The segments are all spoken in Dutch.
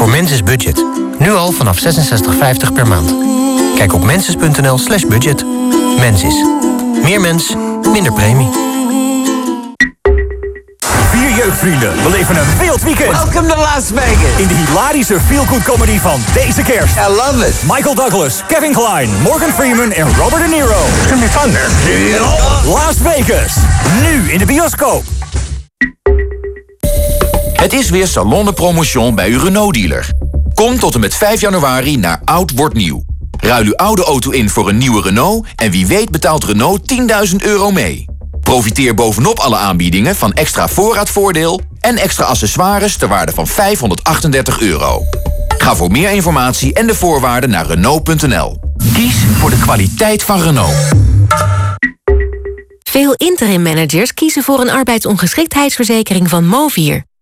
Voor Mensis Budget. Nu al vanaf 66,50 per maand. Kijk op mensis.nl slash budget. Mensis. Meer mens, minder premie. Vier jeugdvrienden beleven een wild weekend. Welcome to Las Vegas. In de hilarische feel-good comedy van deze kerst. I love it. Michael Douglas, Kevin Kline, Morgan Freeman en Robert De Niro. It's gonna be fun there. Las Vegas. Nu in de bioscoop. Het is weer Salon Promotion bij uw Renault-dealer. Kom tot en met 5 januari naar Oud Wordt Nieuw. Ruil uw oude auto in voor een nieuwe Renault... en wie weet betaalt Renault 10.000 euro mee. Profiteer bovenop alle aanbiedingen van extra voorraadvoordeel... en extra accessoires ter waarde van 538 euro. Ga voor meer informatie en de voorwaarden naar Renault.nl. Kies voor de kwaliteit van Renault. Veel interim managers kiezen voor een arbeidsongeschiktheidsverzekering van Movier.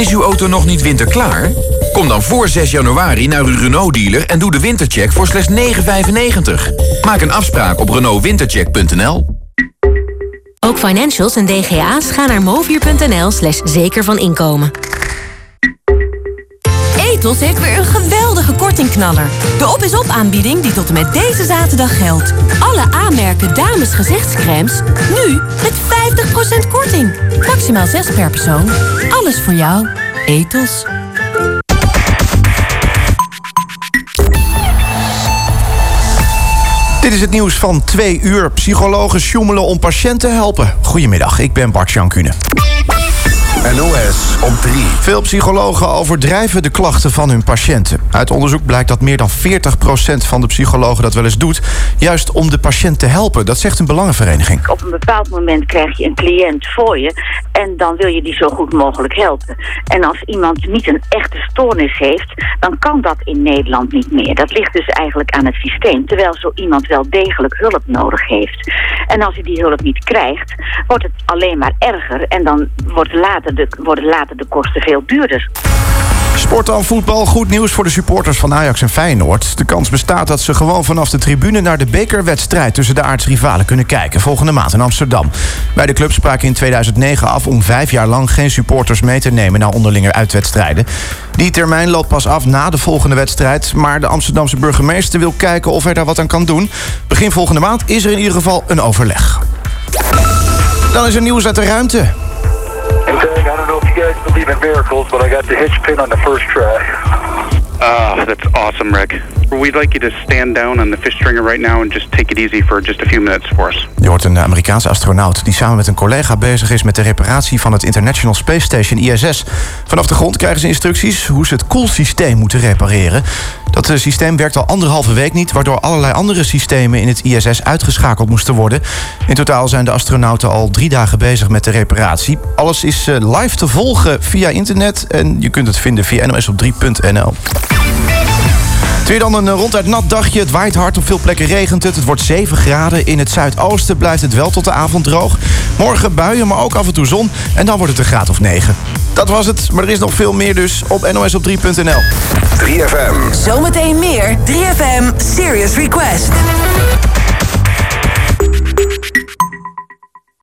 Is uw auto nog niet winterklaar? Kom dan voor 6 januari naar uw Renault-dealer en doe de wintercheck voor slechts 9,95. Maak een afspraak op renaultwintercheck.nl. Ook financials en DGA's gaan naar movier.nl slash zeker van inkomen. Etos heeft weer een geweldige kortingknaller. De op is op aanbieding die tot en met deze zaterdag geldt. Alle aanmerken dames gezichtscremes, nu met 50% korting. Maximaal 6 per persoon. Alles voor jou. Etos. Dit is het nieuws van twee uur. Psychologen sjoemelen om patiënten te helpen. Goedemiddag, ik ben Bart Jankune. NOS op 3. Veel psychologen overdrijven de klachten van hun patiënten. Uit onderzoek blijkt dat meer dan 40% van de psychologen dat wel eens doet... juist om de patiënt te helpen. Dat zegt een belangenvereniging. Op een bepaald moment krijg je een cliënt voor je... en dan wil je die zo goed mogelijk helpen. En als iemand niet een echte stoornis heeft... dan kan dat in Nederland niet meer. Dat ligt dus eigenlijk aan het systeem. Terwijl zo iemand wel degelijk hulp nodig heeft. En als hij die hulp niet krijgt, wordt het alleen maar erger... en dan wordt later de, worden later de kosten veel duurder. Sport dan voetbal. Goed nieuws voor de supporters van Ajax en Feyenoord. De kans bestaat dat ze gewoon vanaf de tribune naar de bekerwedstrijd tussen de aardsrivalen kunnen kijken. Volgende maand in Amsterdam. Bij de club spraken in 2009 af om vijf jaar lang geen supporters mee te nemen naar onderlinge uitwedstrijden. Die termijn loopt pas af na de volgende wedstrijd. Maar de Amsterdamse burgemeester wil kijken of hij daar wat aan kan doen. Begin volgende maand is er in ieder geval een overleg. Dan is er nieuws uit de ruimte. I don't know if you guys believe in miracles, but I got the hitch pin on the first try. Ah, that's awesome, Rick. We'd like you to stand down on the fish stringer right now and just take it easy for just a few minutes for us. Je hoort een Amerikaanse astronaut die samen met een collega bezig is met de reparatie van het International Space Station ISS. Vanaf de grond krijgen ze instructies hoe ze het koelsysteem moeten repareren. Dat systeem werkt al anderhalve week niet, waardoor allerlei andere systemen in het ISS uitgeschakeld moesten worden. In totaal zijn de astronauten al drie dagen bezig met de reparatie. Alles is eh, live te volgen via internet en je kunt het vinden via nosop3.nl. Het weer dan een ronduit nat dagje. Het waait hard, op veel plekken regent het. Het wordt 7 graden. In het zuidoosten blijft het wel tot de avond droog. Morgen buien, maar ook af en toe zon. En dan wordt het een graad of 9. Dat was het, maar er is nog veel meer dus op nosop3.nl. 3FM. Zometeen meer 3FM Serious Request.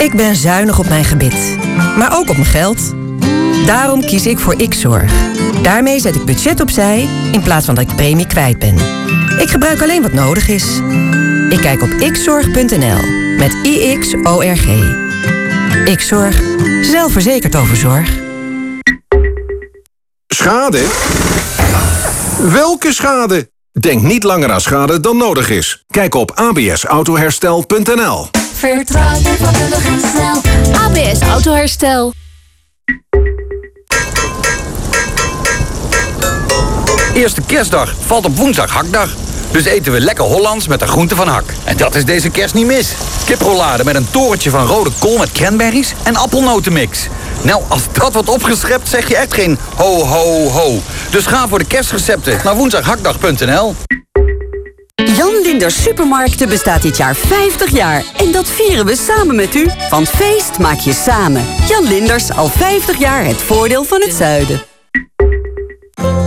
Ik ben zuinig op mijn gebit, maar ook op mijn geld. Daarom kies ik voor X-Zorg. Daarmee zet ik budget opzij in plaats van dat ik premie kwijt ben. Ik gebruik alleen wat nodig is. Ik kijk op xzorg.nl met IXORG. X-Zorg. Zelfverzekerd over zorg. Schade? Welke schade? Denk niet langer aan schade dan nodig is. Kijk op absautoherstel.nl Vertrouw je vakkundig en snel. ABS Autoherstel. Eerste kerstdag valt op woensdag hakdag. Dus eten we lekker Hollands met de groente van hak. En dat is deze kerst niet mis. Kiprolade met een torentje van rode kool met cranberries en appelnotenmix. Nou, als dat wordt opgeschrept, zeg je echt geen ho ho ho. Dus ga voor de kerstrecepten naar woensdaghakdag.nl. Jan Linders Supermarkten bestaat dit jaar 50 jaar. En dat vieren we samen met u. Want feest maak je samen. Jan Linders, al 50 jaar het voordeel van het zuiden.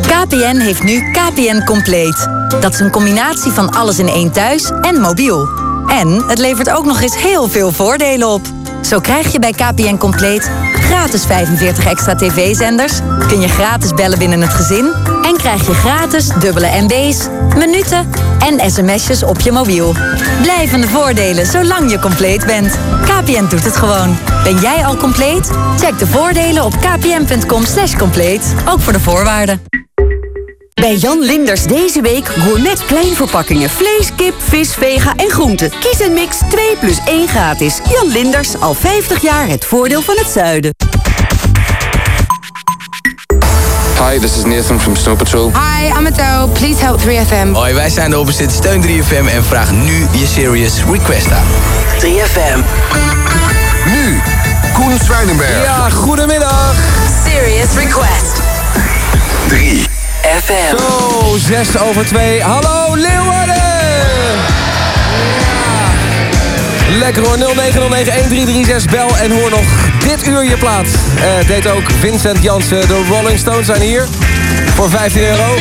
KPN heeft nu KPN Compleet. Dat is een combinatie van alles in één thuis en mobiel. En het levert ook nog eens heel veel voordelen op. Zo krijg je bij KPN Compleet gratis 45 extra tv-zenders... kun je gratis bellen binnen het gezin... en krijg je gratis dubbele MB's, minuten en sms'jes op je mobiel. Blijvende voordelen zolang je compleet bent. KPN doet het gewoon. Ben jij al compleet? Check de voordelen op kpn.com compleet. Ook voor de voorwaarden. Bij Jan Linders deze week gourmet kleinverpakkingen. Vlees, kip, vis, vega en groenten. Kies een mix 2 plus 1 gratis. Jan Linders, al 50 jaar het voordeel van het zuiden. Hi, this is Nathan from Snow Patrol. Hi, I'm Adele. Please help 3FM. Hoi, wij zijn de Opposite Steun 3FM en vraag nu je serious request aan. 3FM. Nu, Koen Zwijnenberg. Ja, goedemiddag. Serious request. 3 FM. Zo, 6 over 2. Hallo Leeuwarden! Ja. Lekker hoor, 0909-1336, bel en hoor nog dit uur je plaats. Uh, deed ook Vincent Jansen, de Rolling Stones zijn hier. Voor 15 euro.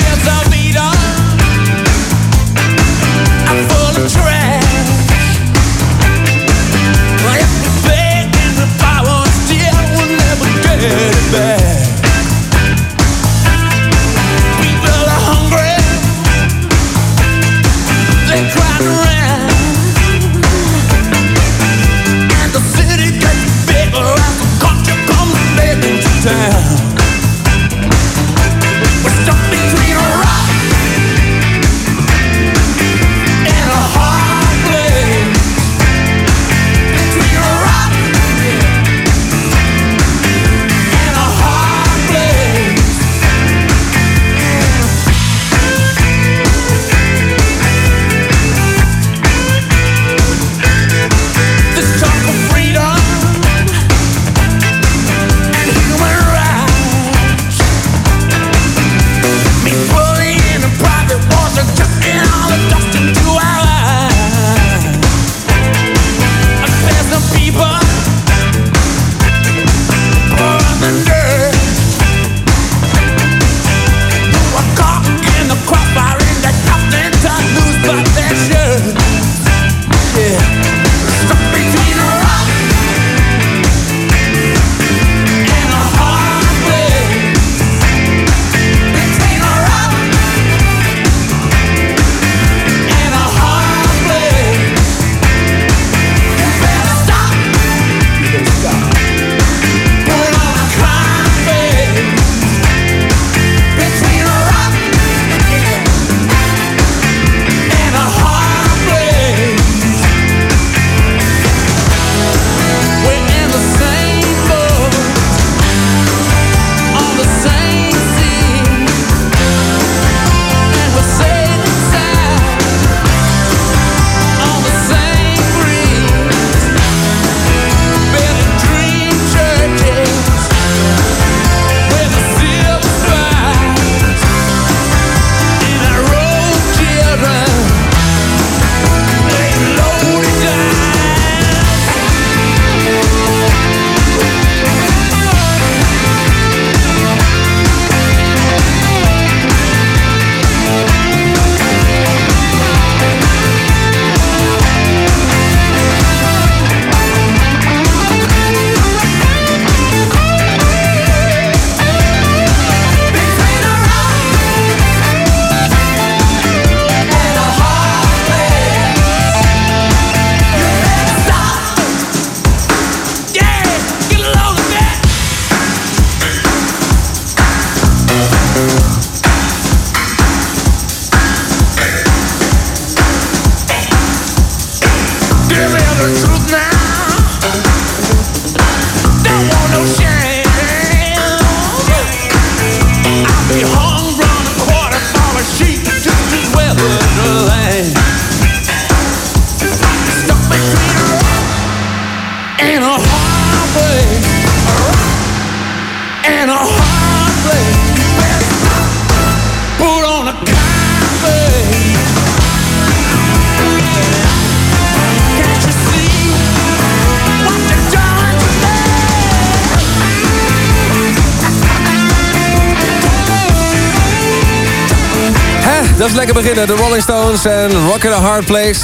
Rock Hard Place.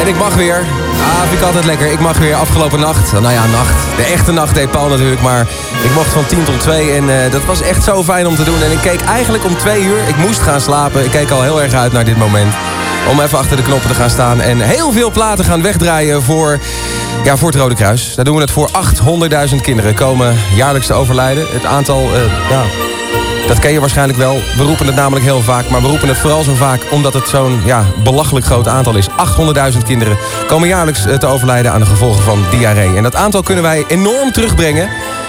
En ik mag weer. Ah, vind ik altijd lekker. Ik mag weer afgelopen nacht. Nou ja, nacht. De echte nacht deed Paul natuurlijk. Maar ik mocht van 10 tot 2. En eh, dat was echt zo fijn om te doen. En ik keek eigenlijk om 2 uur. Ik moest gaan slapen. Ik keek al heel erg uit naar dit moment. Om even achter de knoppen te gaan staan. En heel veel platen gaan wegdraaien voor, ja, voor het Rode Kruis. Daar doen we het voor 800.000 kinderen. Komen jaarlijks te overlijden. Het aantal, eh, ja, dat ken je waarschijnlijk wel. We roepen het namelijk heel vaak, maar we roepen het vooral zo vaak... omdat het zo'n ja, belachelijk groot aantal is. 800.000 kinderen komen jaarlijks eh, te overlijden aan de gevolgen van diarree. En dat aantal kunnen wij enorm terugbrengen.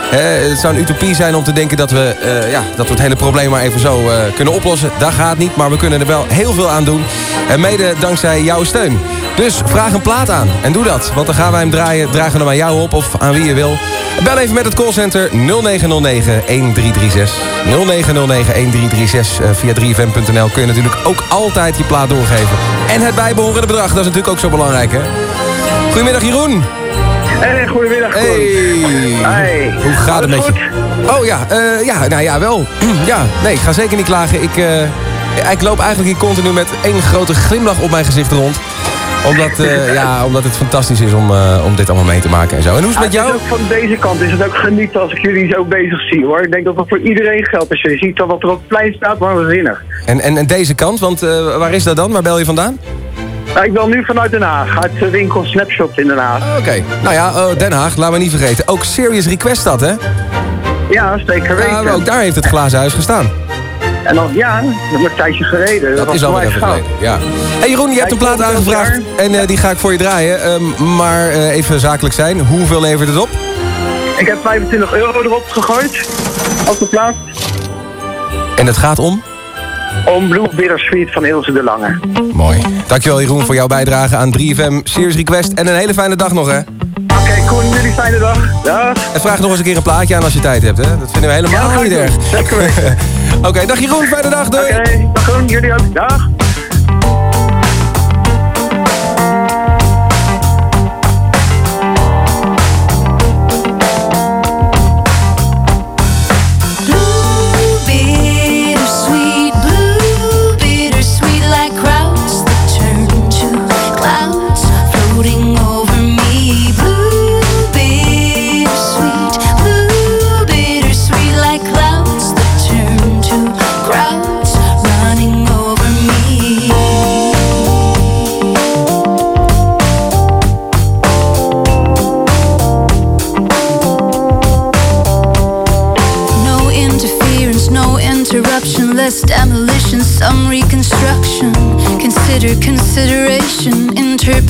Het zou een utopie zijn om te denken dat we, eh, ja, dat we het hele probleem maar even zo eh, kunnen oplossen. Dat gaat niet, maar we kunnen er wel heel veel aan doen. En mede dankzij jouw steun. Dus vraag een plaat aan en doe dat. Want dan gaan wij hem draaien. Dragen hem aan jou op of aan wie je wil. Bel even met het callcenter 0909 1336. 0909 1336. Eh, via 3fm.nl kun je natuurlijk ook altijd je plaat doorgeven. En het bijbehorende bedrag, dat is natuurlijk ook zo belangrijk hè. Goedemiddag Jeroen. Hey, goedemiddag. Koen. Hey. Hoe gaat het met je? Oh ja, eh, ja, nou ja, wel. ja, nee, ik ga zeker niet klagen. Ik, eh, ik loop eigenlijk hier continu met één grote glimlach op mijn gezicht rond. Omdat, eh, ja, omdat het fantastisch is om, eh, om dit allemaal mee te maken en zo. En hoe is het met jou? is van deze kant is het ook genieten als ik jullie zo bezig zie hoor. Ik denk dat dat voor iedereen geldt. Als je ziet dat wat er op het plein staat, waanzinnig. En, en, en deze kant, want eh, waar is dat dan? Waar bel je vandaan? Nou, ik bel nu vanuit Den Haag, uit de winkel Snapshot in Den Haag. Oké, nou ja, oh, Den Haag, laten we niet vergeten. Ook Serious Request dat, hè? Ja, zeker weten. Ja, ook daar heeft het glazen huis gestaan. En dan, ja, dat wordt een tijdje gereden. Dat was is alweer even geleden, ja. Hey Jeroen, je hebt een plaat elk aangevraagd en eh, die ga ik voor je draaien. Ehm, maar eh, even zakelijk zijn, hoeveel levert het op? Ik heb 25 euro erop gegooid. Op de plaats. En het gaat om? Om Blue Bittersweet van Ilse de Lange. Mooi. Dankjewel Jeroen voor jouw bijdrage aan 3FM Serious Request. En een hele fijne dag nog, hè? Oké, Koen, jullie fijne dag. Dag. En vraag nog eens een keer een plaatje aan als je tijd hebt, hè? Dat vinden we helemaal Ja, niet erg. Oké, dag Jeroen, fijne dag, doei. Oké, dag Koen, jullie ook. Dag.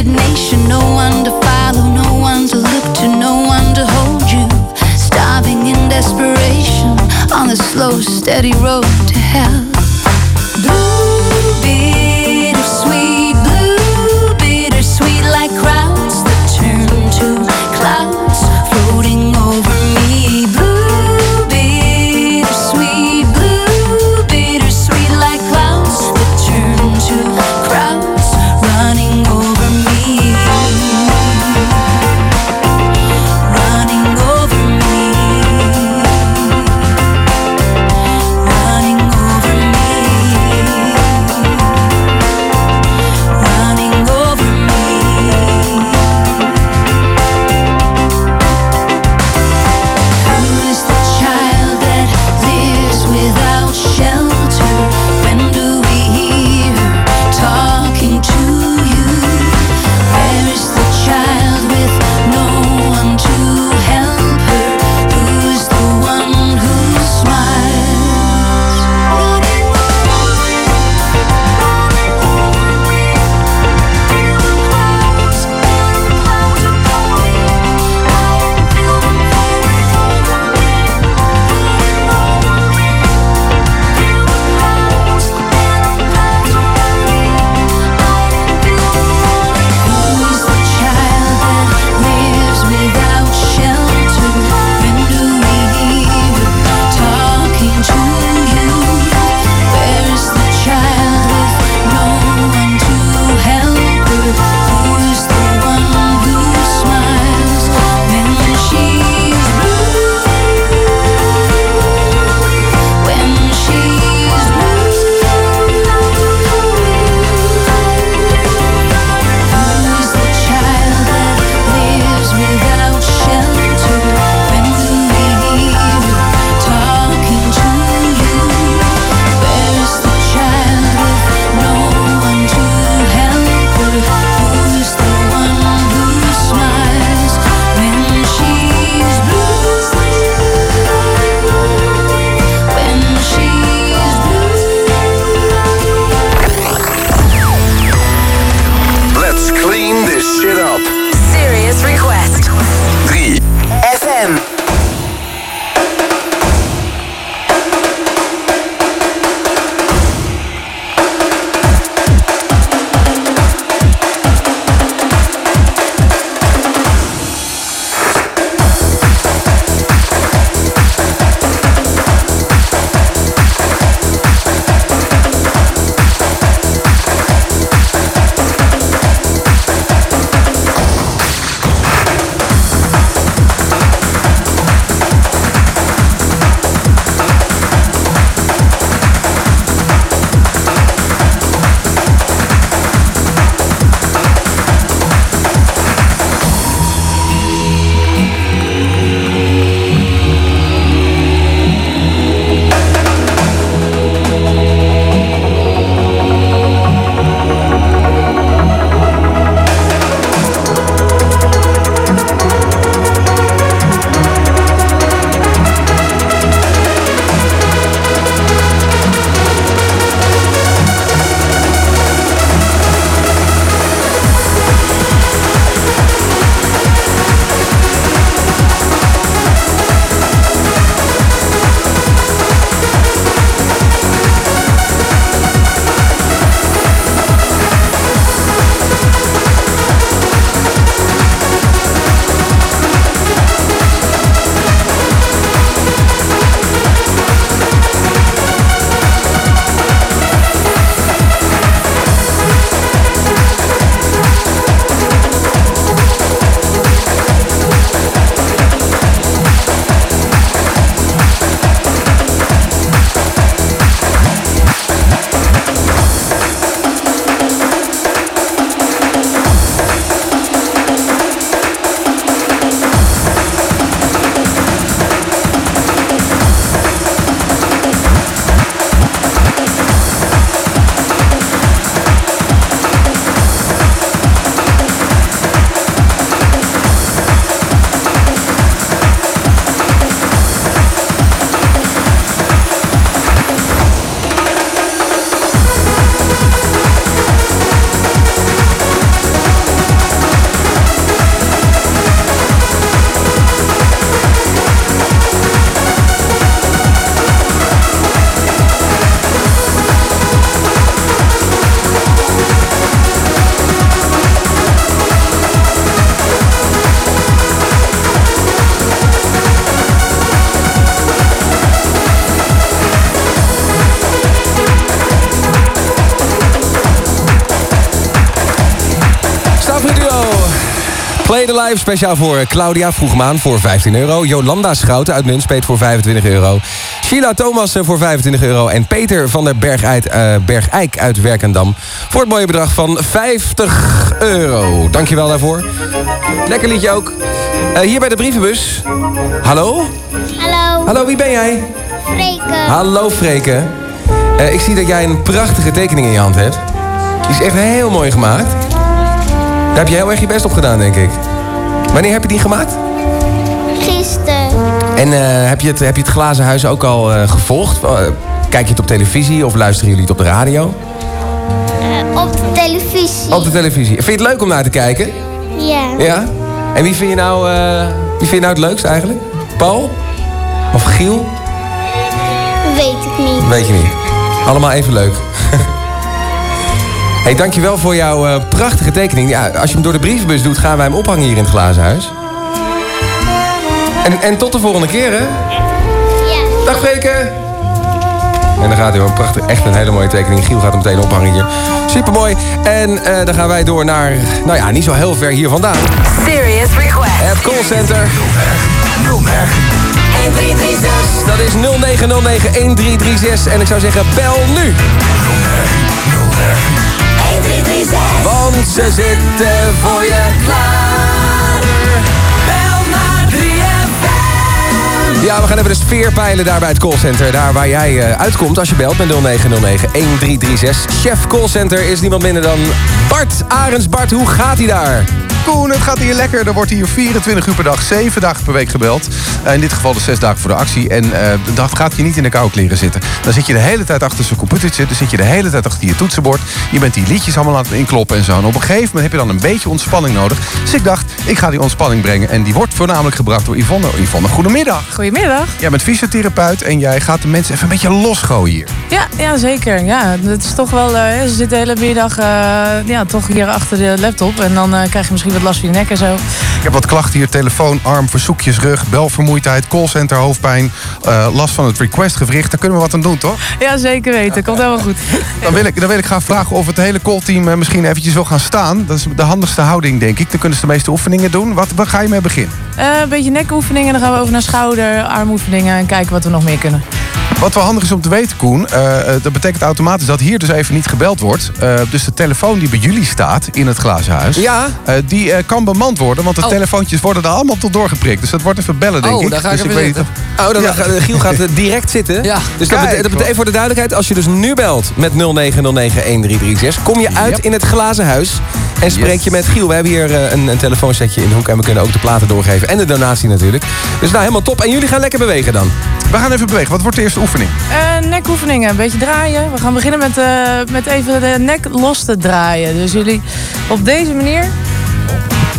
frustrated nation no one to follow no one to look to no one to hold you. Starving in desperation on the slow steady road to hell speciaal voor Claudia Vroegmaan voor 15 euro. Jolanda Schouten uit Nunspeet voor 25 euro. Sheila Thomas voor 25 euro. En Peter van der Bergeit, eh, Bergijk uit Werkendam voor het mooie bedrag van 50 euro. Dankjewel daarvoor. Lekker liedje ook. Eh, hier bij de brievenbus. Hallo? Hallo. Hallo, wie ben jij? Freke. Hallo Freke. Eh, ik zie dat jij een prachtige tekening in je hand hebt. Die is echt heel mooi gemaakt. Daar heb je heel erg je best op gedaan, denk ik. Wanneer heb je die gemaakt? Gisteren. En eh, heb, je het, heb je het glazen huis ook al eh, gevolgd? Eh, kijk je het op televisie of luisteren jullie het op de radio? Op de televisie. Op de televisie. Vind je het leuk om naar te kijken? Ja. Ja? En wie vind je nou, wie vind je nou het leukst eigenlijk? Paul? Of Giel? Weet ik niet. Weet je niet. Allemaal even leuk. Hey, dankjewel voor jouw eh, prachtige tekening. Ja, als je hem door de brievenbus doet, gaan wij hem ophangen hier in het glazen huis. En, en tot de volgende keer, hè? Ja. Dag Freke! En dan gaat hij een prachtig, echt een hele mooie tekening. Giel gaat hem meteen ophangen hier. Supermooi. En eh, dan gaan wij door naar, nou ja, niet zo heel ver hier vandaan. Serious Request. Het callcenter. 1336. Dat is 0909-1336. En ik zou zeggen, bel nu. 1336. Want ze zitten voor je klaar. Bel naar 3FM. Ja, we gaan even de sfeer peilen daar bij het callcenter. Daar waar jij eh, uitkomt als je belt met 0909-1336. Chef callcenter is niemand minder dan Bart Arends. Bart, hoe gaat hij daar? Koen, het gaat hier lekker. Er wordt hier 24 uur per dag, 7 dagen per week gebeld. Eh, in dit geval de 6 dagen voor de actie. En eh, dat gaat je niet in de koude kleren zitten. Dan zit je de hele tijd achter zijn computertje. Dan zit je de hele tijd achter je toetsenbord. Je bent die liedjes allemaal aan het inkloppen en zo. En op een gegeven moment heb je dan een beetje ontspanning nodig. Dus ik dacht, ik ga die ontspanning brengen. En die wordt voornamelijk gebracht door Yvonne. Yvonne, goedemiddag. Goedemiddag. Jij bent fysiotherapeut en jij gaat de mensen even een beetje losgooien hier. Ja, ja zeker. Ja, het is toch wel. eh, ze zitten de hele middag eh, ja, toch hier achter de laptop. En dan eh, krijg je misschien wat last van je nek en zo. Ik heb wat klachten hier. Telefoon, arm, verzoekjes, rug, belvermoeidheid, callcenter, hoofdpijn. last van het requestgewricht. Daar kunnen we wat aan doen, toch? Ja, zeker weten. Komt helemaal goed. Dan wil ik, dan wil ik graag vragen of het hele callteam misschien eventjes wil gaan staan. Dat is de handigste houding, denk ik. Dan kunnen ze de meeste oefeningen doen. Wat, waar ga je mee beginnen? Een beetje nekoefeningen. Dan gaan we over naar schouder, armoefeningen. En kijken wat we nog meer kunnen. Wat wel handig is om te weten, Koen, eh, eh, dat betekent automatisch dat hier dus even niet gebeld wordt. Eh, dus de telefoon die bij jullie staat in het glazen huis, Ja. eh, die eh, kan bemand worden, want de Oh. telefoontjes worden er allemaal tot doorgeprikt. Dus dat wordt even bellen, denk oh, ik. daar ga ik dus even weet niet Oh, dan Ja. gaat- Giel gaat direct zitten. Ja. Dus dat betekent, dat betekent voor de duidelijkheid, als je dus nu belt met 0909-1336... kom je uit Yep. in het glazen huis en spreek Yes. je met Giel. We hebben hier een, een telefoonsetje in de hoek en we kunnen ook de platen doorgeven. En de donatie natuurlijk. Dus nou, helemaal top. En jullie gaan lekker bewegen dan. We gaan even bewegen. Wat wordt de eerste oefening? Eh, nekoefeningen, een beetje draaien. We gaan beginnen met, eh, met even de nek los te draaien. Dus jullie op deze manier.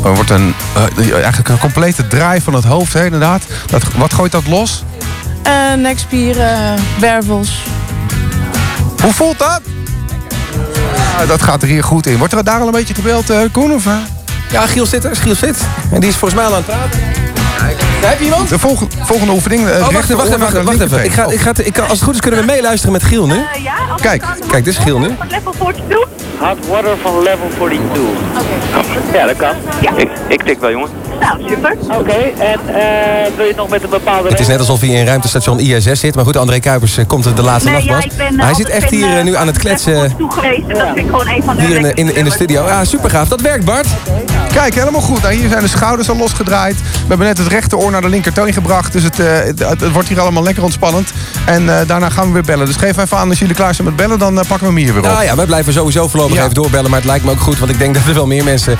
Er wordt een, eh, eigenlijk een complete draai van het hoofd, hè, inderdaad. Dat, wat gooit dat los? eh, nekspieren, wervels. Hoe voelt dat? Ja, dat gaat er hier goed in. Wordt er daar al een beetje gebeld, eh, Koen? Of? Ja, Giel zit er. Giel zit. En die is volgens mij al aan het praten. Heb je iemand? De volgende, volgende oefening. eh, Oh, wacht wacht wacht, wacht even. Ik ga, ik ga, ik kan, als het goed is kunnen we meeluisteren met Giel nu. ja, als Kijk, Kijk, dit is Giel nu. level 42? Hot water van level 42. Ja, dat kan. Ik, ik tik wel, jongen. Nou, super. Oké, en eh, wil je nog met een bepaalde... Het is net alsof hij in ruimtestation ISS zit. Maar goed, André Kuipers eh, komt er de laatste Nee, nacht ja, pas. ik ben, eh, hij zit echt hier eh, eh, nu aan het kletsen. toe geweest. En dat vind ik gewoon een van de Hier in de, in, in de studio. Ja, super gaaf. Dat werkt, Bart. Kijk, helemaal goed. Nou, hier zijn de schouders al losgedraaid. We hebben net het rechteroor naar de linkertoon gebracht. Dus het, eh, het, het wordt hier allemaal lekker ontspannend. En eh, daarna gaan we weer bellen. Dus geef even aan als jullie klaar zijn met bellen. Dan eh, pakken we hem hier weer op. Ja, ja, wij blijven sowieso voorlopig Ja. even doorbellen. Maar het lijkt me ook goed, want ik denk dat er wel meer mensen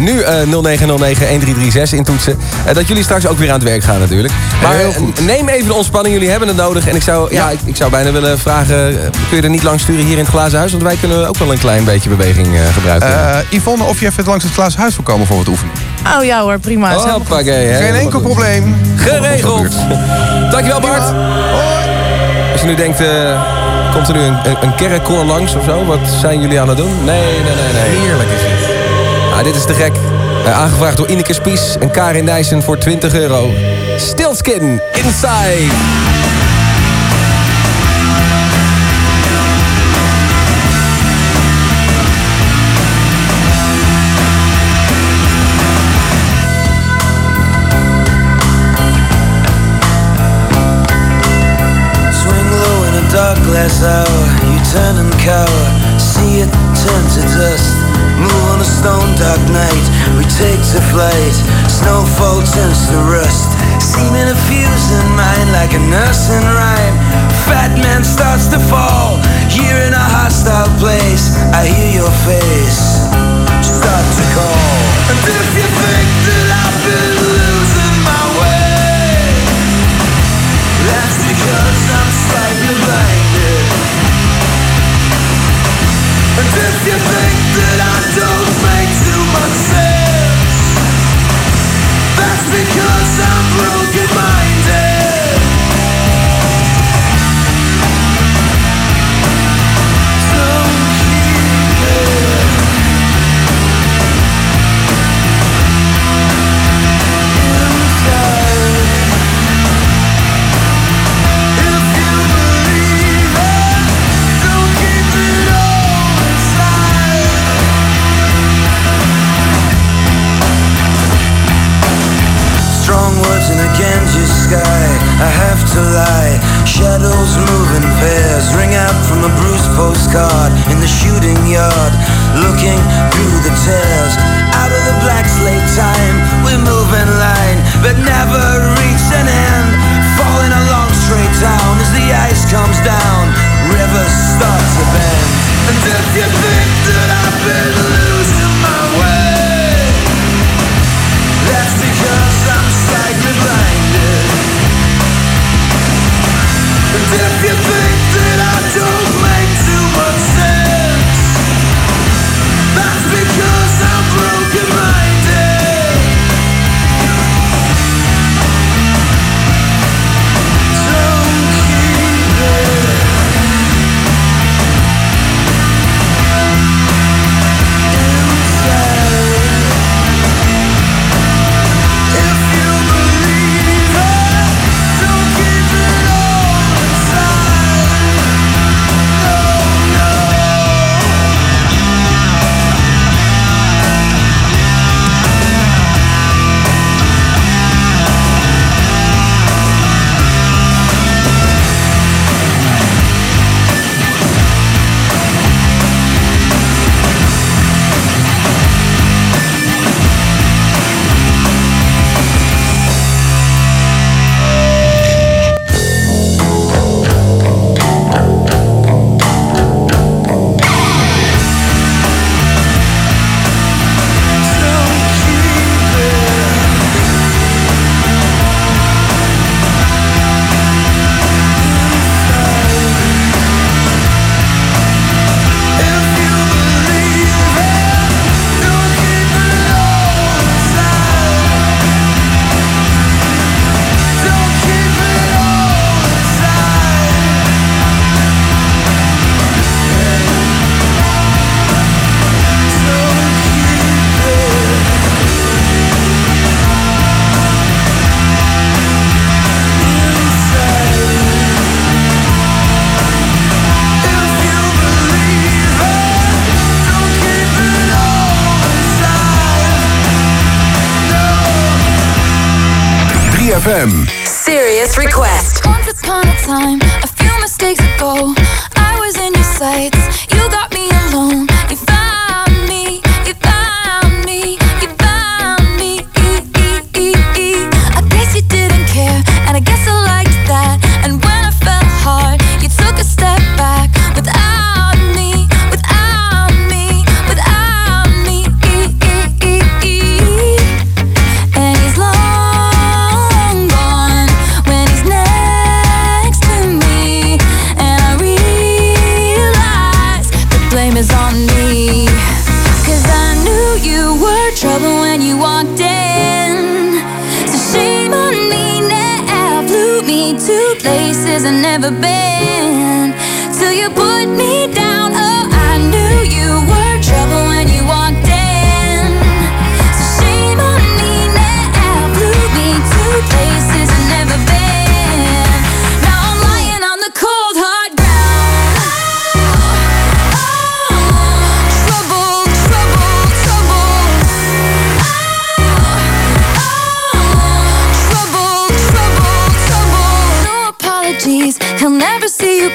nu eh 0909-1336 intoetsen. Dat jullie straks ook weer aan het werk gaan natuurlijk. Maar Heel goed. neem even de ontspanning, jullie hebben het nodig. En ik zou, ja. ik, ik zou bijna willen vragen, kun je er niet langs sturen hier in het glazen huis? Want wij kunnen ook wel een klein beetje beweging gebruiken. Yvonne, of je even langs het glazen huis komen voor wat oefening. Oh ja hoor, prima. Is helemaal goed. Hoppakee, hè. Geen enkel probleem. Geregeld. Dankjewel Bart. Als je nu denkt, eh, komt er nu een, een, een kerkkoor langs of zo? Wat zijn jullie aan het doen? Nee, nee, nee, nee. Heerlijk is dit. Ah, dit is te gek. Eh, aangevraagd door Ineke Spies en Karin Nijssen voor 20 euro. Stilskin, Inside. Turn and cower. See it turn to dust. Move on a stone dark night. We take to flight. Snowfall turns to rust. Seeming a fuse in mind like a nursing rhyme. Fat man starts to fall. Here in a hostile place. I hear your face. If you think that I don't to light. Shadows move in pairs, ring out from a bruised postcard in the shooting yard. Looking through the tears, out of the black slate time, we move in line, but never reach an end. Falling along straight down as the ice comes down, rivers start to bend. And if you think that I've been losing my way, that's because I'm stagnant. Blind. And if you think that I don't make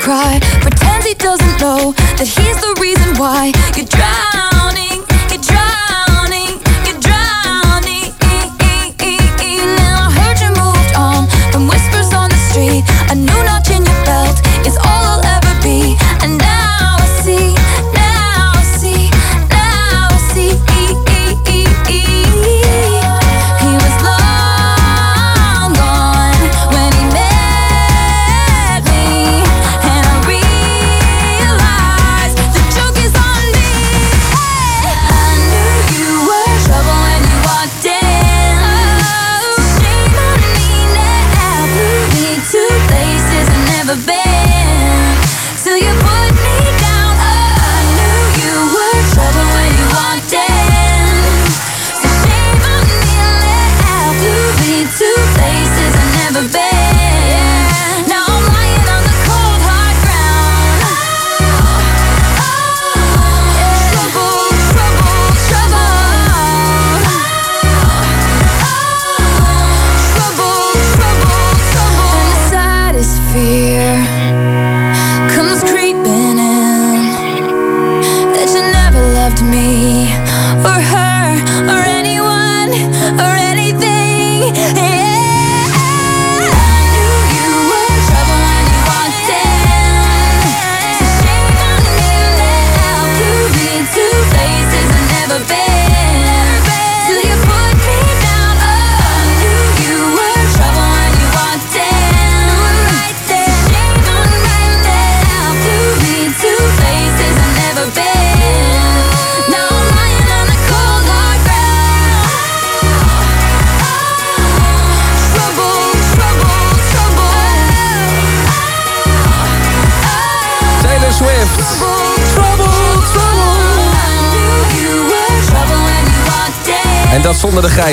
cry. Pretends he doesn't know that he's the reason why you're drowning.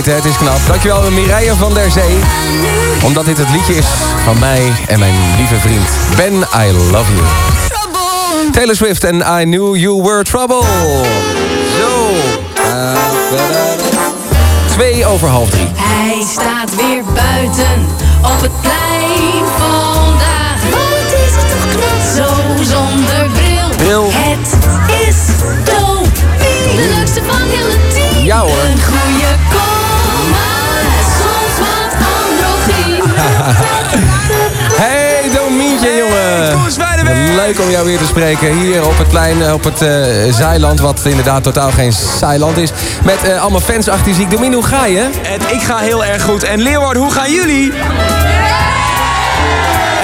Het is knap. Dankjewel Mireille van der Zee. Omdat dit het liedje is van mij en mijn lieve vriend Ben, I love you. Taylor Swift en I Knew You Were Trouble. Zo. Twee over half drie. Hij staat weer buiten op het plein Leuk om jou weer te spreken hier op het plein, eh, op het eh Zeiland. Wat inderdaad totaal geen Zeiland is. Met eh, allemaal fans achter je ziek. Domien, hoe ga je? ik ga heel erg goed. En Leeuward, hoe gaan jullie?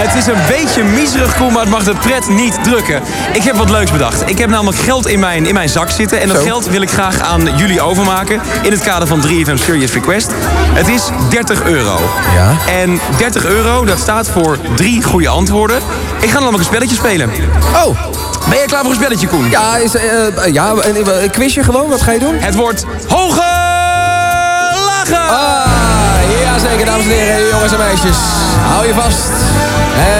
Het is een beetje miserig koel, maar het mag de pret niet drukken. Ik heb wat leuks bedacht. Ik heb namelijk geld in mijn, in mijn zak zitten. En dat Zo. geld wil ik graag aan jullie overmaken. In het kader van 3FM Serious Request. Het is 30 euro. Ja. En 30 euro, dat staat voor drie goede antwoorden. Ik ga namelijk een spelletje spelen. Oh. Ben je klaar voor een spelletje, Koen? Ja, is, eh, ja een, quizje gewoon. Wat ga je doen? Het wordt hoge lachen! Ah, ja zeker, dames en heren, jongens en meisjes. Hou je vast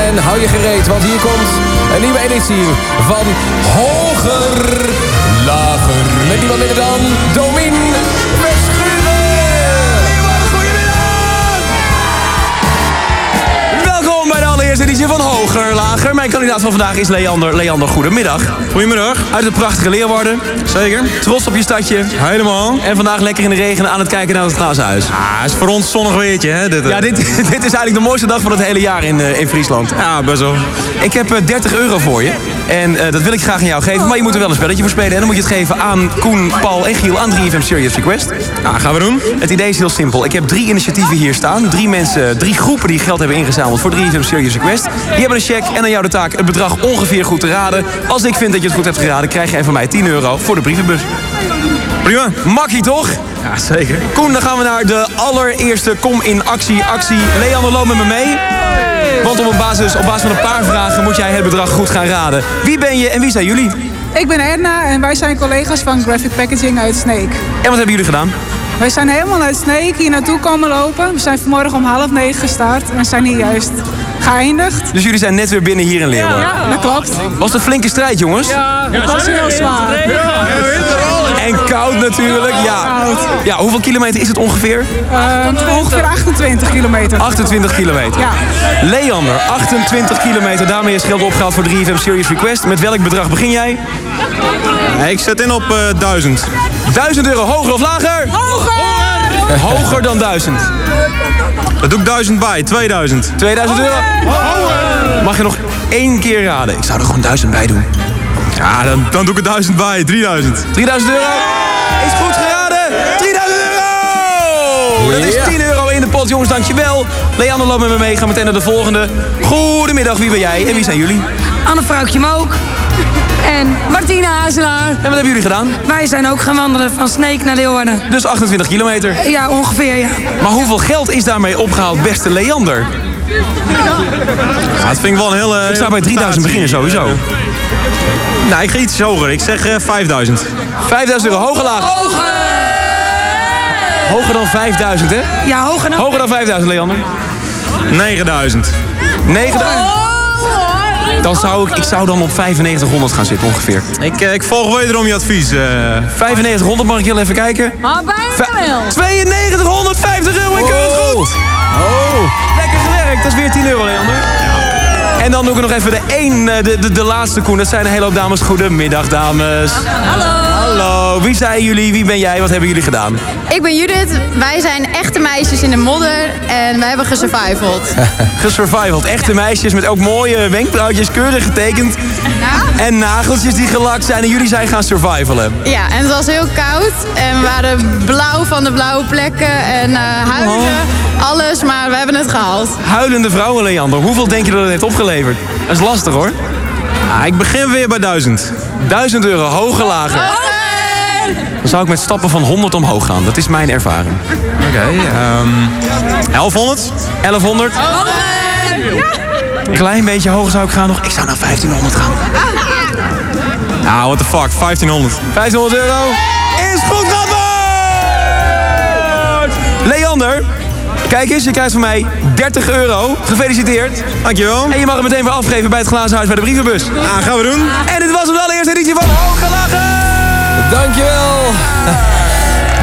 en hou je gereed, want hier komt een nieuwe editie van Hoger Lager. Met niemand minder dan Domien college van hoger, lager. Mijn kandidaat van vandaag is Leander. Leander, goedemiddag. Goedemiddag. Uit het prachtige Leeuwarden. Zeker. Trots op je stadje. Helemaal. En vandaag lekker in de regen aan het kijken naar het glazen huis. Ah, is voor ons zonnig weertje, hè? Dit, eh. Ja, dit, dit is eigenlijk de mooiste dag van het hele jaar in, eh, in Friesland. Ja, best wel. Ik heb eh, 30 euro voor je. En eh, dat wil ik graag aan jou geven. Maar je moet er wel een spelletje voor spelen. En dan moet je het geven aan Koen, Paul en Giel aan 3FM Serious Request. Ja, gaan we doen. Het idee is heel simpel. Ik heb drie initiatieven hier staan. Drie mensen, drie groepen die geld hebben ingezameld voor 3FM Serious Request. Die hebben een check en aan jou de taak het bedrag ongeveer goed te raden. Als ik vind dat je het goed hebt geraden, krijg jij van mij 10 euro voor de brievenbus. Prima. Makkie toch? Ja, zeker. Koen, dan gaan we naar de allereerste kom in actie actie. Leander, loop met me mee. Want op basis, op basis van een paar vragen moet jij het bedrag goed gaan raden. Wie ben je en wie zijn jullie? Ik ben Edna en wij zijn collega's van Graphic Packaging uit Snake. En wat hebben jullie gedaan? Wij zijn helemaal uit Snake hier naartoe komen lopen. We zijn vanmorgen om half negen gestart en we zijn hier juist geëindigd. Dus jullie zijn net weer binnen hier in Leeuwarden? Ja, dat klopt. Was het een flinke strijd, jongens? Ja, dat was heel zwaar. En koud natuurlijk, ja. Ja, hoeveel kilometer is het ongeveer? Uh, ongeveer 28 kilometer. 28 kilometer. Ja. Leander, 28 kilometer. Daarmee is geld opgehaald voor 3FM Serious Request. Met welk bedrag begin jij? Ik zet in op uh, 1000. 1000 euro, hoger of lager? Hoger! Hoger dan 1000. Dat doe ik 1000 bij, 2000. 2000 euro? Mag je nog één keer raden? Ik zou er gewoon 1000 bij doen. Ja, dan, dan doe ik er 1000 bij, 3000. 3000 euro? Is goed geraden! 3000 euro! Dat is 10 euro in de pot, jongens, dankjewel. Leander loopt met me mee, ga meteen naar de volgende. Goedemiddag, wie ben jij en wie zijn jullie? Anne Vrouwtje Mook. En Martina Hazelaar. En wat hebben jullie gedaan? Wij zijn ook gaan wandelen van Sneek naar Leeuwarden. Dus 28 kilometer? Ja, ongeveer, ja. Maar hoeveel geld is daarmee opgehaald, beste Leander? Ja, dat vind ik wel een hele... Ik zou bij 3000 beginnen sowieso. Nou, ik ga iets hoger. Ik zeg uh, 5000. 5000 euro, hoger laag? Hoger! Hoger dan 5000, hè? Ja, hoger dan... Hoger dan 5000, Leander? 9000. 9000? Dan zou ik, ik zou dan op 9500 gaan zitten ongeveer. Ik, uh, ik volg wederom je advies. Uh... 9500, mag ik heel even kijken? Maar bijna wel. 9250 euro, ik keur het goed. Oh. Lekker gewerkt, dat is weer 10 euro, Leander. En dan doe ik nog even de één, de, de, de laatste Koen. Dat zijn een hele hoop dames. Goedemiddag, dames. Hallo. Hallo. Wie zijn jullie? Wie ben jij? Wat hebben jullie gedaan? Ik ben Judith. Wij zijn echte meisjes in de modder. En wij hebben gesurvivald. gesurvivald. Echte meisjes met ook mooie wenkbrauwtjes, keurig getekend. Ja. En nageltjes die gelakt zijn. En jullie zijn gaan survivalen. Ja, en het was heel koud. En we waren blauw van de blauwe plekken. En uh, huilen. Oh. Alles. Maar we hebben het gehaald. Huilende vrouwen, Leander. Hoeveel denk je dat het heeft opgeleverd? Dat is lastig hoor. Ah, ik begin weer bij 1000. 1000 euro, hoger, lager. Dan zou ik met stappen van 100 omhoog gaan. Dat is mijn ervaring. Oké, okay, um, 1100? 1100? Een klein beetje hoger zou ik gaan nog. Ik zou naar 1500 gaan. Ah, what the fuck, 1500. 1500 euro is goed gedaan! Leander, Kijk eens, je krijgt van mij 30 euro. Gefeliciteerd. Dankjewel. En je mag het meteen weer afgeven bij het glazen huis bij de brievenbus. Ah, gaan we doen. En dit was de allereerste editie van Hooggelachen. Dankjewel.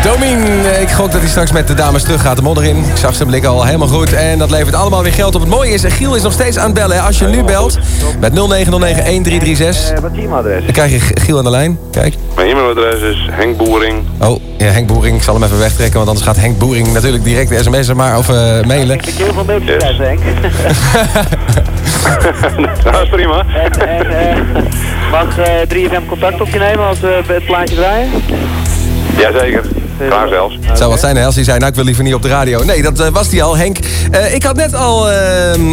Domien, ik gok dat hij straks met de dames terug gaat de modder in. Ik zag zijn blik al helemaal goed. En dat levert allemaal weer geld op. Het mooie is, Giel is nog steeds aan het bellen. Als je nu belt met 0909-1336... Wat e-mailadres? Dan krijg je Giel aan de lijn. Kijk. E-mailadres is Henk Boering. Oh, ja, Henk Boering. Ik zal hem even wegtrekken, want anders gaat Henk Boering natuurlijk direct de sms'en maar of uh, mailen. Ik heb heel veel mailtjes yes. Henk. dat is prima. En, en uh, mag uh, 3FM contact op je nemen als we het plaatje draaien? Jazeker. Klaar zelfs. Het zou wat zijn hè, als hij zei, nou ik wil liever niet op de radio. Nee, dat uh, was hij al, Henk. Uh, ik had net al uh,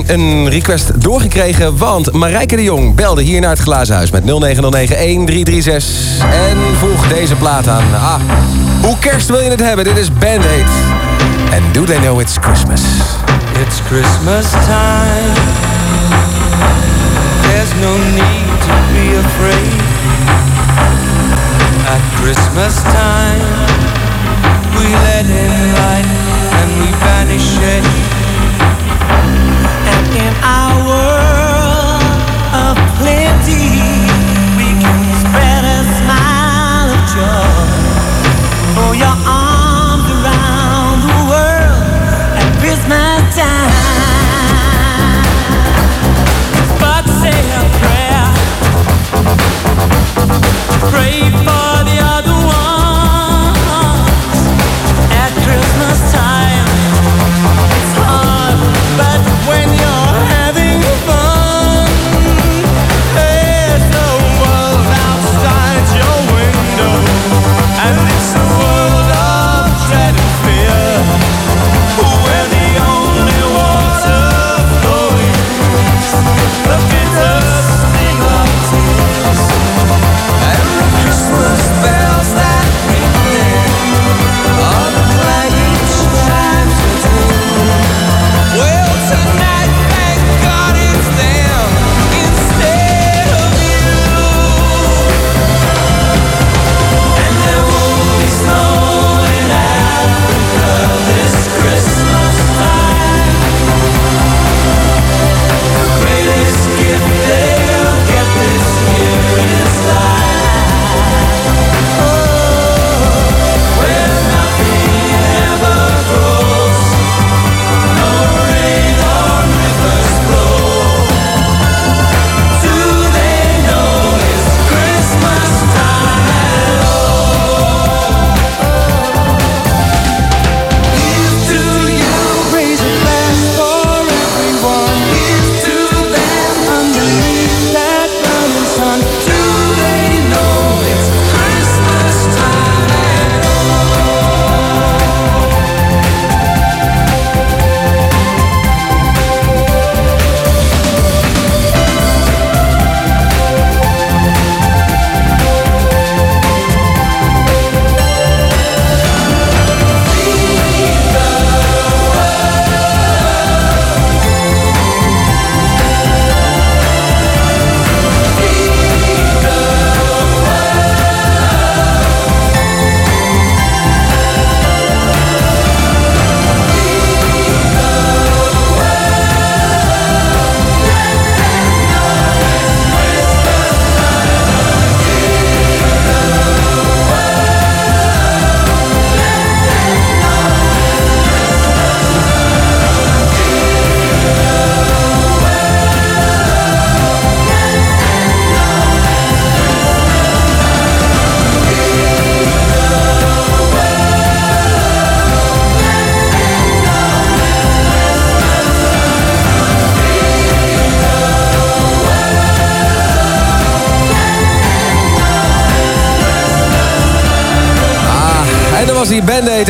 een request doorgekregen, want Marijke de Jong belde hier naar het glazen huis met 0909-1336 en vroeg deze plaat aan. Ah, hoe kerst wil je het hebben? Dit is Band-Aid. En do they know it's Christmas? It's Christmas time There's no need to be afraid At Christmas time we let in light and we banish. And in our world of plenty, we can spread a smile of joy. Throw your arms around the world at Christmas time. But say a prayer. Pray for.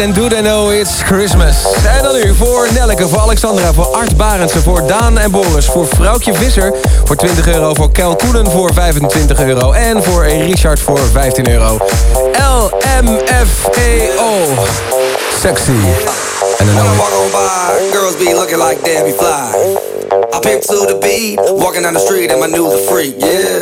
En Do They Know It's Christmas. En dan nu voor Nelleke, voor Alexandra, voor Art Barendse, voor Daan en Boris... voor Vrouwtje Visser voor 20 euro, voor Kel Koenen voor 25 euro... en voor Richard voor 15 euro. LMFAO. Sexy. En dan When I walk on by, girls be looking like Debbie Fly. I pimp to the beat, walking down the street and my freak, yeah.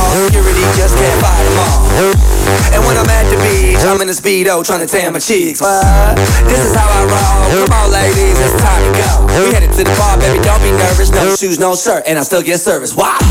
just can't fight them all. And when I'm at the beach, I'm in a speedo trying to tan my cheeks. What? This is how I roll. Come on, ladies, it's time to go. We headed to the bar, baby, don't be nervous. No shoes, no shirt, and I still get service. Watch.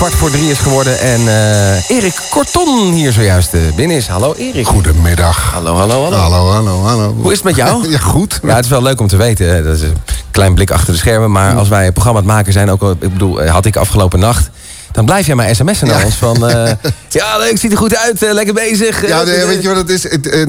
Kwart voor drie is geworden en eh, Erik Korton hier zojuist eh, binnen is. Hallo Erik. Goedemiddag. Hallo, hallo, hallo. Hallo, hallo, hallo. Hoe is het met jou? Ja, goed. Ja, het is wel leuk om te weten. Dat is een klein blik achter de schermen. Maar als wij een programma aan het maken zijn, ook al, ik bedoel, eh, had ik afgelopen nacht. Dan blijf jij maar sms'en naar ons van... eh, ja, leuk, ziet er goed uit, eh, lekker bezig. Ja, eh, nee, eh, weet je wat het is?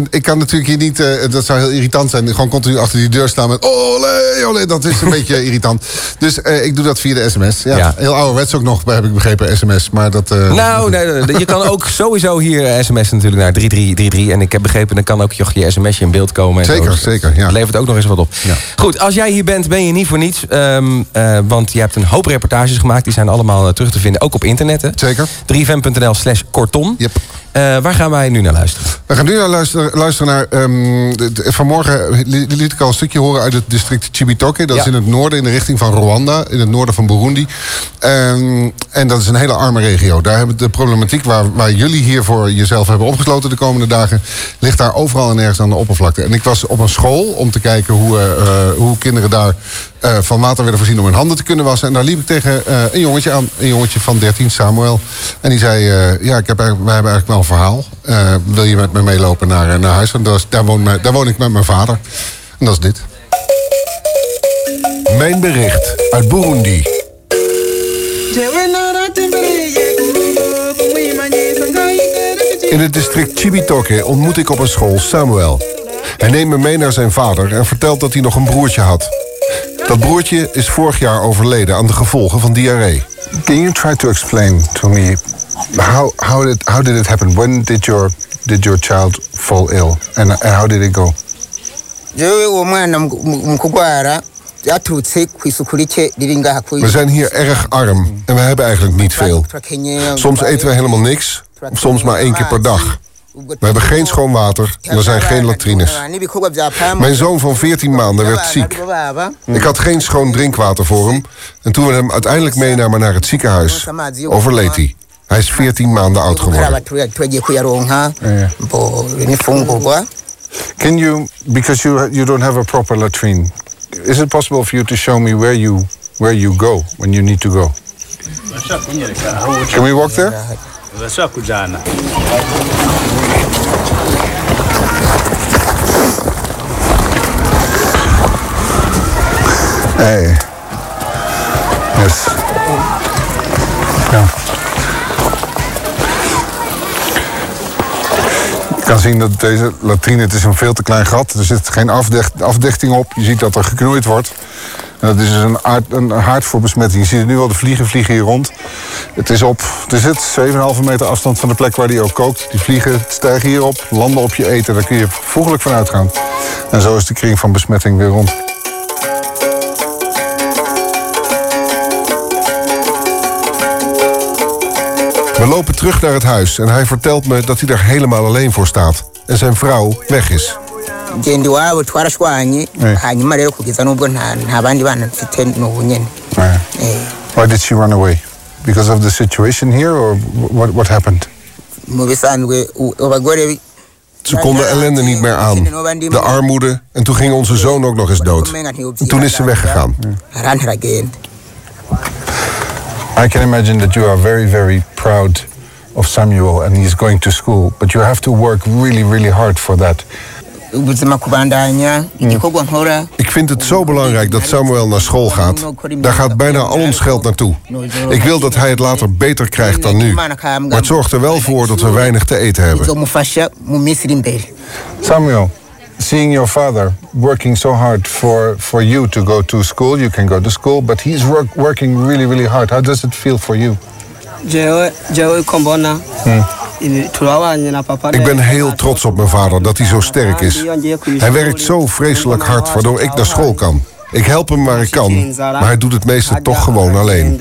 Ik kan natuurlijk hier niet, dat zou heel irritant zijn, gewoon continu achter die deur staan met olé, olé, dat is een beetje irritant. Dus ik doe dat via de sms. Ja, Ja. Heel ouderwets ook nog, heb ik begrepen, sms. Maar dat... Nou, nee, je kan ook sowieso hier sms'en natuurlijk naar 3333. En ik heb begrepen, dan kan ook je, je sms'je in beeld komen. En Zeker, zo. Dus zeker, ja. Dat levert ook nog eens wat op. Ja. Goed, als jij hier bent, ben je niet voor niets. ehm, eh, want je hebt een hoop reportages gemaakt. Die zijn allemaal terug te vinden, ook op internet. Hè? Zeker. 3fm.nl slash korton. Yep. Eh, waar gaan wij nu naar luisteren? We gaan nu naar luisteren, luisteren naar... ehm, de- de- vanmorgen li- liet ik al een stukje horen uit het district Chibitoke. Dat Ja. is in het noorden, in de richting van Rwanda. In het noorden van Burundi. Ehm, en dat is een hele arme regio. Daar hebben de problematiek waar, waar jullie hier voor jezelf hebben opgesloten de komende dagen... ligt daar overal en ergens aan de oppervlakte. En ik was op een school om te kijken hoe, eh, eh, hoe kinderen daar... van water werden voorzien om hun handen te kunnen wassen. En daar liep ik tegen een jongetje aan. Een jongetje van 13, Samuel. En die zei, ja, ik heb wij hebben eigenlijk wel verhaal. Eh, wil je met me meelopen naar, eh, naar huis? Is, daar, woon, daar woon ik met mijn vader. En dat is dit. Mijn bericht uit Burundi. In het district Chibitoke ontmoet ik op een school Samuel. Hij neemt me mee naar zijn vader en vertelt dat hij nog een broertje had. Dat broertje is vorig jaar overleden aan de gevolgen van diarree. Can you try to explain to me how how did how did it happen? When did your did your child fall ill, and, and how did it go? We zijn hier erg arm en we hebben eigenlijk niet veel. Soms eten we helemaal niks, of soms maar één keer per dag. We hebben geen schoon water en er zijn geen latrines. Mijn zoon van 14 maanden werd ziek. Ik had geen schoon drinkwater voor hem. En toen we hem uiteindelijk meenamen naar het ziekenhuis, overleed hij. Hij is 14 maanden oud geworden. Can you, because you you don't have a proper latrine, is it possible for you to show me where you where you go when you need to go? Can we walk there? Urashobora kujyana Hey. Yes. Ja. Je kan zien dat deze latrine, het is een veel te klein gat. Er zit geen afdicht, afdichting op. Je ziet dat er geknoeid wordt. Dat is dus een, aard, een haard voor besmetting. Je ziet nu al, de vliegen vliegen hier rond. Het is op, het is het, 7,5 meter afstand van de plek waar die ook kookt. Die vliegen stijgen hierop, landen op je eten. Daar kun je voegelijk van uitgaan. En zo is de kring van besmetting weer rond. We lopen terug naar het huis en hij vertelt me dat hij er helemaal alleen voor staat. En zijn vrouw weg is. Genda iwabo twarashwanye hanyuma rero kugeza n'ubwo nta bandi bana mfite n'ubu nyene Why did she run away? Because of the situation here or what, what happened? mu bisanzwe abagore Ze konden ellende niet meer aan. De armoede. En toen ging onze zoon ook nog eens dood. En toen is ze weggegaan. I can imagine that you are very, very proud of Samuel and he's going to school. But you have to work really, really hard for that. Ubuzima kubandanya igikorwa nkora Ik vind het zo belangrijk dat Samuel naar school gaat. Daar gaat bijna al ons geld naartoe. Ik wil dat hij het later beter krijgt dan nu. Maar het zorgt er wel voor dat we weinig te eten hebben. Samuel, seeing your father working so hard for, for you to go to school, you can go to school, but he's work, working really, really hard. How does it feel for you? Jewe jewe papa Ik ben heel trots op mijn vader dat hij zo sterk is. Hij werkt zo vreselijk hard waardoor ik naar school kan. Ik help hem waar ik kan, maar hij doet het meeste toch gewoon alleen.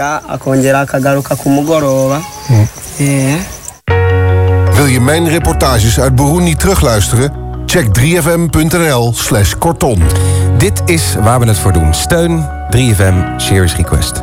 Eh. Wil je mijn reportages uit Burundi terugluisteren? Check 3fm.nl slash korton. Dit is waar we het voor doen. Steun 3FM Series Request.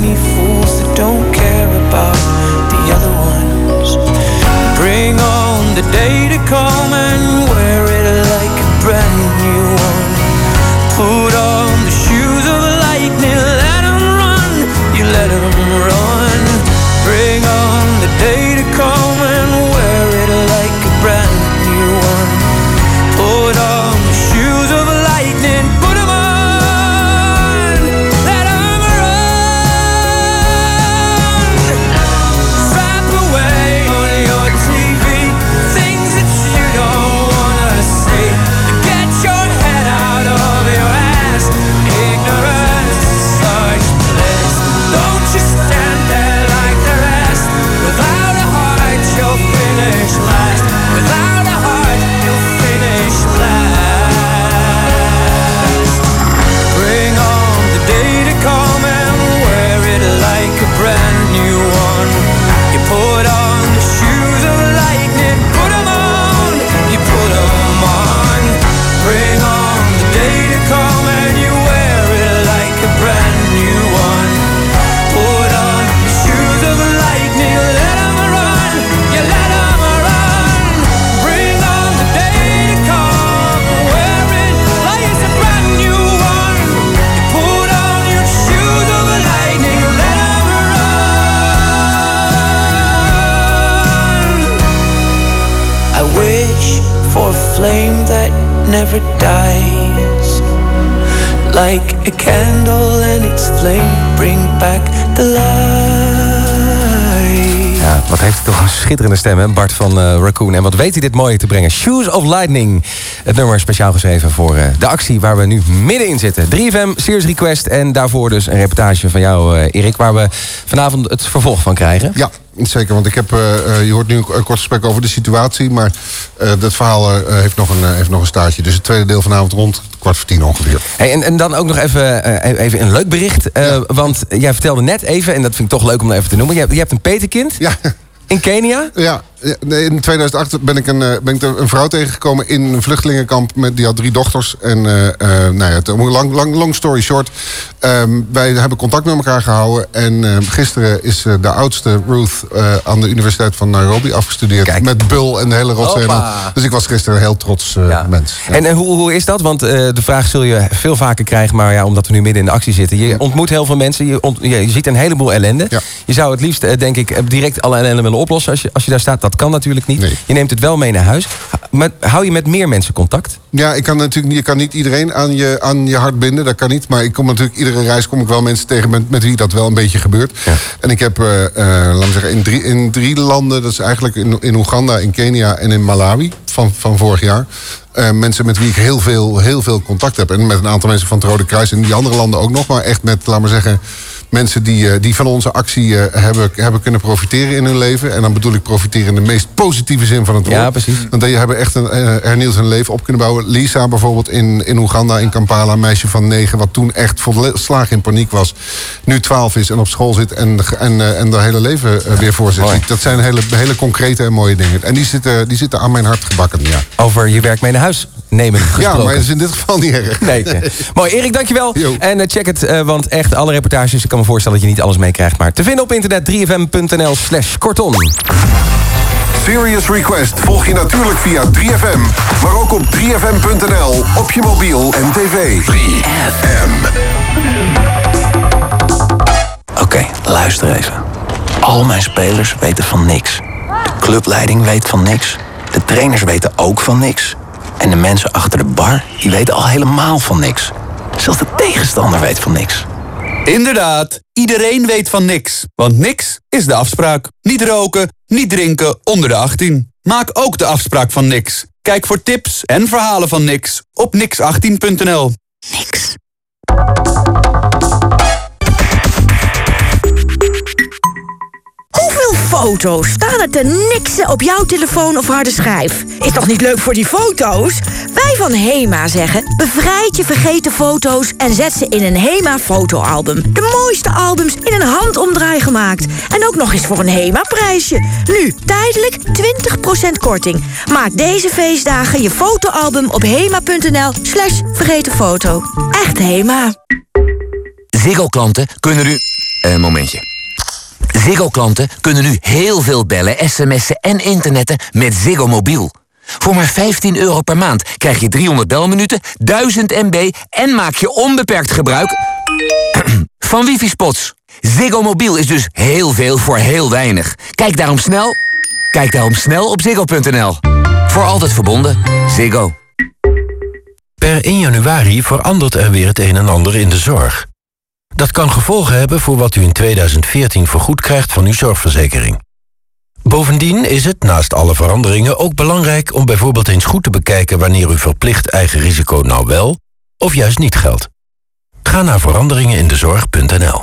tiny fools that don't care about the other ones. Bring on the day to come and wear it like a brand new one. Put on the shoes of lightning, let them run, you let them run. Bring on the day. A candle and its flame bring back the light. Ja, wat heeft hij toch een schitterende stem, hè? Bart van eh, Raccoon. En wat weet hij dit mooi te brengen. Shoes of Lightning. Het nummer speciaal geschreven voor eh, de actie waar we nu middenin zitten. 3FM, Series Request. En daarvoor dus een reportage van jou, eh, Erik... waar we vanavond het vervolg van krijgen. Ja, zeker. Want ik heb, eh, eh, je hoort nu een kort gesprek over de situatie. Maar eh, dat verhaal heeft, nog een, heeft nog een staartje. Dus het tweede deel vanavond rond kwart voor tien ongeveer. Hey, en, en dan ook nog even, even een leuk bericht. Want jij vertelde net even, en dat vind ik toch leuk om even te noemen... je hebt, je hebt een peterkind ja. in Kenia. Ja, in 2008 ben ik, een, eh, ben ik een vrouw tegengekomen in een vluchtelingenkamp. Met, die had drie dochters. En eh, eh, nou ja, het- lang, lang, long story short. ehm, wij hebben contact met elkaar gehouden. En eh, gisteren is de oudste Ruth aan de Universiteit van Nairobi afgestudeerd. Met Bul en de hele rotzooi. Dus ik was gisteren een heel trots mens. En, en hoe, hoe is dat? Want de vraag zul je veel vaker krijgen, maar ja, omdat we nu midden in de actie zitten. Je ontmoet heel veel mensen, je, ont- je, je ziet een heleboel ellende. Je zou het liefst, denk ik, direct alle ellende willen oplossen als je, als je daar staat. Dat kan natuurlijk niet. Je neemt het wel mee naar huis. Maar hou je met meer mensen contact? Ja, ik kan natuurlijk niet, je kan niet iedereen aan je, aan je hart binden. Dat kan niet. Maar ik kom natuurlijk iedere reis kom ik wel mensen tegen met, met wie dat wel een beetje gebeurt. En ik heb, laten we zeggen, in drie, in drie landen, dat is eigenlijk in, in Oeganda, in Kenia en in Malawi van, van vorig jaar. eh, mensen met wie ik heel veel, heel veel contact heb. En met een aantal mensen van het Rode Kruis in die andere landen ook nog. Maar echt met, laten we zeggen, mensen die, eh, die van onze actie eh, hebben, hebben kunnen profiteren in hun leven. En dan bedoel ik profiteren in de meest positieve zin van het woord. Ja, precies. Want die hebben echt een, eh, hernieuwd hun leven op kunnen bouwen. Lisa bijvoorbeeld in, in Oeganda, in Kampala, een meisje van negen... wat toen echt volslagen in paniek was. Nu twaalf is en op school zit en, en, en haar hele leven weer voor zich ziet. Dat zijn hele, hele concrete en mooie dingen. En die zitten, die zitten aan mijn hart gebakken, ja. Over je werk mee naar huis nemen gesproken. Ja, maar dat is in dit geval niet erg. Nee. nee. Mooi, Erik, dankjewel. En eh, check het, eh, want echt alle reportages... ik kan me voorstellen dat je niet alles meekrijgt... maar te vinden op internet 3fm.nl slash kortom. Serious Request volg je natuurlijk via 3FM. Maar ook op 3FM.nl, op je mobiel en tv. 3FM. Oké, luister even. Al mijn spelers weten van niks. De clubleiding weet van niks. De trainers weten ook van niks. En de mensen achter de bar, die weten al helemaal van niks. Zelfs de tegenstander weet van niks. Inderdaad, iedereen weet van niks. Want niks is de afspraak. Niet roken, niet drinken onder de 18. Maak ook de afspraak van niks. Kijk voor tips en verhalen van niks op nix18.nl. Hoeveel foto's staan er te niksen op jouw telefoon of harde schijf? Is toch niet leuk voor die foto's? Wij van HEMA zeggen, bevrijd je vergeten foto's... en zet ze in een HEMA-fotoalbum. De mooiste albums in een handomdraai gemaakt. En ook nog eens voor een HEMA-prijsje. Nu, tijdelijk 20% korting. Maak deze feestdagen je fotoalbum op hema.nl slash vergeten foto. Echt HEMA. Ziggo-klanten kunnen nu... Een momentje. Ziggo-klanten kunnen nu heel veel bellen, sms'en en internetten met Ziggo Mobiel. Voor maar 15 euro per maand krijg je 300 belminuten, 1000 MB... en maak je onbeperkt gebruik van wifi-spots. Ziggo Mobiel is dus heel veel voor heel weinig. Kijk daarom snel, kijk daarom snel op ziggo.nl. Voor altijd verbonden, Ziggo. Per 1 januari verandert er weer het een en ander in de zorg. Dat kan gevolgen hebben voor wat u in 2014 vergoed krijgt van uw zorgverzekering. Bovendien is het, naast alle veranderingen, ook belangrijk om bijvoorbeeld eens goed te bekijken wanneer uw verplicht eigen risico nou wel of juist niet geldt. Ga naar veranderingenindezorg.nl.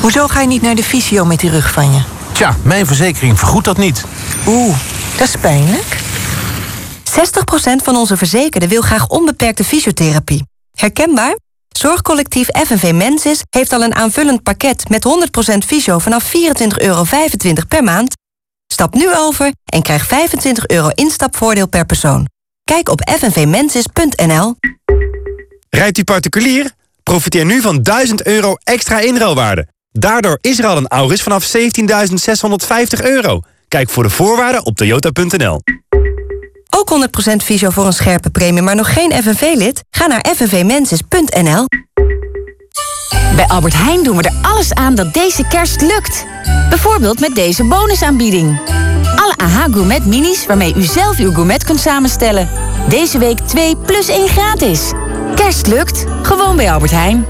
Hoezo ga je niet naar de fysio met die rug van je? Tja, mijn verzekering vergoedt dat niet. Oeh, dat is pijnlijk. 60% van onze verzekerden wil graag onbeperkte fysiotherapie. Herkenbaar? Zorgcollectief FNV Mensis heeft al een aanvullend pakket met 100% fysio vanaf 24,25 euro per maand. Stap nu over en krijg 25 euro instapvoordeel per persoon. Kijk op fnvmensis.nl. Rijdt u particulier? Profiteer nu van 1000 euro extra inruilwaarde. Daardoor is er al een Auris vanaf 17.650 euro. Kijk voor de voorwaarden op toyota.nl. Ook 100% visio voor een scherpe premie, maar nog geen FNV-lid? Ga naar fnvmensis.nl. Bij Albert Heijn doen we er alles aan dat deze kerst lukt. Bijvoorbeeld met deze bonusaanbieding. Alle AH Gourmet Minis waarmee u zelf uw gourmet kunt samenstellen. Deze week 2 plus 1 gratis. Kerst lukt, gewoon bij Albert Heijn.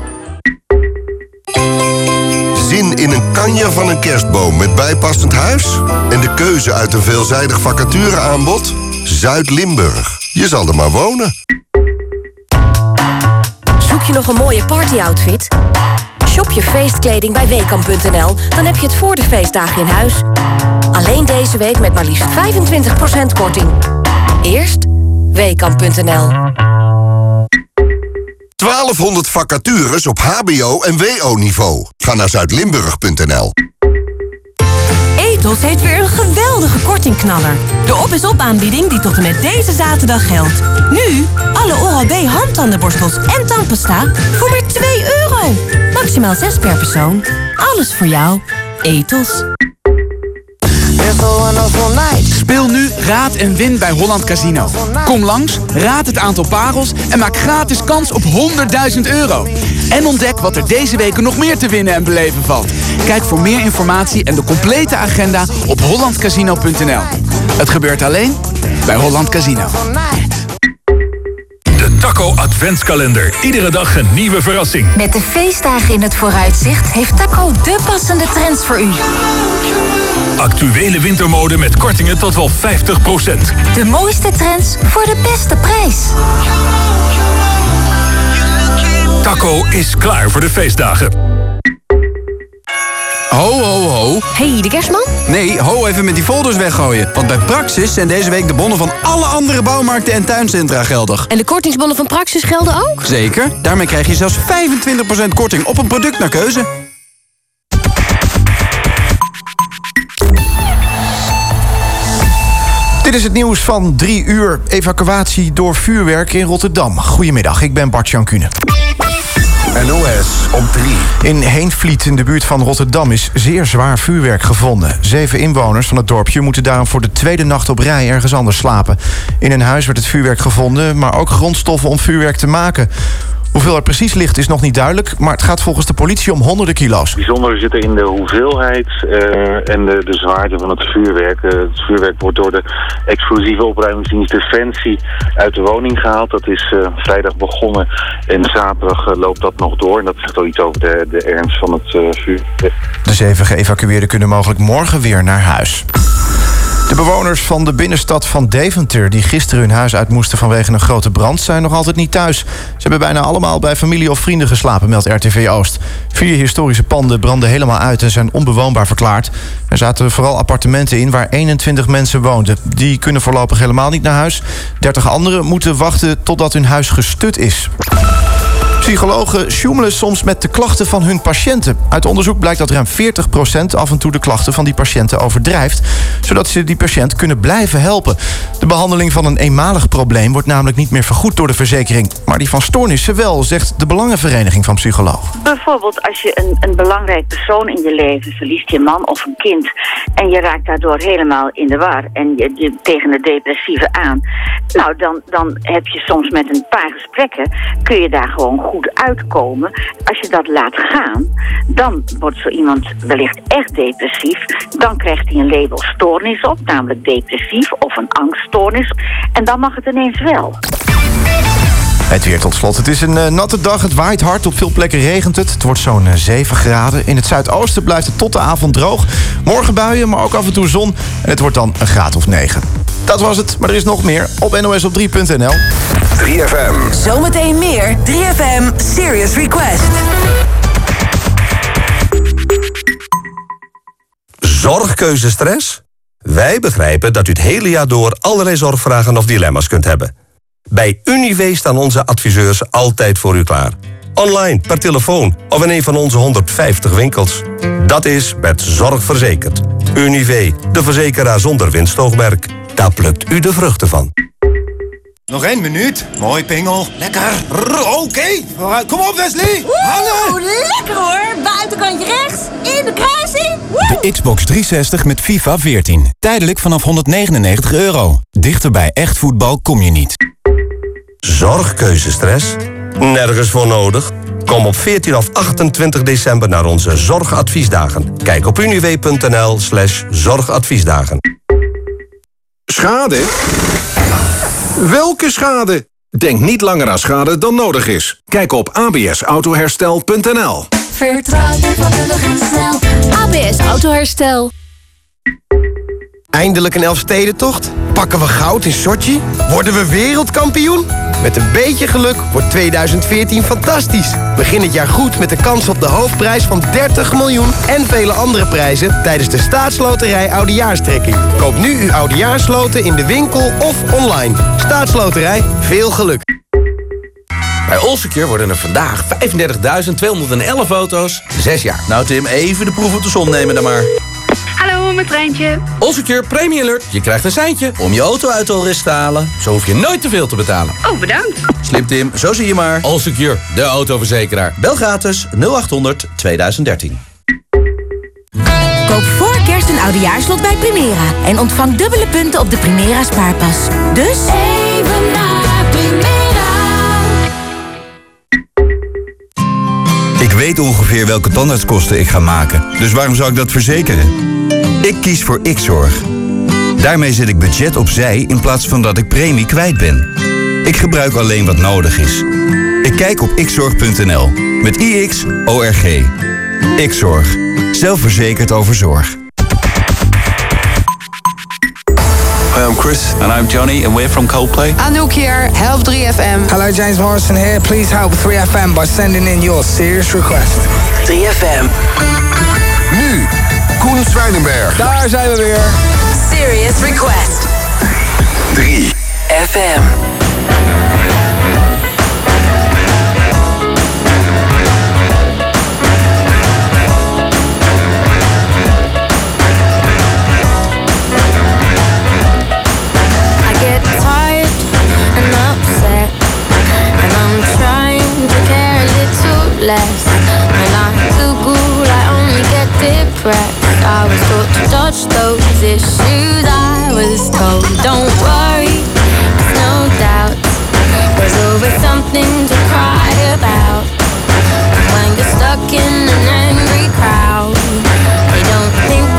Zin in een kanje van een kerstboom met bijpassend huis? En de keuze uit een veelzijdig vacatureaanbod? Zuid-Limburg. Je zal er maar wonen. Je nog een mooie partyoutfit? Shop je feestkleding bij Weekamp.nl, dan heb je het voor de feestdagen in huis. Alleen deze week met maar liefst 25% korting. Eerst Weekamp.nl. 1200 vacatures op hbo- en wo-niveau. Ga naar zuidlimburg.nl. Ethos heeft weer een geweldige kortingknaller. De op is op aanbieding die tot en met deze zaterdag geldt. Nu alle Oral-B handtandenborstels en tandpasta voor maar 2 euro. Maximaal 6 per persoon. Alles voor jou. Ethos. Speel nu Raad en Win bij Holland Casino. Kom langs, raad het aantal parels en maak gratis kans op 100.000 euro. En ontdek wat er deze weken nog meer te winnen en beleven valt. Kijk voor meer informatie en de complete agenda op hollandcasino.nl. Het gebeurt alleen bij Holland Casino. Taco Adventskalender. Iedere dag een nieuwe verrassing. Met de feestdagen in het vooruitzicht heeft Taco de passende trends voor u. Actuele wintermode met kortingen tot wel 50%. De mooiste trends voor de beste prijs. Taco is klaar voor de feestdagen. Ho, ho, ho. Hey, de kerstman? Nee, ho even met die folders weggooien. Want bij Praxis zijn deze week de bonnen van alle andere bouwmarkten en tuincentra geldig. En de kortingsbonnen van Praxis gelden ook? Zeker. Daarmee krijg je zelfs 25% korting op een product naar keuze. Dit is het nieuws van drie uur. Evacuatie door vuurwerk in Rotterdam. Goedemiddag, ik ben Bart Jankune. NOS op 3. In Heenvliet in de buurt van Rotterdam is zeer zwaar vuurwerk gevonden. Zeven inwoners van het dorpje moeten daarom voor de tweede nacht op rij ergens anders slapen. In een huis werd het vuurwerk gevonden, maar ook grondstoffen om vuurwerk te maken. Hoeveel er precies ligt is nog niet duidelijk, maar het gaat volgens de politie om honderden kilo's. bijzondere zit er in de hoeveelheid eh, en de, de zwaarte van het vuurwerk. Eh, het vuurwerk wordt door de explosieve opruimingsdienst Defensie uit de woning gehaald. Dat is eh, vrijdag begonnen en zaterdag loopt dat nog door. En dat zegt al iets over de, de ernst van het vuurwerk. De zeven geëvacueerden kunnen mogelijk morgen weer naar huis. De bewoners van de binnenstad van Deventer... die gisteren hun huis uit moesten vanwege een grote brand... zijn nog altijd niet thuis. Ze hebben bijna allemaal bij familie of vrienden geslapen, meldt RTV Oost. Vier historische panden brandden helemaal uit en zijn onbewoonbaar verklaard. Er zaten vooral appartementen in waar 21 mensen woonden. Die kunnen voorlopig helemaal niet naar huis. 30 anderen moeten wachten totdat hun huis gestut is. Psychologen sjoemelen soms met de klachten van hun patiënten. Uit onderzoek blijkt dat ruim 40% af en toe de klachten van die patiënten overdrijft, zodat ze die patiënt kunnen blijven helpen. De behandeling van een eenmalig probleem wordt namelijk niet meer vergoed door de verzekering, maar die van stoornissen wel, zegt de Belangenvereniging van Psychologen. Bijvoorbeeld als je een, een belangrijk persoon in je leven verliest, je man of een kind, en je raakt daardoor helemaal in de war en je, je tegen het depressieve aan. Nou, dan, dan heb je soms met een paar gesprekken, kun je daar gewoon goed uitkomen. Als je dat laat gaan, dan wordt zo iemand wellicht echt depressief. Dan krijgt hij een label stoornis op, namelijk depressief of een angststoornis. En dan mag het ineens wel. Het weer tot slot. Het is een eh, natte dag. Het waait hard. Op veel plekken regent het. Het wordt zo'n eh, 7 graden. In het zuidoosten blijft het tot de avond droog. Morgen buien, maar ook af en toe zon. En het wordt dan een graad of 9. Dat was het, maar er is nog meer op nosop3.nl. 3FM. Zometeen meer 3FM Serious Request. Zorgkeuzestress? Wij begrijpen dat u het hele jaar door allerlei zorgvragen of dilemma's kunt hebben. Bij Unive staan onze adviseurs altijd voor u klaar. Online, per telefoon of in een van onze 150 winkels. Dat is met zorg verzekerd. Univé, de verzekeraar zonder winstoogmerk. Daar plukt u de vruchten van. Nog één minuut. Mooi, Pingel. Lekker. Oké. Kom op, Wesley. Hangen. lekker hoor. Buitenkantje rechts. In de kruising. De Xbox 360 met FIFA 14. Tijdelijk vanaf 199 euro. Dichter bij echt voetbal kom je niet. Zorgkeuzestress? Nergens voor nodig. Kom op 14 of 28 december naar onze zorgadviesdagen. Kijk op uniw.nl slash zorgadviesdagen. Schade? Welke schade? Denk niet langer aan schade dan nodig is. Kijk op absautoherstel.nl Vertrouw je vakkundig en snel. ABS Autoherstel. Eindelijk een Elfstedentocht? Pakken we goud in Sochi? Worden we wereldkampioen? Met een beetje geluk wordt 2014 fantastisch. Begin het jaar goed met de kans op de hoofdprijs van 30 miljoen... en vele andere prijzen tijdens de staatsloterij Oudejaarstrekking. Koop nu uw Oudejaarsloten in de winkel of online. Staatsloterij, veel geluk. Bij Allsecure worden er vandaag 35.211 auto's, 6 jaar. Nou Tim, even de proef op de som nemen dan maar. Met Treintje. Premium Alert. Je krijgt een seintje om je auto uit de te halen. Zo hoef je nooit te veel te betalen. Oh, bedankt. Slim Tim, zo zie je maar. Allsecure, de autoverzekeraar. Bel gratis 0800 2013. Koop voor kerst een oudejaarslot bij Primera. En ontvang dubbele punten op de Primera spaarpas. Dus... Even naar weet ongeveer welke tandartskosten ik ga maken. Dus waarom zou ik dat verzekeren? Ik kies voor Xzorg. Daarmee zet ik budget opzij in plaats van dat ik premie kwijt ben. Ik gebruik alleen wat nodig is. Ik kijk op xzorg.nl met IX-ORG. Xzorg. Zelfverzekerd over zorg. Hi, I'm Chris. And I'm Johnny, and we're from Coldplay. Anouk here, Help 3FM. Hello, James Morrison here. Please help 3FM by sending in your serious request. 3FM. Nu, Koen Zwijnenberg. Daar zijn we weer. Serious Request. 3 less. When I'm Google, I only get depressed. I was taught to dodge those issues. I was told, don't worry, no doubt. There's always something to cry about. When you're stuck in an angry crowd, they don't think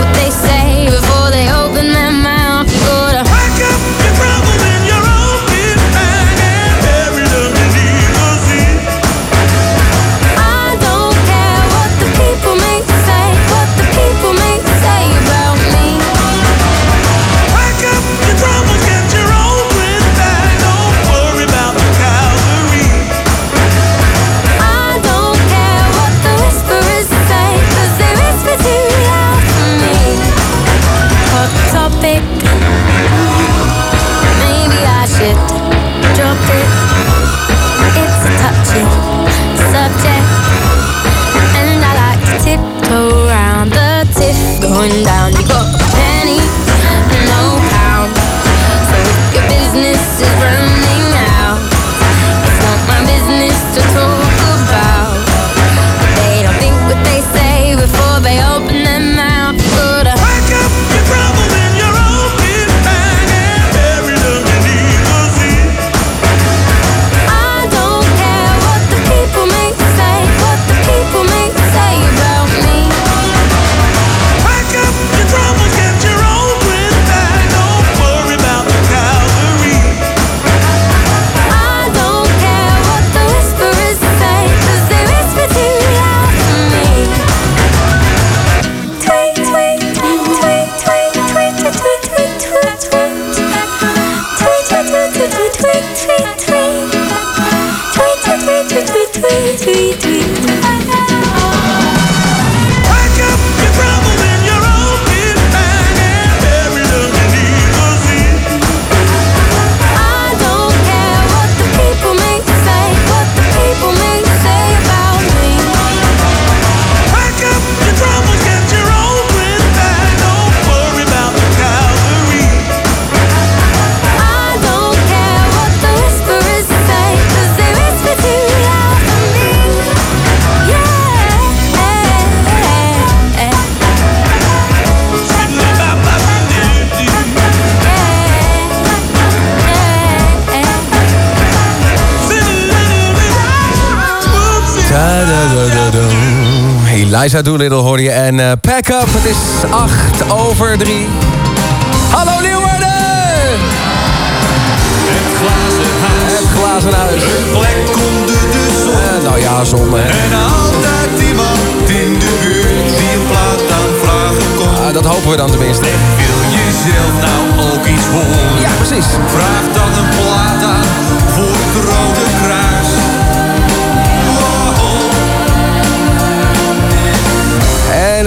Eliza Doolittle hoor je en uh, pack up. Het is 8 over 3. Hallo Leeuwarden! Het glazen huis. Het glazen huis. Een plek onder de zon. Uh, nou ja, zon hè. En altijd iemand in de buurt die een plaat aanvragen komt. Uh, dat hopen we dan tenminste. En wil je zelf nou ook iets horen? Ja, precies. Vraag dan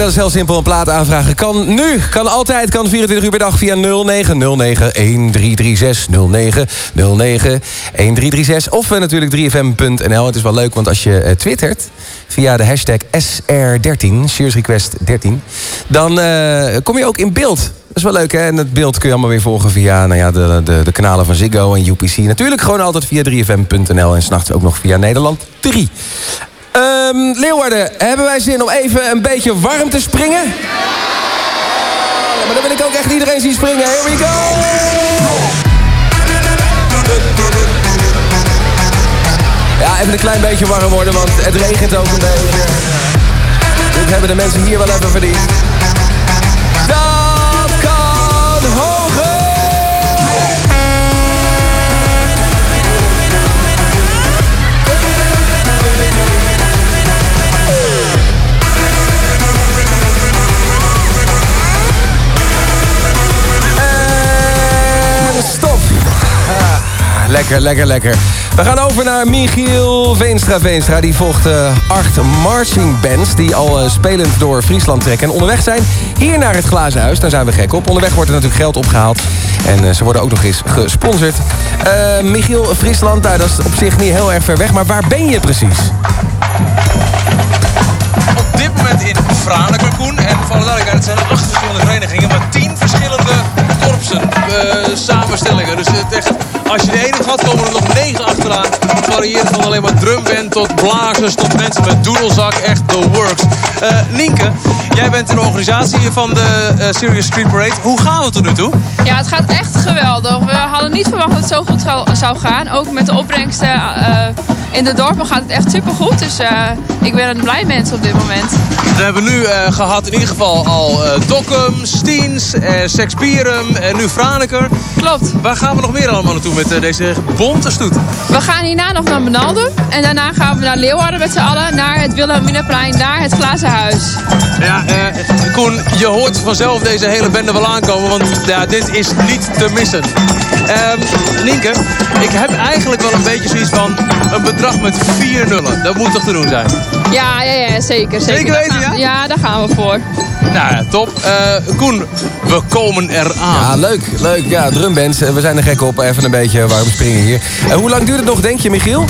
dat is heel simpel, een plaat aanvragen kan nu, kan altijd, kan 24 uur per dag via 0909 1336 0909 1336 of uh, natuurlijk 3fm.nl. Het is wel leuk, want als je uh, twittert via de hashtag SR13, Sears Request 13, dan uh, kom je ook in beeld. Dat is wel leuk, hè? En het beeld kun je allemaal weer volgen via nou ja, de, de, de kanalen van Ziggo en UPC. Natuurlijk gewoon altijd via 3fm.nl en s'nachts ook nog via Nederland 3. Um, Leeuwarden, hebben wij zin om even een beetje warm te springen? Ja, maar dan wil ik ook echt iedereen zien springen. Here we go! Ja, even een klein beetje warm worden, want het regent ook een beetje. Dit hebben de mensen hier wel even verdiend. Lekker, lekker, lekker. We gaan over naar Michiel Veenstra. Veenstra die volgt uh, acht marching bands... die al uh, spelend door Friesland trekken en onderweg zijn... hier naar het Glazen Huis. Daar zijn we gek op. Onderweg wordt er natuurlijk geld opgehaald. En uh, ze worden ook nog eens gesponsord. Michiel, Friesland, nou, dat is op zich niet heel erg ver weg. Maar waar ben je precies? Op dit moment in Franeker, Koen. En alle duidelijkheid, het zijn acht verschillende verenigingen... maar tien verschillende korpsen, samenstellingen. Dus het echt... Als je de ene gaat, komen er nog negen achteraan. Het varieert van alleen maar drumband tot blazers tot mensen met doedelzak. Echt the works. Uh, Nienke, jij bent in de organisatie van de uh, Serious Street Parade. Hoe gaan we tot nu toe? Ja, het gaat echt geweldig. We hadden niet verwacht dat het zo goed zou gaan. Ook met de opbrengsten uh, in de dorpen gaat het echt supergoed. Dus ik ben een blij mens op dit moment. We hebben nu gehad in ieder geval al Dokkum, Stiens, Sexpirum en nu Franeker. Klopt. Waar gaan we nog meer allemaal naartoe met deze bonte stoet? We gaan hierna nog naar Benalden. En daarna gaan we naar Leeuwarden met z'n allen. Naar het Wilhelminaplein, naar het Glazen Huis. Ja, uh, Koen, je hoort vanzelf deze hele bende wel aankomen. Want ja, dit is niet te missen. Uh, Nienke, ik heb eigenlijk wel een beetje zoiets van een bedrag met vier nullen. Dat moet toch te doen zijn? Ja, ja, ja zeker. Zeker, zeker weten, ja? Ja, daar gaan we voor. Nou ja, top. Uh, Koen, we komen eraan. Ja, leuk. Leuk. Ja, drumbands. We zijn er gek op. Even een beetje warm springen hier. Uh, hoe lang duurt het nog, denk je, Michiel?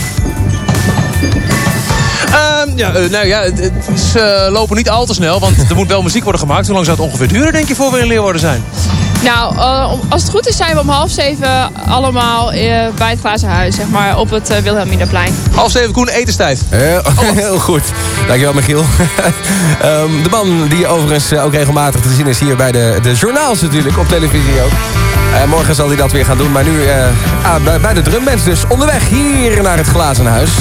Um, ja, uh, nou ja, het, het is, uh, lopen niet al te snel, want er moet wel muziek worden gemaakt. Hoe lang zou het ongeveer duren, denk je, voor we in Leeuwarden zijn? Nou, uh, als het goed is zijn we om half zeven allemaal bij het glazen huis, zeg maar, op het Wilhelminaplein. Half zeven, Koen, etenstijd. Heel, oh. heel goed. Dankjewel, Michiel. um, de man die overigens ook regelmatig te zien is hier bij de, de journaals natuurlijk, op televisie ook. Uh, morgen zal hij dat weer gaan doen, maar nu uh, ah, bij, bij de drumbands dus. Onderweg hier naar het glazen huis.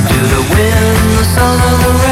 Do the wind, the sun or the rain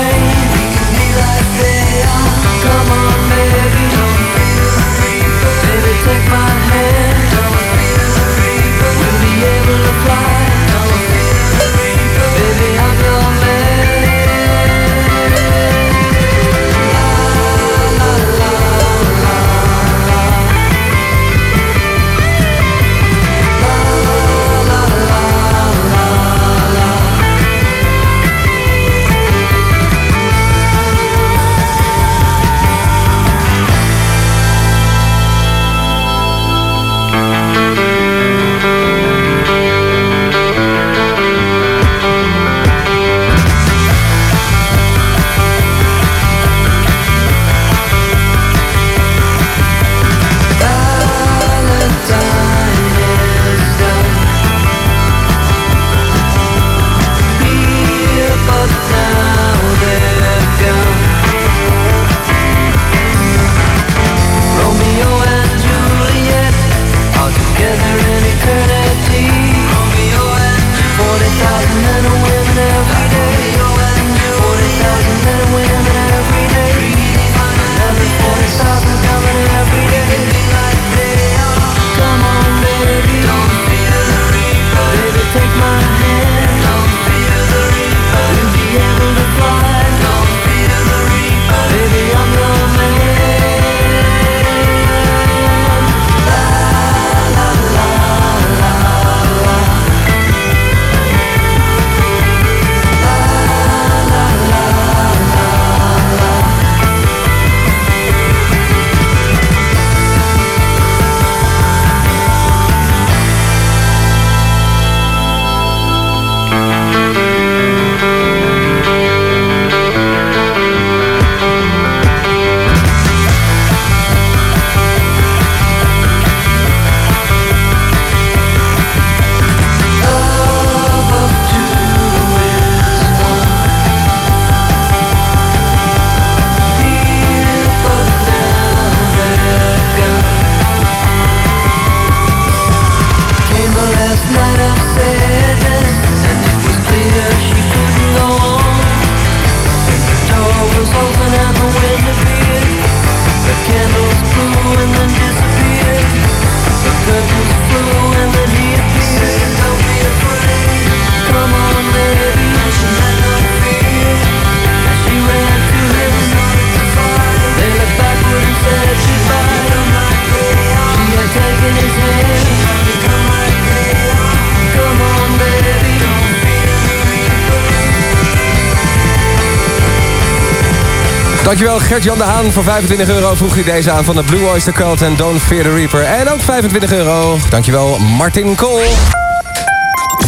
Dankjewel Gert-Jan de Haan. Voor 25 euro vroeg hij deze aan van de Blue Oyster Cult en Don't Fear the Reaper. En ook 25 euro. Dankjewel Martin Kool.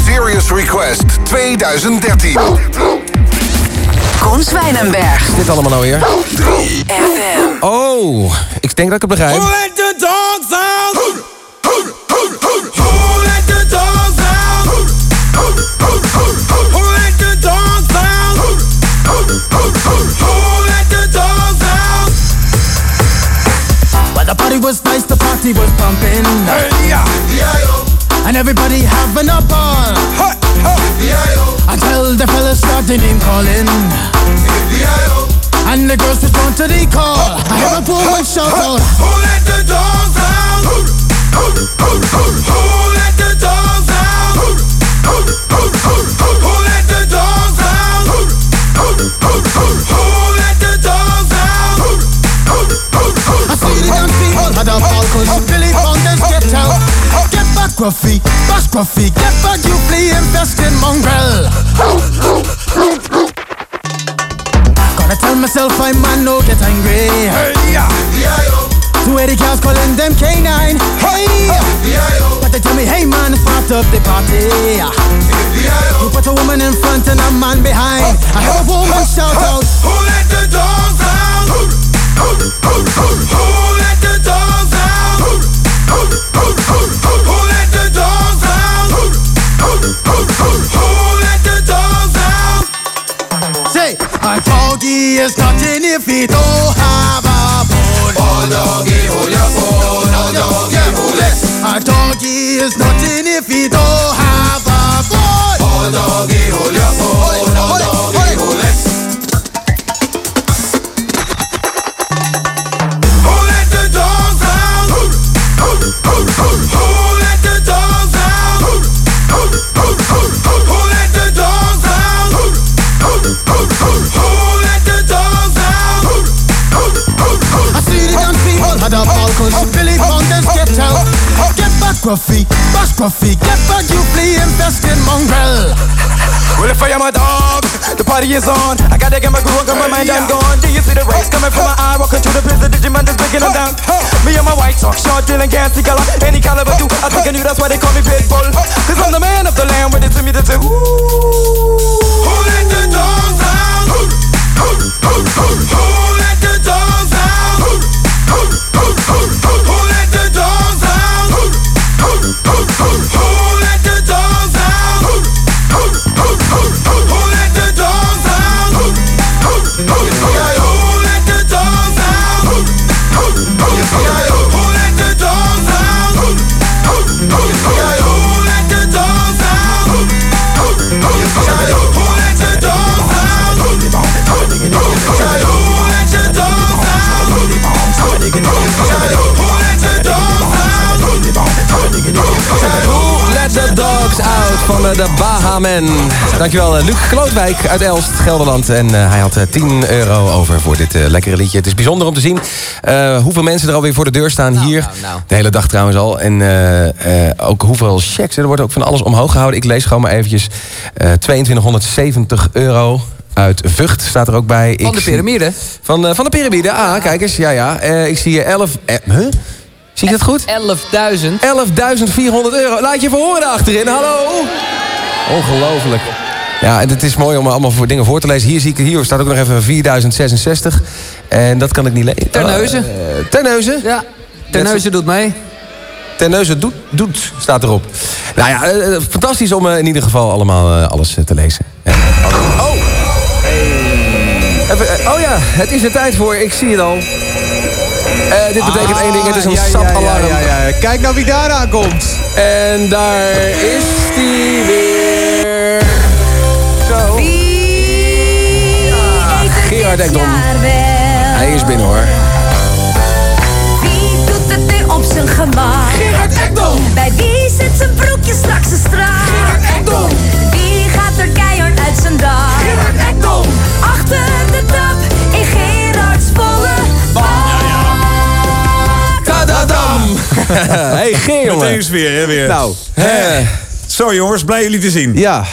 Serious Request 2013. Koen Zwijnenberg. Dit allemaal nou weer? 3FM. Oh, ik denk dat ik het begrijp. Party was nice, the party was pumping. And everybody having a ball. Until the fellas started name calling. And the girls respond to the call. I hear a woman shout out. Who let the dogs out? Who let the damn people had a ball cause Billy Fountains get out. Get back, Gruffy, bash Gruffy, get back, you flea infested mongrel. Gotta tell myself I'm man, no get angry. Two eighty cows calling them canine. Hey, but they tell me, hey man, start up the party. You put a woman in front and a man behind. I hear a woman shout out. Who let the dogs out? Who let the a doggy is nothing if he don't have a bone. Oh, doggy, hold your bone. Oh, doggy, hold it. A doggy is nothing if he don't have a bone. Oh, doggy, hold your bone. Oh, doggy, Get back, Gruffy, get back, you flea infested mongrel. Well, if I am a dog, the party is on. I gotta get my groove on, got my mind, I'm gone. Do you see the rays coming from my eye? Walking through the prison, Digimon just breaking them down. Me and my white talk, short, dealing, gassy color. Any caliber do, I think I knew that's why they call me Pitbull. Cause I'm the man of the land, ready to me to say, ooh. Who let the dogs out? Who let the dogs out? Who Let the dogs out van eh, de Bahamen. Dankjewel, eh, Luc Klootwijk uit Elst, Gelderland. En eh, hij had eh, 10 euro over voor dit lekkere liedje. Het is bijzonder om te zien hoeveel mensen er alweer voor de deur staan hier. De hele dag trouwens al. En ook hoeveel checks. Er wordt ook van alles omhoog gehouden. Ik lees gewoon maar eventjes. Eh 2270 euro. Uit Vught staat er ook bij. Van de Ik piramide? Van, eh, van de piramide, ah, kijk eens. Ja, ja. Eh, ik zie hier 11... eh, huh? Zie je dat goed? 11.000. 11.400 euro. Laat je even horen achterin. Hallo? Ongelooflijk. Ja, en het is mooi om allemaal voor dingen voor te lezen. Hier zie ik, hier staat ook nog even 4066. En dat kan ik niet lezen. Terneuzen. Uh, Terneuzen? Ja, Terneuzen doet mee. Terneuzen doet, doet, staat erop. Nou ja, fantastisch om in ieder geval allemaal alles te lezen. En, oh! Even, eh, oh ja, het is er tijd voor. Ik zie het al. Eh, dit betekent één ding, het is een ja, SAP-alarm. ja, ja, ja. Kijk nou wie daar aankomt. En daar is die weer. Zo. Ah, Gerard Ekdom. Hij is binnen hoor. Wie doet het nu op zijn gemak? Gerard Ekdom. Bij wie zit zijn broekje straks een straat? Gerard Ekdom. Wie gaat er keihard uit zijn dak? Gerard Ekdom. Achter hey Geer jongen. Meteen sfeer, hè, weer. Nou, hè. Zo jongens, blij jullie te zien. Ja.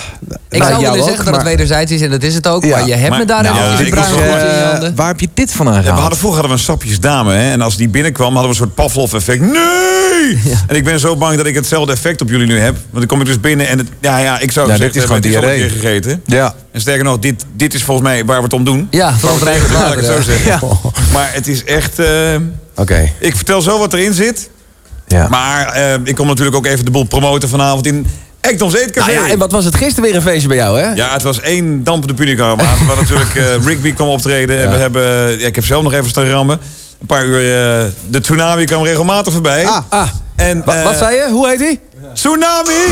Ik zou willen zeggen dat het wederzijds is en dat is het ook. Maar je hebt me daar nou, je eh, handen. Waar heb je dit van Ja, we aangehaald? hadden vroeger hadden we een sapjesdame. Hè? En als die binnenkwam, hadden we een soort Pavlov-effect. Nee! En ik ben zo bang dat ik hetzelfde effect op jullie nu heb. Want dan kom ik dus binnen en het, ja, ja, ik zou Ja, zeggen, dit is gewoon we hebben het al een diarree. keer gegeten. Ja. En sterker nog, dit, dit is volgens mij waar we het om doen. Ja, vooral we het laat ik het zo zeggen. ja. Maar het is echt... eh, Oké. ik vertel zo wat erin zit. Ja. Maar eh, ik kom natuurlijk ook even de boel promoten vanavond in Ekdoms Eetcafé. Nou ja, en wat was het gisteren weer een feestje bij jou, hè? Ja, het was één dampende punica. Maar we natuurlijk eh, Rigby kwam optreden. En we hebben, ja, ik heb zelf nog even staan rammen. Een paar uur. eh, de tsunami kwam regelmatig voorbij. Ah, ah. En, Wa- wat zei je? Hoe heet hij? Tsunami!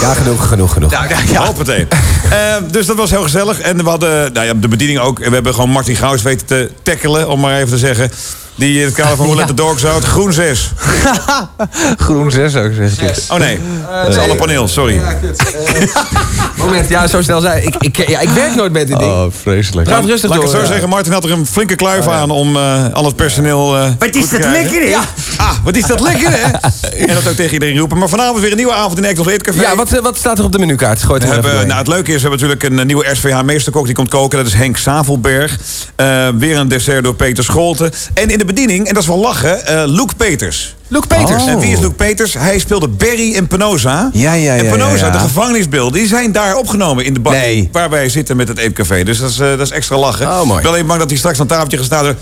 Ja, genoeg, genoeg, genoeg. Ja, ja, ja. Hoppatee. Eh, dus dat was heel gezellig. En we hadden nou ja, de bediening ook. En we hebben gewoon Martin Gauws weten te tackelen, om maar even te zeggen. Die in het kader van Roulette Dog Zout. Groen 6. Groen 6 ook, zeg ik. Oh nee, dat is alle paneel, sorry. Moment, ja, zo snel zei ik. Ik, ja, ik werk nooit met dit ding. Oh, vreselijk. Ga het rustig Laat ik door. het zo ja. zeggen, Martin had er een flinke kluif aan om eh, al het personeel. eh, Wat is dat lekker, hè? Ja. Ah, wat is dat lekker, hè? en dat ook tegen iedereen roepen. Maar vanavond weer een nieuwe avond in Eetcafé. Ja, wat, eh, wat staat er op de menukaart? Gooi We het even hebben, nou, het leuke is, we hebben natuurlijk een eh, nieuwe SVH-meesterkok die komt koken. Dat is Henk Savelberg. Eh, weer een dessert door Peter Scholten. En in de bediening, en dat is wel lachen, eh Loek Peters. Loek Peters. En wie is Loek Peters? Hij speelde Barry in Penosa. Ja, ja, En ja, Penosa, ja, ja. de gevangenisbeelden, die zijn daar opgenomen in de bak Nee. waar wij zitten met het eetcafé. Dus dat is, eh, dat is extra lachen. Oh, mooi. Ik ben alleen bang dat hij straks aan het tafeltje gaat staan.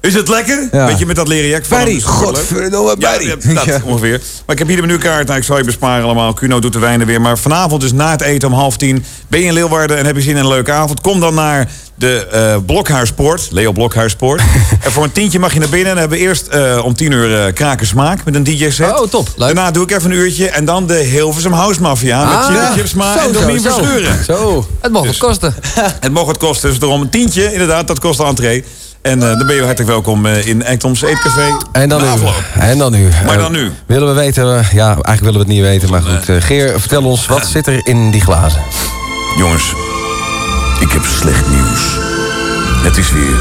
Is het lekker? Ja. Weet je, met dat leren jack van Barry, godverdomme, Barry. ja, dat Ja. ongeveer. Maar ik heb hier de menukaart. Nou, ik zal je besparen allemaal. Cuno doet de wijnen weer. Maar vanavond, dus na het eten om half tien... ben je in Leeuwarden en heb je zin in een leuke avond... kom dan naar de eh Blokhuispoort. Leo Blokhuispoort. en voor een tientje mag je naar binnen. En dan hebben we eerst eh, om tien uur eh, kraken smaak met een DJ-set. Oh, top. Leuk. Daarna doe ik even een uurtje. En dan de Hilversum House Mafia. Met Ah, Chili ja. Chipsma en Domien zo. Verschuren. Zo. Het mocht het kosten. Het mocht het kosten. Dus daarom een tientje, inderdaad. Dat kost de entree. En eh, dan ben je hartelijk welkom eh, in Ektoms Eetcafé. En dan nu. En dan nu. Maar Eh, dan nu. Willen we weten, ja, eigenlijk willen we het niet weten, maar goed. Geer, vertel ons, wat zit er in die glazen? Jongens, ik heb slecht nieuws. Het is weer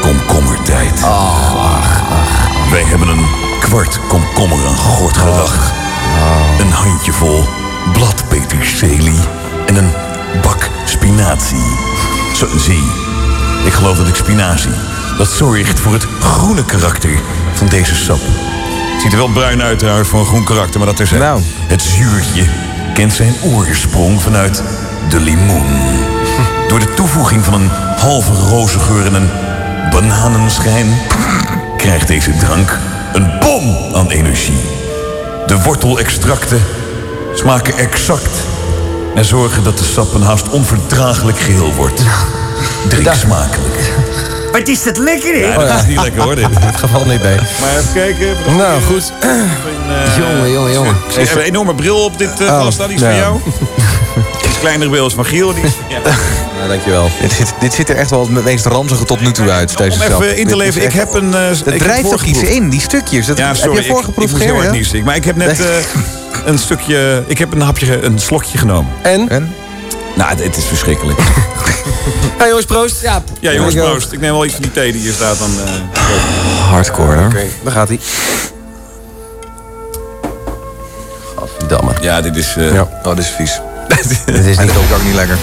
komkommertijd. Wij hebben een kwart komkommer aan gort gedacht. Een handjevol bladpeterselie en een bak spinazie. Zo, zie, ik geloof dat ik spinazie... dat zorgt voor het groene karakter van deze sap. Het ziet er wel bruin uit trouwens voor een groen karakter, maar dat is Nou. Het zuurtje kent zijn oorsprong vanuit de limoen. Door de toevoeging van een halve rozengeur en een bananenschijn... krijgt deze drank een bom aan energie. De wortelextracten smaken exact... en zorgen dat de sap een haast onverdraaglijk geheel wordt. Drink smakelijk. Wat is dat lekker, hè? Ja, dat is niet lekker hoor, dit. In het geval niet, nee. Maar even kijken. Nou, goed. Jongen, jongen, jongen. Ik even een enorme bril op dit uh, Oh, glas staan. Die is van jou. Iets kleinere bril is van Giel. Die is, ja. Ja, dankjewel. Dit, zit- dit ziet er echt wel het meest ranzige tot nu toe uit, deze Om even in Dit te leven, ik echt- heb een... eh, ik Er heb drijft ook iets in, die stukjes. Dat, Ja, sorry. heb je voorgeproefd, ik, ik moest heel hard. Maar ik heb net eh, een stukje... Ik heb een hapje, een slokje genomen. En? En? Nou, het, het is verschrikkelijk. Hey jongens, proost. Ja, Ja, jongens, proost. Ik neem wel iets van die thee die hier staat. Dan, eh, Hardcore, hoor. Oké, daar gaat hij. Gadverdamme. ja, dit is... eh, Ja. Oh, dit is vies. Dit is En niet ook niet lekker.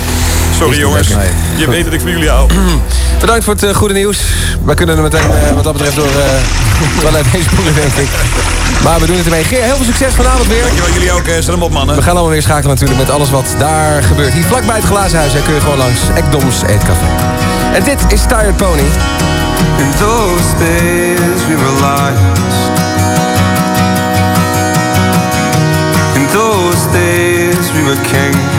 Sorry jongens. Je weet dat ik van jullie hou. Bedankt voor het eh, goede nieuws. We kunnen er meteen, eh, wat dat betreft, door uh, toilet heen spoelen, denk ik. Maar we doen het ermee. Geer, heel veel succes vanavond weer. Dankjewel, jullie ook. eh, Zet hem op, mannen. We gaan allemaal weer schakelen natuurlijk met alles wat daar gebeurt. Hier vlakbij het glazen huis kun je gewoon langs Ekdoms Eetcafé. En dit is Tired Pony. In those days we were lions. In those days we were kings.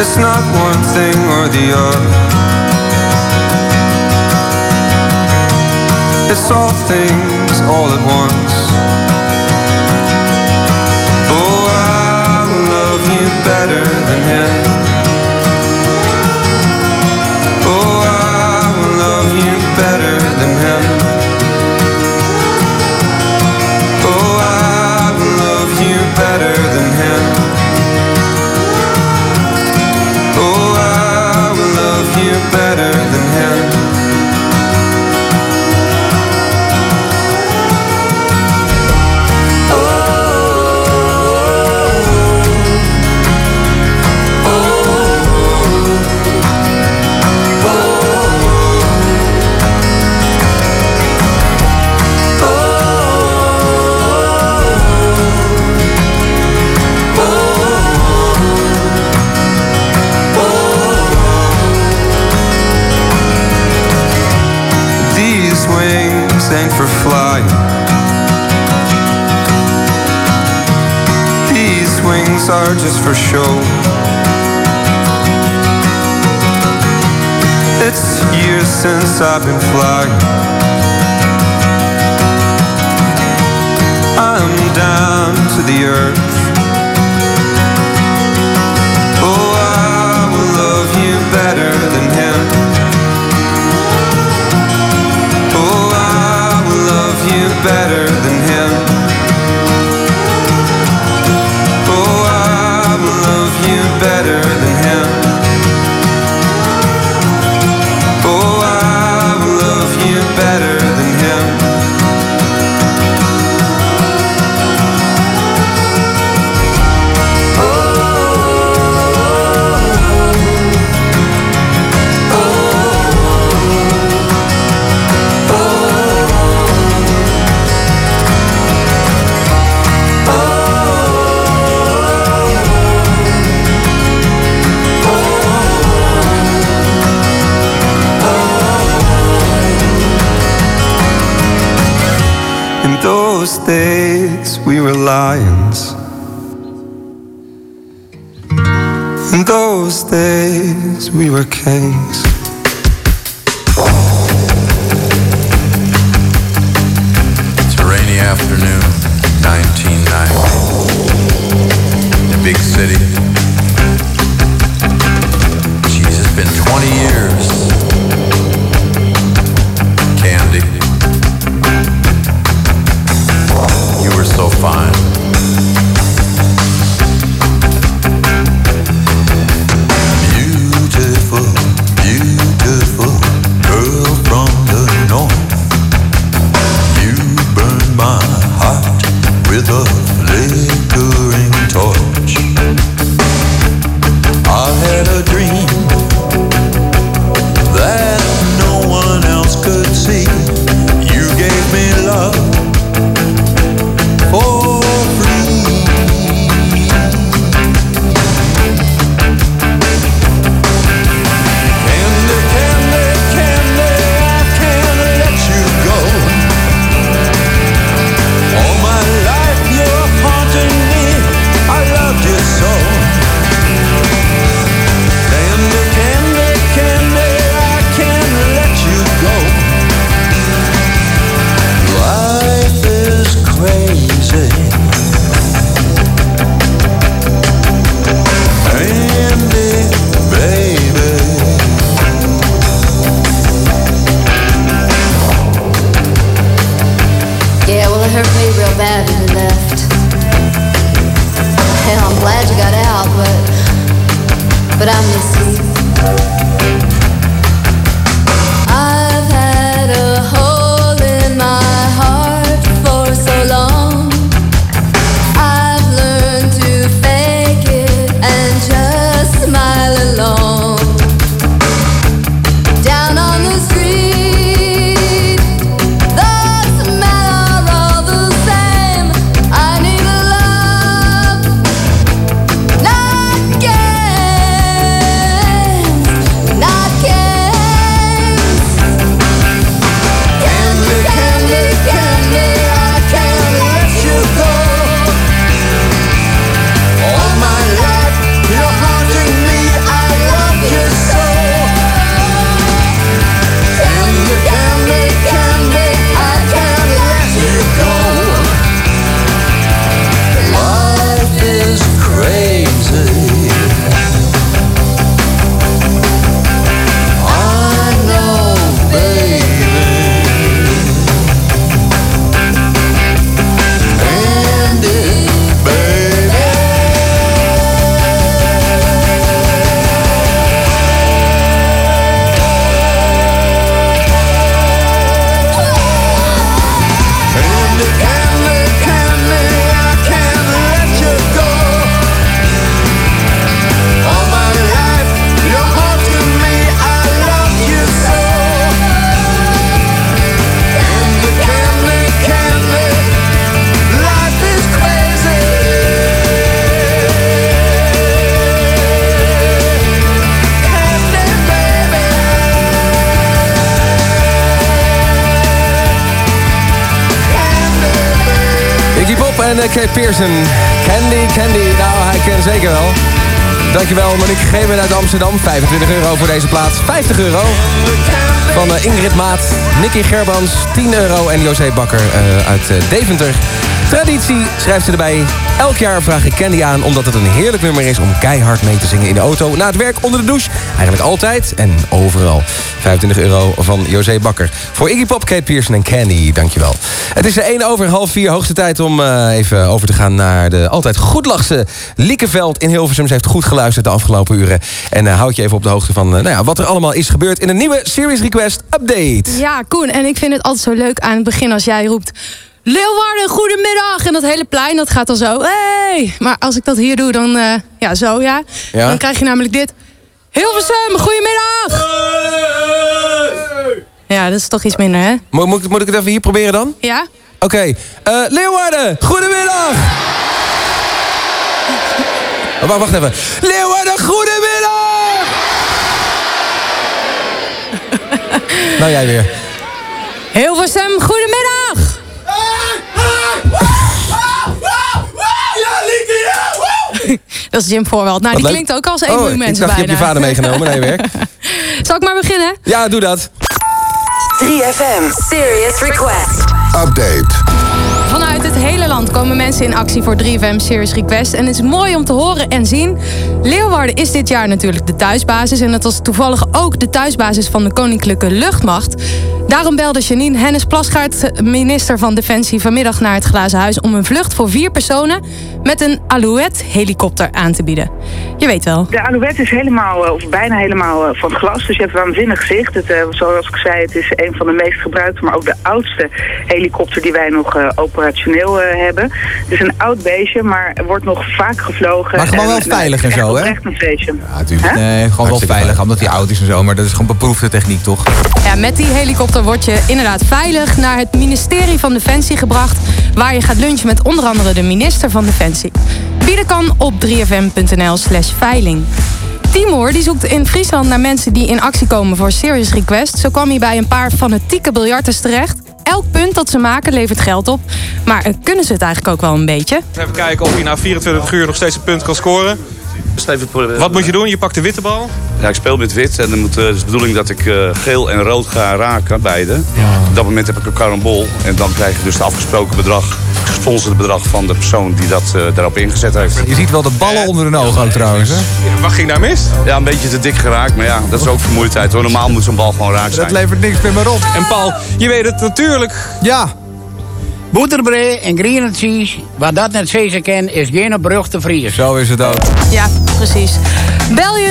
It's not one thing or the other. It's all things all at once. Oh, I love you better than him. are just for show. It's years since I've been flying. I'm down to the earth. Oh, I will love you better than him. Oh, I will love you better than him. mistakes, we were lions. In those days, we were kings. Dankjewel Monique Gemen uit Amsterdam. 25 euro voor deze plaats. 50 euro van eh, Ingrid Maat, Nicky Gerbrands. 10 euro en José Bakker eh, uit eh, Deventer. Traditie, schrijft ze erbij. Elk jaar vraag ik Candy aan omdat het een heerlijk nummer is... om keihard mee te zingen in de auto, na het werk, onder de douche. Eigenlijk altijd en overal. 25 euro van José Bakker. Voor Iggy Pop, Kate Pearson en Candy, dankjewel. Het is de 1 over half 4, hoogste tijd om eh, even over te gaan... naar de altijd goedlachse Liekeveld in Hilversum. Ze heeft goed geluisterd de afgelopen uren. En eh, houd je even op de hoogte van eh, nou ja, wat er allemaal is gebeurd... in een nieuwe Series Request Update. Ja, Koen. En ik vind het altijd zo leuk aan het begin als jij roept... Leeuwarden, goedemiddag! En dat hele plein, dat gaat dan zo. Hey! Maar als ik dat hier doe, dan... ja, zo ja. Ja. Dan krijg je namelijk dit. Hilversum, goedemiddag! Ja, dat is toch iets minder, hè? Mo- Moet, ik- moet ik het even hier proberen dan? Ja? Oké. Eh, Leeuwarden, goedemiddag! Oh, wacht, wacht even. Leeuwarden, goedemiddag! nou, jij weer. Hilversum, goedemiddag! Dat is Jim Voorweld. Nou, Wat die leuk. klinkt ook als één Oh, miljoen ik mensen dacht, je bijna. hebt je vader meegenomen. Nee, werk. Zal ik maar beginnen? Ja, doe dat. 3FM Serious Request. Update. Het hele land komen mensen in actie voor 3FM Series Request. En het is mooi om te horen en zien. Leeuwarden is dit jaar natuurlijk de thuisbasis. En dat was toevallig ook de thuisbasis van de Koninklijke Luchtmacht. Daarom belde Janine Hennis Plasgaard, minister van Defensie, vanmiddag naar het Glazen Huis om een vlucht voor vier personen met een Alouette helikopter aan te bieden. Je weet wel. De Alouette is helemaal, eh, of bijna helemaal eh, van glas. Dus je hebt waanzinnig zicht. Het, eh, zoals ik zei, het is een van de meest gebruikte, maar ook de oudste helikopter die wij nog operationeel eh, hebben. Het is een oud beestje, maar er wordt nog vaak gevlogen. Maar gewoon wel En, veilig en echt zo, hè? oprecht een feestje. Ja, natuurlijk. Nee, gewoon wel veilig, omdat hij oud is en zo. Maar dat is gewoon beproefde techniek, toch? Ja, met die helikopter word je inderdaad veilig naar het ministerie van Defensie gebracht... waar je gaat lunchen met onder andere de minister van Defensie. Bieden kan op 3fm.nl slash veiling. Timor die zoekt in Friesland naar mensen die in actie komen voor Serious Request. Zo kwam hij bij een paar fanatieke biljarters terecht. Elk punt dat ze maken levert geld op. Maar eh, kunnen ze het eigenlijk ook wel een beetje? Even kijken of je na 24 uur nog steeds een punt kan scoren. Wat moet je doen? Je pakt de witte bal. Ja, ik speel met wit en dan moet, eh, het is de bedoeling dat ik eh, geel en rood ga raken, beide. Op dat moment heb ik een karambol en dan krijg je dus het afgesproken bedrag, het gesponsorde bedrag van de persoon die dat eh, daarop ingezet heeft. Je ziet wel de ballen onder de ogen ook trouwens, hè? Wat ging daar mis? Ja, een beetje te dik geraakt, maar ja, dat is ook vermoeidheid hoor. Normaal moet zo'n bal gewoon raak zijn. Dat levert niks meer maar op. En Paul, je weet het natuurlijk. Ja. Boterbrei en green cheese, wat dat net zezen ken, is geen brug te vriezen. Zo is het ook. Ja, precies. Bel je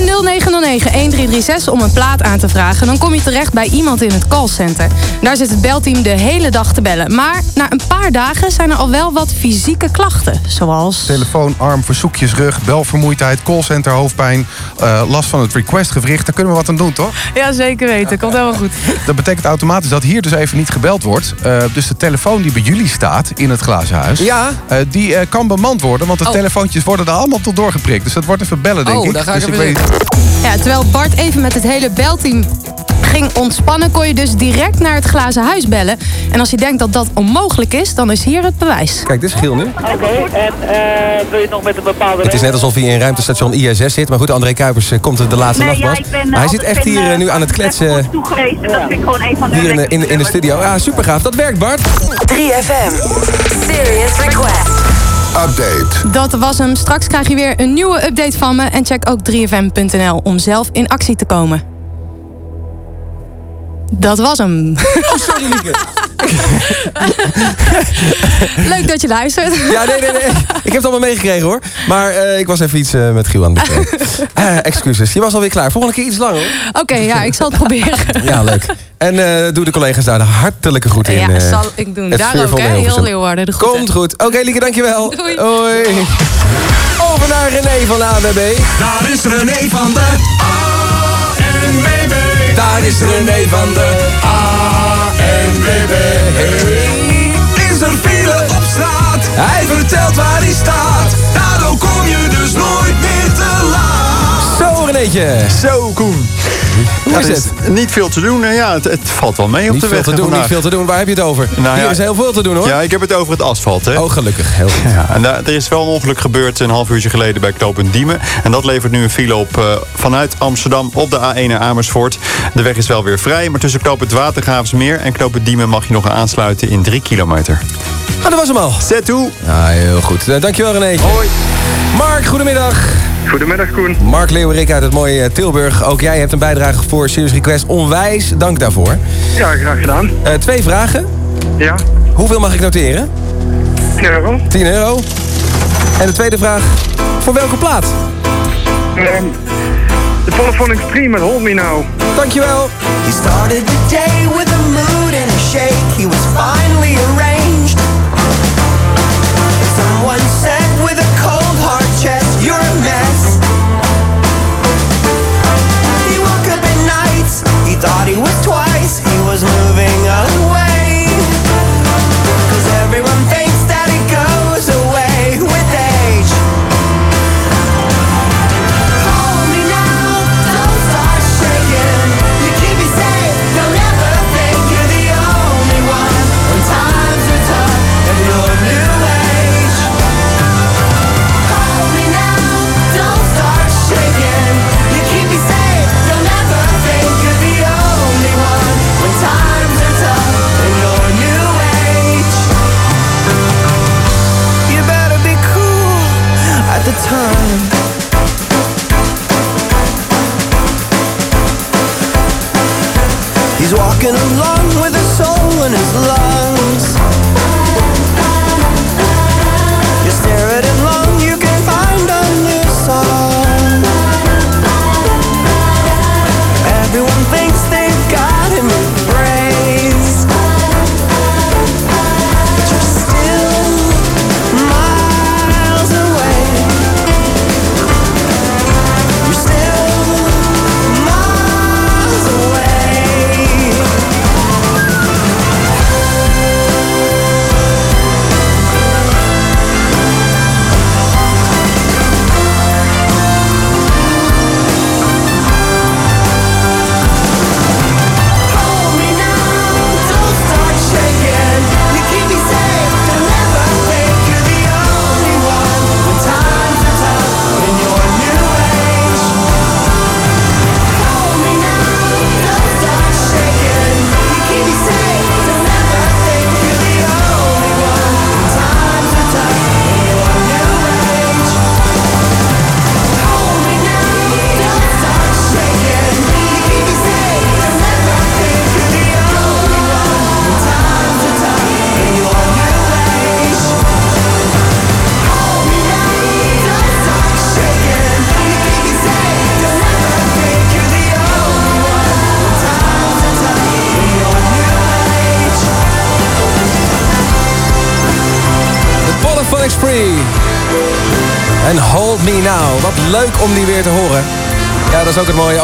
0909-1336 om een plaat aan te vragen. Dan kom je terecht bij iemand in het callcenter. Daar zit het belteam de hele dag te bellen. Maar na een paar dagen zijn er al wel wat fysieke klachten. Zoals... Telefoon, arm, verzoekjes, rug, belvermoeidheid, callcenter, hoofdpijn, eh, last van het requestgewricht. Daar kunnen we wat aan doen, toch? Ja, zeker weten. Komt helemaal goed. Dat betekent automatisch dat hier dus even niet gebeld wordt. Eh, dus de telefoon die bij jullie staat in het glazen huis, Ja. eh, die eh, kan bemand worden. Want de Oh. telefoontjes worden er allemaal tot doorgeprikt. Dus dat wordt even bellen, denk Oh, ik. daar ga ik dus even weet... Ja, terwijl Bart even met het hele belteam ging ontspannen... kon je dus direct naar het glazen huis bellen. En als je denkt dat dat onmogelijk is, dan is hier het bewijs. Kijk, dit is Giel nu. Oké, en eh, wil je nog met een bepaalde... Het is net alsof hij in ruimtestation ISS zit. Maar goed, André Kuipers eh, komt er de laatste Nee, nacht ja, pas. ik ben, Maar hij eh, zit ik echt ben, hier nu aan het kletsen. toegewezen. Dat vind ik gewoon een van de... Hier in, de- in, de- in de studio. Ja, super gaaf. Dat werkt, Bart. 3FM Serious Request. Update. Dat was hem. Straks krijg je weer een nieuwe update van me. En check ook 3fm.nl om zelf in actie te komen. Dat was hem. Oh, sorry, Lieke. Leuk dat je luistert. Ja, nee, nee, nee. Ik heb het allemaal meegekregen hoor. Maar eh, ik was even iets eh, met Giel aan het doen. Eh, excuses. Je was alweer klaar. Volgende keer iets langer hoor. Oké, ja, ik zal het proberen. Ja, leuk. En eh, doe de collega's daar de hartelijke groeten in. Ja, zal ik doen. het Daar ook, hè? Heel. Leeuwarden. De groeten. Komt goed. Oké, Lieke, dankjewel. Doei. Hoi. Over naar René van de AWB. Daar is René van de. Daar is René van de ANWB. Is er file op straat? Hij vertelt waar hij staat. Daardoor kom je dus nooit meer te laat. Zo, Renéetje. Zo, Koen. Hoe Ja, is het? Niet veel te doen. Ja, het, het valt wel mee op Niet de veel weg te hè, doen, niet veel te doen. Waar heb je het over? Nou Hier ja, is heel veel te doen hoor. Ja, ik heb het over het asfalt. Hè. Oh, gelukkig. Heel goed. Ja, en daar, er is wel een ongeluk gebeurd een half uurtje geleden bij knooppunt Diemen. En dat levert nu een file op eh, vanuit Amsterdam op de A1 naar Amersfoort. De weg is wel weer vrij, maar tussen knooppunt Watergraafsmeer en knooppunt Diemen mag je nog aansluiten in 3 kilometer. Ah, dat was hem al. Zet toe. Ja, heel goed. Eh, dankjewel René. Hoi. Mark, goedemiddag. Goedemiddag Koen. Mark Leeuwerik uit het mooie eh, Tilburg. Ook jij hebt een bijdrage voor Serious Request. Onwijs dank daarvoor. Ja, graag gedaan. Eh, twee vragen. Ja. Hoeveel mag ik noteren? 10 euro. 10 euro. En de tweede vraag. Voor welke plaat? Ehm, De Polyphonic Stream met Hold Me Now. Dankjewel. He started the day with a mood and a shake. Walking along with a soul in his lungs.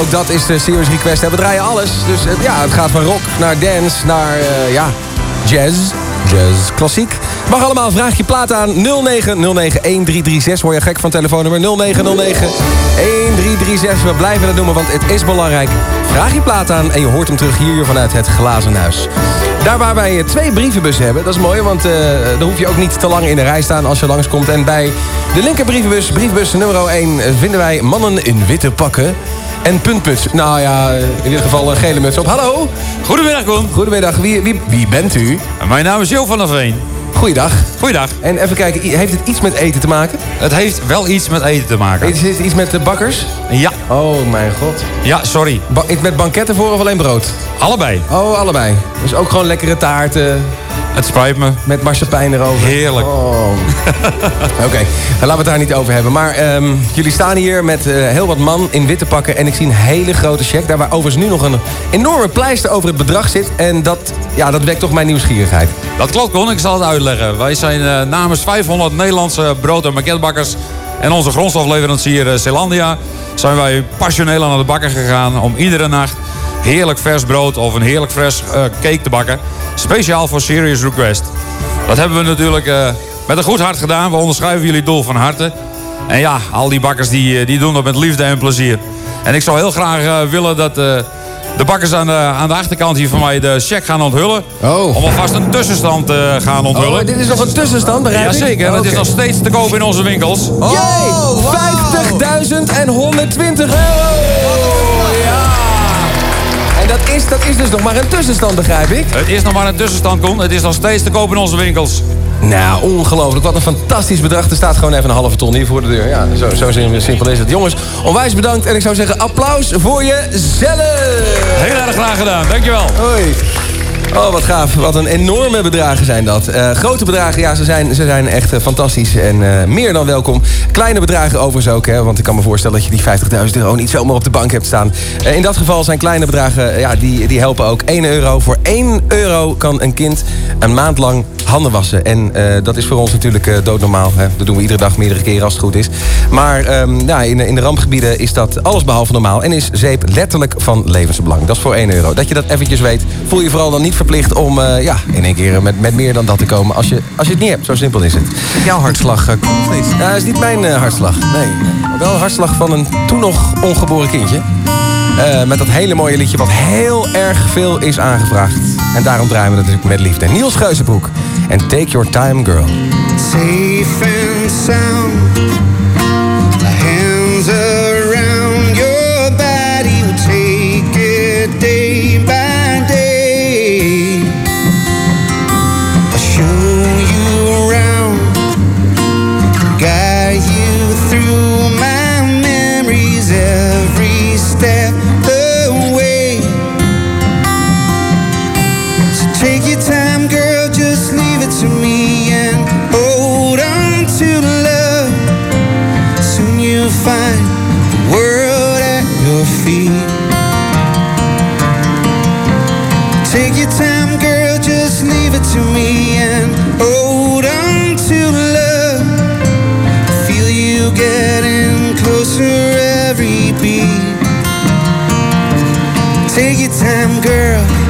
Ook dat is de Serious Request. We draaien alles. Dus eh, ja, het gaat van rock naar dance naar, eh, ja, jazz. Jazz, klassiek. Mag allemaal, vraag je plaat aan 0909-1336. Word je gek van telefoonnummer 0909-1336. We blijven het noemen, want het is belangrijk. Vraag je plaat aan en je hoort hem terug hier vanuit het Glazen Huis. Daar waar wij eh, twee brievenbussen hebben, dat is mooi... want eh dan hoef je ook niet te lang in de rij staan als je langskomt. En bij de linker brievenbus, brievenbus nummer 1... eh, vinden wij mannen in witte pakken... En puntmuts. Nou ja, in dit geval een gele muts op. Hallo. Goedemiddag, Koen. Goedemiddag. Wie, wie, wie bent u? Mijn naam is Jo van der Veen. Goeiedag. Goeiedag. En even kijken, heeft het iets met eten te maken? Het heeft wel iets met eten te maken. Is het iets met de bakkers? Ja. Oh mijn god. Ja, sorry. Ba- met banketten voor of alleen brood? Allebei. Oh, allebei. Dus ook gewoon lekkere taarten. Het spijt me. Met marsepein erover. Heerlijk. Oh. Oké, laten we het daar niet over hebben. Maar ehm, jullie staan hier met eh, heel wat man in witte pakken. En ik zie een hele grote check. Daar waar overigens nu nog een enorme pleister over het bedrag zit. En dat, ja, dat wekt toch mijn nieuwsgierigheid. Dat klopt, Koen. Ik zal het uitleggen. Wij zijn eh, namens 500 Nederlandse brood- en banketbakkers... en onze grondstofleverancier eh, Zeelandia... zijn wij passioneel aan de bakken gegaan... om iedere nacht heerlijk vers brood of een heerlijk vers cake te bakken. Speciaal voor Serious Request. Dat hebben we natuurlijk eh, met een goed hart gedaan. We onderschrijven jullie doel van harte. En ja, al die bakkers die, eh, die doen dat met liefde en plezier. En ik zou heel graag eh, willen dat eh, de bakkers aan de, aan de achterkant hier van mij de check gaan onthullen. Om alvast een tussenstand te gaan onthullen. Oh, dit is nog een tussenstand, begrijp ik? Jazeker, dat is Oké. nog steeds te koop in onze winkels. Jee! 50.120 euro! En dat is, dat is dus nog maar een tussenstand, begrijp ik? Het is nog maar een tussenstand, Koen. Het is nog steeds te koop in onze winkels. Nou, ongelooflijk. Wat een fantastisch bedrag. Er staat gewoon even een halve ton hier voor de deur. Ja, zo, zo simpel is het. Jongens, onwijs bedankt. En ik zou zeggen, applaus voor jezelf. Heel erg graag gedaan. Dankjewel. Hoi. Oh, wat gaaf. Wat een enorme bedragen zijn dat. Eh, grote bedragen, ja, ze zijn, ze zijn echt eh, fantastisch en eh, meer dan welkom. Kleine bedragen overigens ook, hè, want ik kan me voorstellen dat je die 50.000 euro niet zomaar op de bank hebt staan. In dat geval zijn kleine bedragen, ja, die, die helpen ook. 1 euro. Voor 1 euro kan een kind een maand lang handen wassen. En eh, dat is voor ons natuurlijk eh, doodnormaal. Hè. Dat doen we iedere dag meerdere keren als het goed is. Maar ehm, ja, in, in de rampgebieden is dat alles behalve normaal. En is zeep letterlijk van levensbelang. Dat is voor 1 euro. Dat je dat eventjes weet. Voel je vooral dan niet verplicht om eh, ja, in één keer met, met meer dan dat te komen. Als je, als je het niet hebt. Zo simpel is het. Jouw hartslag komt niet? Dat is niet mijn eh, hartslag. Nee. Maar wel een hartslag van een toen nog ongeboren kindje. Eh, met dat hele mooie liedje wat heel erg veel is aangevraagd. En daarom draaien we het natuurlijk met liefde. Niels Geuzenbroek. En Take Your Time Girl. Safe and sound. Girl.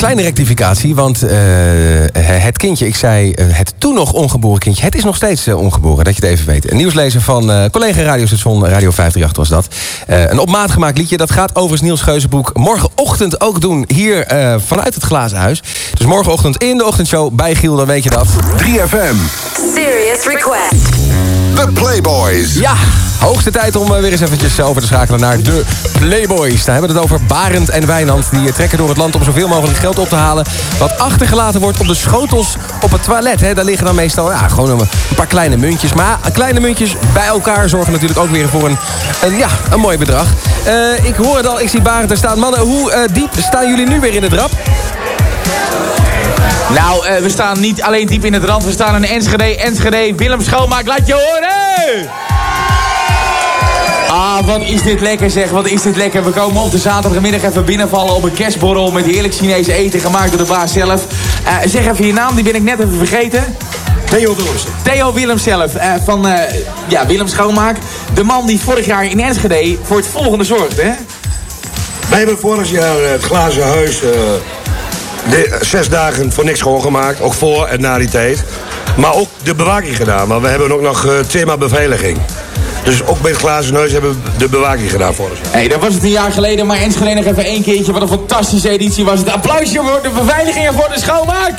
Kleine rectificatie, want eh, het kindje, ik zei eh, het toen nog ongeboren kindje, het is nog steeds eh, ongeboren, dat je het even weet. Een nieuwslezer van eh, collega radiostation Radio 538 was dat. Eh, een op maat gemaakt liedje, dat gaat overigens Niels Geuzenbroek morgenochtend ook doen, hier eh, vanuit het Glazen Huis. Dus morgenochtend in de ochtendshow bij Giel, dan weet je dat. 3FM. Serious request. The Playboys. Ja, Hoogste tijd om eh, weer eens eventjes over te schakelen naar de Playboys. Daar hebben we het over Barend en Wijnand. Die eh, trekken door het land om zoveel mogelijk geld op te halen... wat achtergelaten wordt op de schotels op het toilet. Daar liggen dan meestal ja, gewoon een, paar kleine muntjes. Maar kleine muntjes bij elkaar zorgen natuurlijk ook weer voor een, ja, een mooi bedrag. Eh, ik hoor het al, ik zie Barend er staan. Mannen, hoe eh, diep staan jullie nu weer in het rap? Nou, eh, we staan niet alleen diep in het rand. We staan in Enschede. Enschede, Willem Schoonmaak, laat je horen! Ah, wat is dit lekker zeg, wat is dit lekker. We komen op de zaterdagmiddag even binnenvallen op een kerstborrel... met heerlijk Chinees eten gemaakt door de baas zelf. Eh, zeg even je naam, die ben ik net even vergeten. Theo Willems. Theo Willems zelf, eh, van eh, ja, Willem Schoonmaak. De man die vorig jaar in Enschede voor het volgende zorgde, hè? Wij hebben vorig jaar het glazen huis de, zes dagen voor niks schoongemaakt. Ook voor en na die tijd. Maar ook de bewaking gedaan. Maar we hebben ook nog thema beveiliging. Dus ook bij het glazen huis hebben we de bewaking gedaan vorig jaar. Hé, hey, dat was het een jaar geleden, maar Enschede nog even één keertje. Wat een fantastische editie was het. Applausje voor de beveiliging en voor de schoonmaak.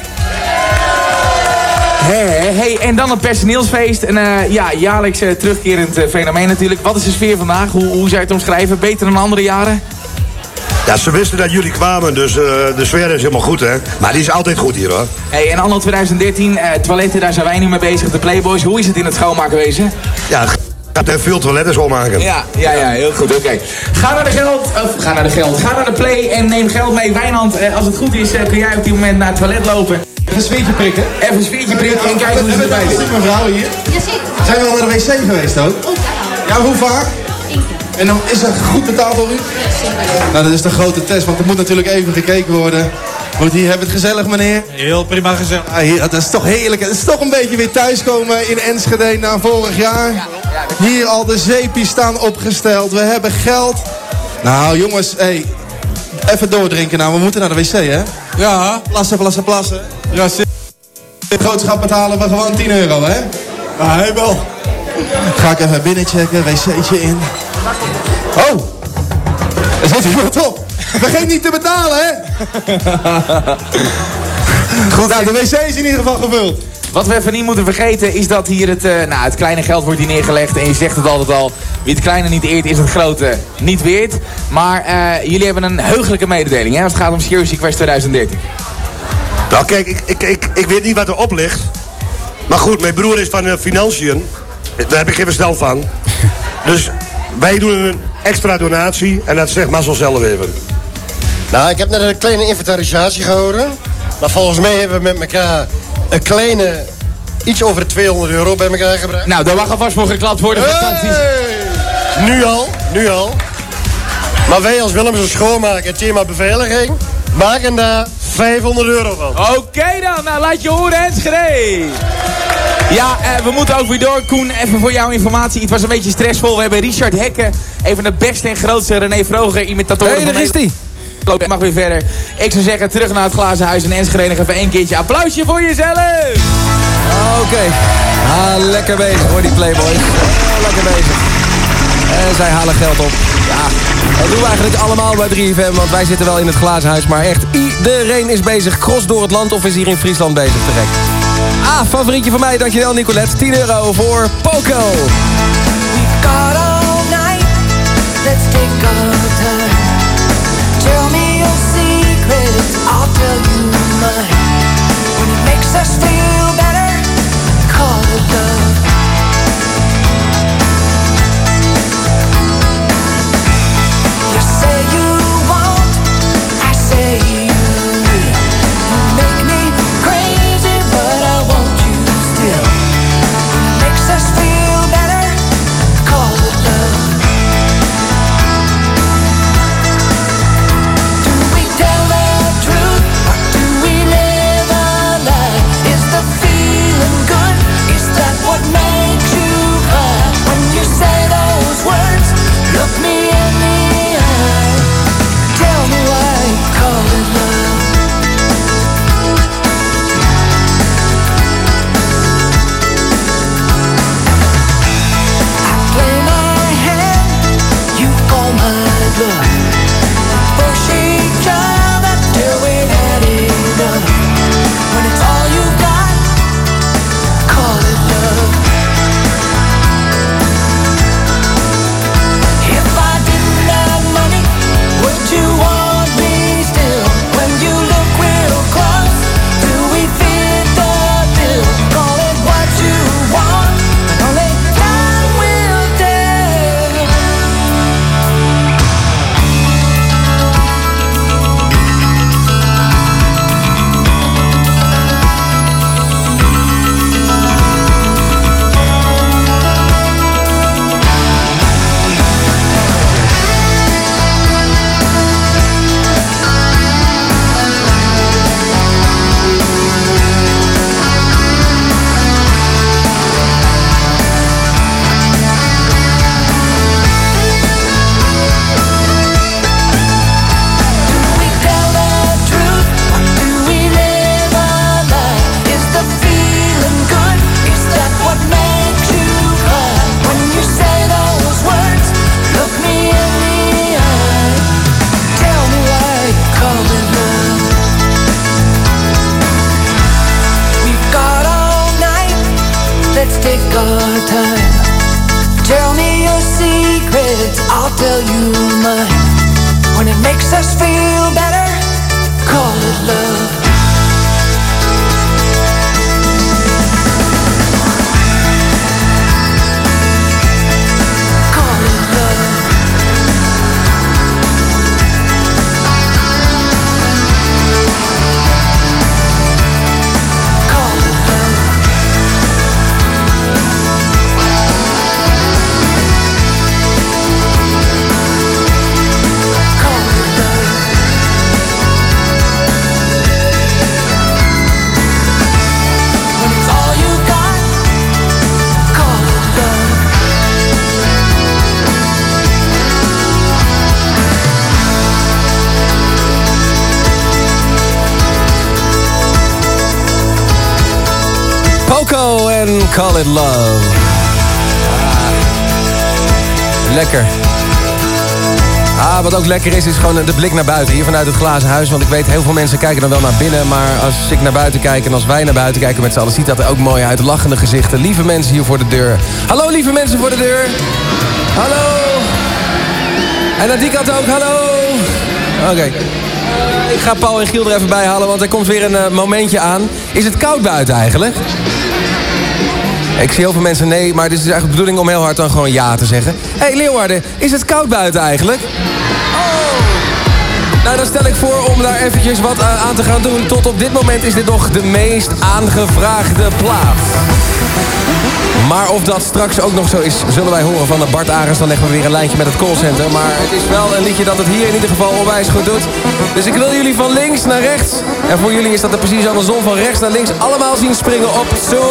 Hé, hé, hey, en dan een personeelsfeest. Een eh, ja, jaarlijks eh, terugkerend eh, fenomeen natuurlijk. Wat is de sfeer vandaag? Hoe, hoe zou je het omschrijven? Beter dan andere jaren? Ja, ze wisten dat jullie kwamen, dus eh, de sfeer is helemaal goed, hè. Maar die is altijd goed hier, hoor. Hey, en anno 2013, eh, toiletten, daar zijn wij nu mee bezig. De Playboys, hoe is het in het schoonmaakwezen? Ja, het gaat er veel toiletten schoonmaken. Ja, ja, ja, heel goed, oké. Ga naar de geld, of ga naar de geld, ga naar de play en neem geld mee. Wijnand, eh, als het goed is, eh, kun jij op dit moment naar het toilet lopen. Even een sfeertje prikken. Even een sfeertje prikken en kijken hoe ze erbij zitten. mevrouw hier. Zijn we al naar de wc geweest ook? Ja, hoe vaak? En dan is er goed betaald door u? Nou, dat is de grote test, want er moet natuurlijk even gekeken worden. Want hier hebben we het gezellig, meneer. Heel prima gezellig. Ah, hier, dat is toch heerlijk. Het is toch een beetje weer thuiskomen in Enschede na vorig jaar. Hier al de zeepjes staan opgesteld. We hebben geld. Nou, jongens, hey, even doordrinken nou. We moeten naar de wc, hè? Ja. Plassen, plassen, plassen. Ja, Grootschap betalen we gewoon 10 euro, hè? Ja, hij wel. Ga ik even binnenchecken, wc'tje in. Oh! Er zit iemand op. Vergeet niet te betalen, hè? Goed, nou, de wc is in ieder geval gevuld. Wat we even niet moeten vergeten is dat hier het, eh, nou, het kleine geld wordt hier neergelegd. En je zegt het altijd al, wie het kleine niet eert is het grote niet weert. Maar eh, jullie hebben een heugelijke mededeling hè, als het gaat om Serious Quest 2013. Nou kijk, ik, ik, ik, ik weet niet wat erop ligt. Maar goed, mijn broer is van uh, financiën. Daar heb ik geen verstand van. Dus wij doen een extra donatie. En dat zegt Marcel zelf even. Nou, ik heb net een kleine inventarisatie gehouden. Maar volgens mij hebben we met elkaar een kleine, iets over de 200 euro bij elkaar gebracht. Nou, daar mag alvast voor geklapt worden. Fantastisch. Nu al, nu al. Maar wij als Willemse schoonmaken en thema beveiliging maken daar 500 euro van. Oké dan, nou laat je horen Enschede. Ja, eh, we moeten ook weer door. Koen, even voor jouw informatie. Het was een beetje stressvol. We hebben Richard Hekken, een van de beste en grootste René Vroger imitatoren. Hé, daar is die. Loopt mag weer verder. Ik zou zeggen, terug naar het glazen huis in Enschede. Nog even één keertje applausje voor jezelf. Oké. Ah, lekker bezig hoor, die Playboys. Oh, lekker bezig. En zij halen geld op. Ja, dat doen we eigenlijk allemaal bij 3FM, want wij zitten wel in het glazen huis. Maar echt, iedereen is bezig. Cross door het land of is hier in Friesland bezig direct. Ah, favorietje van mij, dankjewel Nicolette. 10 euro voor Poco. got all night. Let's take time. Tell me your secrets, I'll tell you mine. When it makes us feel Call It Love. Lekker. Ah, wat ook lekker is, is gewoon de blik naar buiten. Hier vanuit het glazen huis. Want ik weet, heel veel mensen kijken dan wel naar binnen. Maar als ik naar buiten kijk en als wij naar buiten kijken met z'n allen... ziet dat er ook mooi uit. Lachende gezichten. Lieve mensen hier voor de deur. Hallo, lieve mensen voor de deur. Hallo. En aan die kant ook, hallo. Oké. Eh, ik ga Paul en Giel er even bij halen, want er komt weer een eh, momentje aan. Is het koud buiten eigenlijk? Ik zie heel veel mensen nee, maar dit is eigenlijk de bedoeling om heel hard dan gewoon ja te zeggen. Hé hey, Leeuwarden, is het koud buiten eigenlijk? Oh! Nou, dan stel ik voor om daar eventjes wat eh, aan te gaan doen. Tot op dit moment is dit nog de meest aangevraagde plaat. Maar of dat straks ook nog zo is, zullen wij horen van de Bart Arends. Dan leggen we weer een lijntje met het callcenter. Maar het is wel een liedje dat het hier in ieder geval onwijs goed doet. Dus ik wil jullie van links naar rechts. En voor jullie is dat er precies andersom. Van rechts naar links allemaal zien springen op. Tsunami.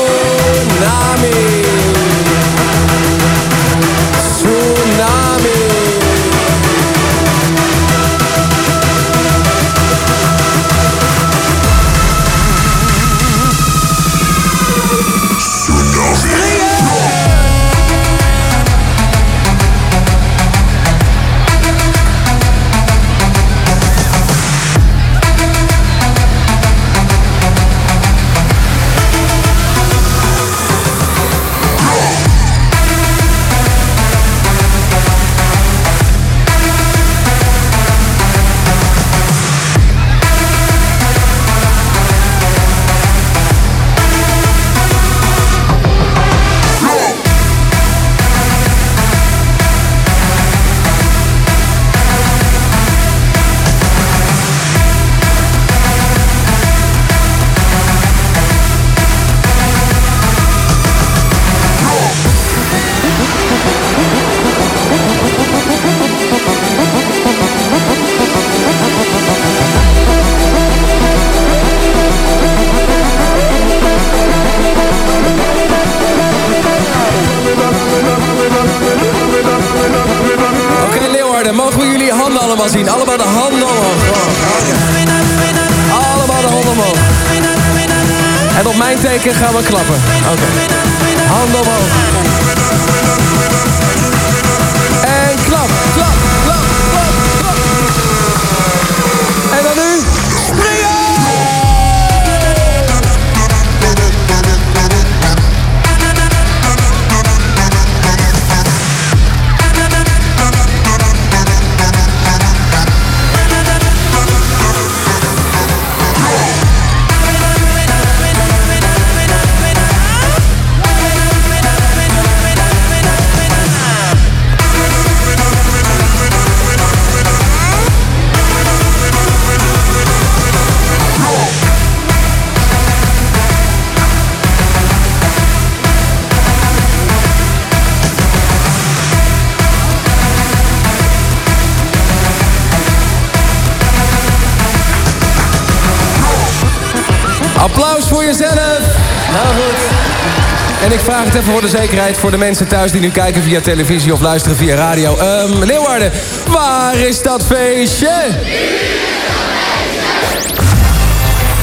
Voor de zekerheid voor de mensen thuis die nu kijken via televisie of luisteren via radio. Ehm Leeuwarden, waar is dat feestje?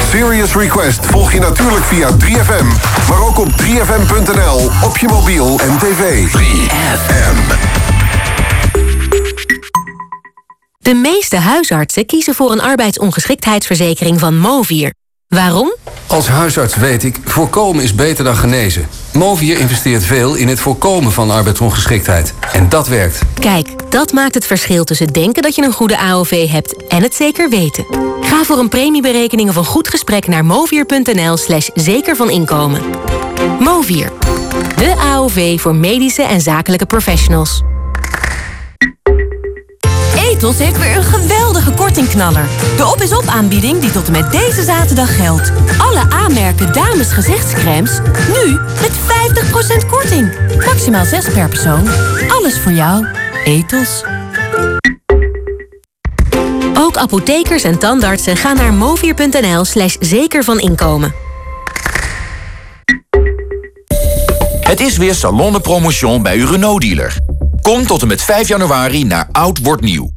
Serious Request volg je natuurlijk via 3FM. Maar ook op 3FM.nl, op je mobiel en tv. 3FM. De meeste huisartsen kiezen voor een arbeidsongeschiktheidsverzekering van Movier. Waarom? Als huisarts weet ik, voorkomen is beter dan genezen. Movier investeert veel in het voorkomen van arbeidsongeschiktheid. En dat werkt. Kijk, dat maakt het verschil tussen denken dat je een goede AOV hebt en het zeker weten. Ga voor een premieberekening of een goed gesprek naar movier.nl slash zeker van inkomen. Movier, de AOV voor medische en zakelijke professionals. Etos heeft weer De Op is Op aanbieding die tot en met deze zaterdag geldt. Alle aanmerken dames gezichtscremes, nu met 50% korting. Maximaal 6 per persoon. Alles voor jou. Etos. Ook apothekers en tandartsen gaan naar movier.nl slash zeker van inkomen. Het is weer Salon de Promotion bij uw Renault-dealer. Kom tot en met 5 januari naar Oud Wordt Nieuw.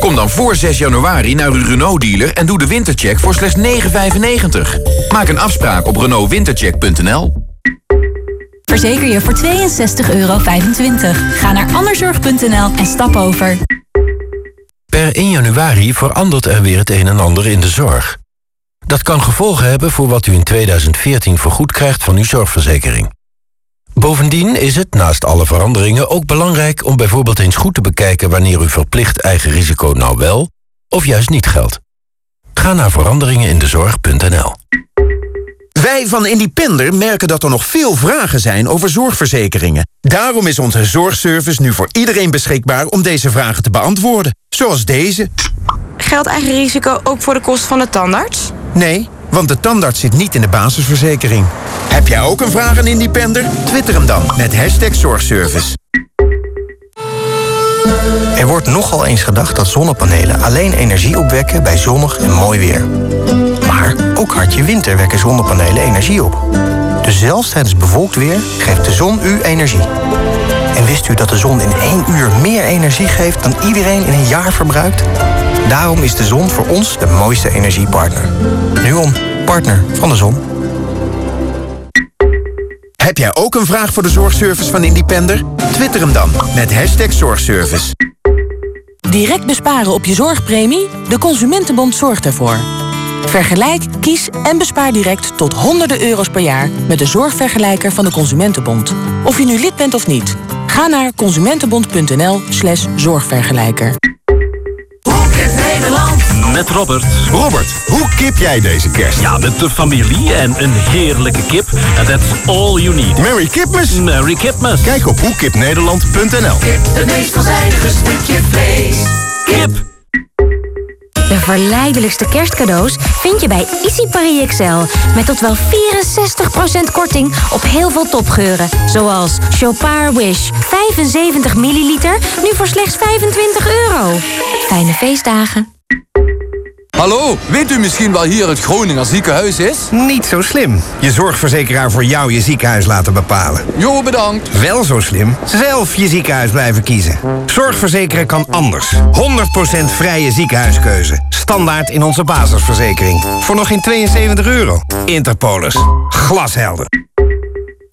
Kom dan voor 6 januari naar uw Renault-dealer en doe de wintercheck voor slechts 9,95. Maak een afspraak op renaultwintercheck.nl. Verzeker je voor 62,25 euro. Ga naar anderzorg.nl en stap over. Per 1 januari verandert er weer het een en ander in de zorg. Dat kan gevolgen hebben voor wat u in 2014 vergoed krijgt van uw zorgverzekering. Bovendien is het, naast alle veranderingen, ook belangrijk om bijvoorbeeld eens goed te bekijken wanneer uw verplicht eigen risico nou wel of juist niet geldt. Ga naar veranderingenindezorg.nl. Wij van Independer merken dat er nog veel vragen zijn over zorgverzekeringen. Daarom is onze zorgservice nu voor iedereen beschikbaar om deze vragen te beantwoorden. Zoals deze. Geldt eigen risico ook voor de kosten van de tandarts? Nee, want de tandarts zit niet in de basisverzekering. Heb jij ook een vraag aan Independer? Twitter hem dan met hashtag zorgservice. Er wordt nogal eens gedacht dat zonnepanelen alleen energie opwekken bij zonnig en mooi weer. Maar ook hartje winter wekken zonnepanelen energie op. Dus zelfs tijdens bewolkt weer geeft de zon u energie. En wist u dat de zon in één uur meer energie geeft dan iedereen in een jaar verbruikt? Daarom is de zon voor ons de mooiste energiepartner. Nuon, partner van de zon. Heb jij ook een vraag voor de zorgservice van Independer? Twitter hem dan met hashtag zorgservice. Direct besparen op je zorgpremie? De Consumentenbond zorgt ervoor. Vergelijk, kies en bespaar direct tot honderden euro's per jaar... met de zorgvergelijker van de Consumentenbond. Of je nu lid bent of niet. Ga naar consumentenbond.nl slash zorgvergelijker. Met Robert. Robert, hoe kip jij deze kerst? Ja, met de familie en een heerlijke kip. And that's all you need. Merry Kipmas. Merry Kipmas. Kijk op hoekipnederland.nl De meest veelzijdige stukje vlees. Kip. De verleidelijkste kerstcadeaus vind je bij Easy Paris Excel. Met tot wel 64% korting op heel veel topgeuren. Zoals Chopard Wish 75 milliliter, nu voor slechts 25 euro. Fijne feestdagen. Hallo, weet u misschien wel hier het Groninger ziekenhuis is? Niet zo slim. Je zorgverzekeraar voor jou je ziekenhuis laten bepalen. Jo, bedankt. Wel zo slim. Zelf je ziekenhuis blijven kiezen. Zorgverzekeren kan anders. 100% vrije ziekenhuiskeuze. Standaard in onze basisverzekering. Voor nog geen 72 euro. Interpolis. Glashelder.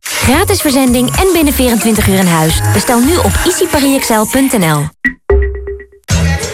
Gratis verzending en binnen 24 uur in huis. Bestel nu op easyparisexcel.nl.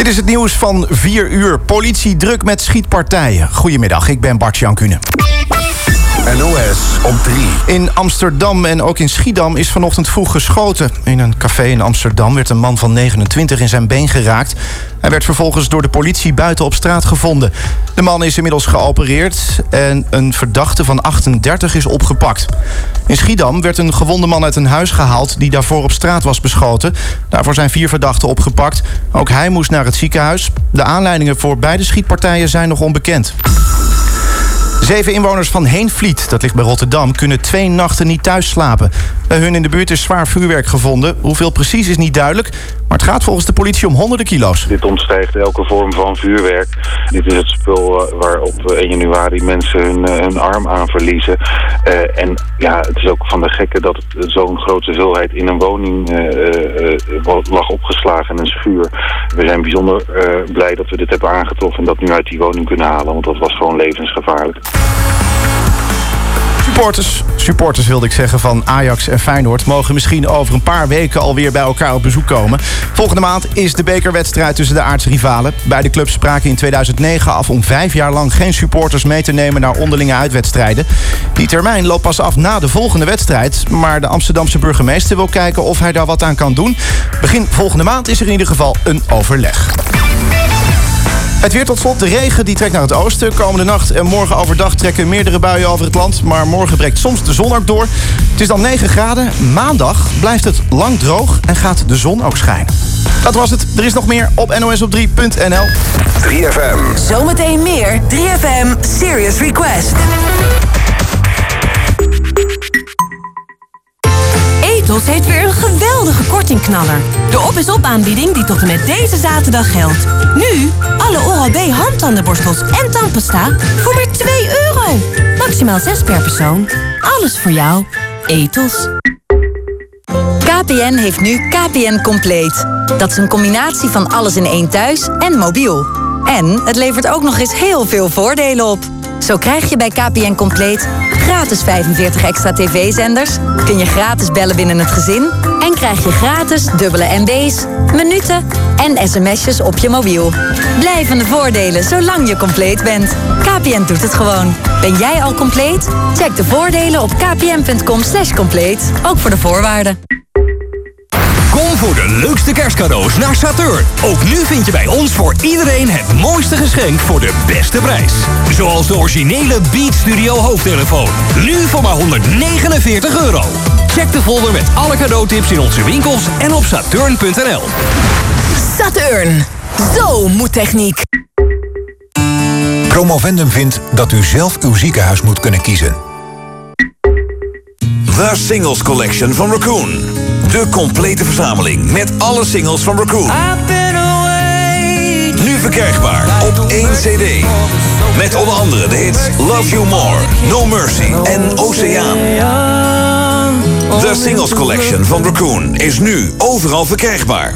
Dit is het nieuws van 4 uur. Politie druk met schietpartijen. Goedemiddag, ik ben Bart Jankune. NOS op 3. In Amsterdam en ook in Schiedam is vanochtend vroeg geschoten. In een café in Amsterdam werd een man van 29 in zijn been geraakt. Hij werd vervolgens door de politie buiten op straat gevonden. De man is inmiddels geopereerd en een verdachte van 38 is opgepakt. In Schiedam werd een gewonde man uit een huis gehaald die daarvoor op straat was beschoten. Daarvoor zijn vier verdachten opgepakt. Ook hij moest naar het ziekenhuis. De aanleidingen voor beide schietpartijen zijn nog onbekend. Zeven inwoners van Heenvliet, dat ligt bij Rotterdam, kunnen twee nachten niet thuis slapen. Bij hun in de buurt is zwaar vuurwerk gevonden. Hoeveel precies is niet duidelijk, maar het gaat volgens de politie om honderden kilo's. Dit ontstijgt elke vorm van vuurwerk. Dit is het spul eh, waar op 1 januari mensen hun, eh, hun arm aan verliezen. Eh, en ja, het is ook van de gekke dat zo'n grote hoeveelheid in een woning eh, eh, lag opgeslagen en een vuur. We zijn bijzonder eh, blij dat we dit hebben aangetroffen en dat nu uit die woning kunnen halen, want dat was gewoon levensgevaarlijk. Supporters, supporters wilde ik zeggen, van Ajax en Feyenoord... mogen misschien over een paar weken alweer bij elkaar op bezoek komen. Volgende maand is de bekerwedstrijd tussen de aardsrivalen. Beide clubs spraken in 2009 af om vijf jaar lang... geen supporters mee te nemen naar onderlinge uitwedstrijden. Die termijn loopt pas af na de volgende wedstrijd... maar de Amsterdamse burgemeester wil kijken of hij daar wat aan kan doen. Begin volgende maand is er in ieder geval een overleg. Het weer tot slot. De regen die trekt naar het oosten. Komende nacht en morgen overdag trekken meerdere buien over het land. Maar morgen breekt soms de zon ook door. Het is dan 9 graden. Maandag blijft het lang droog en gaat de zon ook schijnen. Dat was het. Er is nog meer op nosop3.nl. 3FM. Zometeen meer 3FM Serious Request. Etos heeft weer een geweldige kortingknaller. De op is op aanbieding die tot en met deze zaterdag geldt. Nu alle Oral-B handtandenborstels en tandpasta voor maar 2 euro. Maximaal 6 per persoon. Alles voor jou. Etos. KPN heeft nu KPN Compleet. Dat is een combinatie van alles in één thuis en mobiel. En het levert ook nog eens heel veel voordelen op. Zo krijg je bij KPN Compleet gratis 45 extra tv-zenders... kun je gratis bellen binnen het gezin... en krijg je gratis dubbele MB's, minuten en sms'jes op je mobiel. Blijvende voordelen zolang je compleet bent. KPN doet het gewoon. Ben jij al compleet? Check de voordelen op kpn.com compleet. Ook voor de voorwaarden. Kom voor de leukste kerstcadeaus naar Saturn. Ook nu vind je bij ons voor iedereen het mooiste geschenk voor de beste prijs. Zoals de originele Beat Studio hoofdtelefoon. Nu voor maar 149 euro. Check de folder met alle cadeautips in onze winkels en op saturn.nl. Saturn. Zo moet techniek. Promovendum vindt dat u zelf uw ziekenhuis moet kunnen kiezen. The Singles Collection van Raccoon. De complete verzameling met alle singles van Raccoon. Nu verkrijgbaar op één cd. Met onder andere de hits Love You More, No Mercy en Oceaan. The Singles Collection van Raccoon is nu overal verkrijgbaar.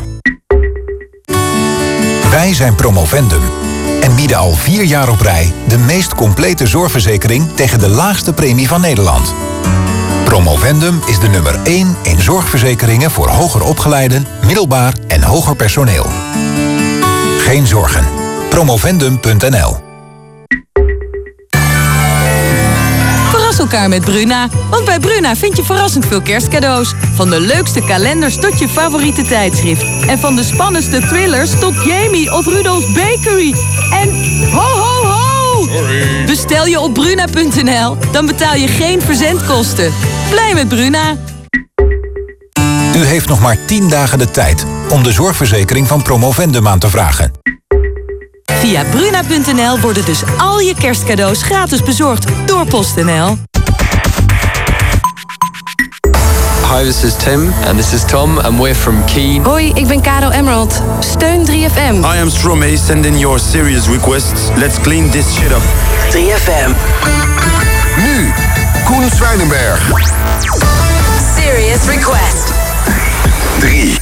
Wij zijn Promovendum en bieden al vier jaar op rij de meest complete zorgverzekering tegen de laagste premie van Nederland. Promovendum is de nummer 1 in zorgverzekeringen voor hoger opgeleiden, middelbaar en hoger personeel. Geen zorgen. Promovendum.nl Verras elkaar met Bruna. Want bij Bruna vind je verrassend veel kerstcadeaus. Van de leukste kalenders tot je favoriete tijdschrift. En van de spannendste thrillers tot Jamie of Rudolf's Bakery. En ho ho! Bestel je op bruna.nl, dan betaal je geen verzendkosten. Blij met Bruna. U heeft nog maar 10 dagen de tijd om de zorgverzekering van Promovendum aan te vragen. Via bruna.nl worden dus al je kerstcadeaus gratis bezorgd door PostNL. Hi, this is Tim. And this is Tom. And we're from Keen. Hoi, ik ben Caro Emerald. Steun 3FM. I am Stromae. Send in your serious requests. Let's clean this shit up. 3FM. Nu, Koen Zwijnenberg. Serious Request. 3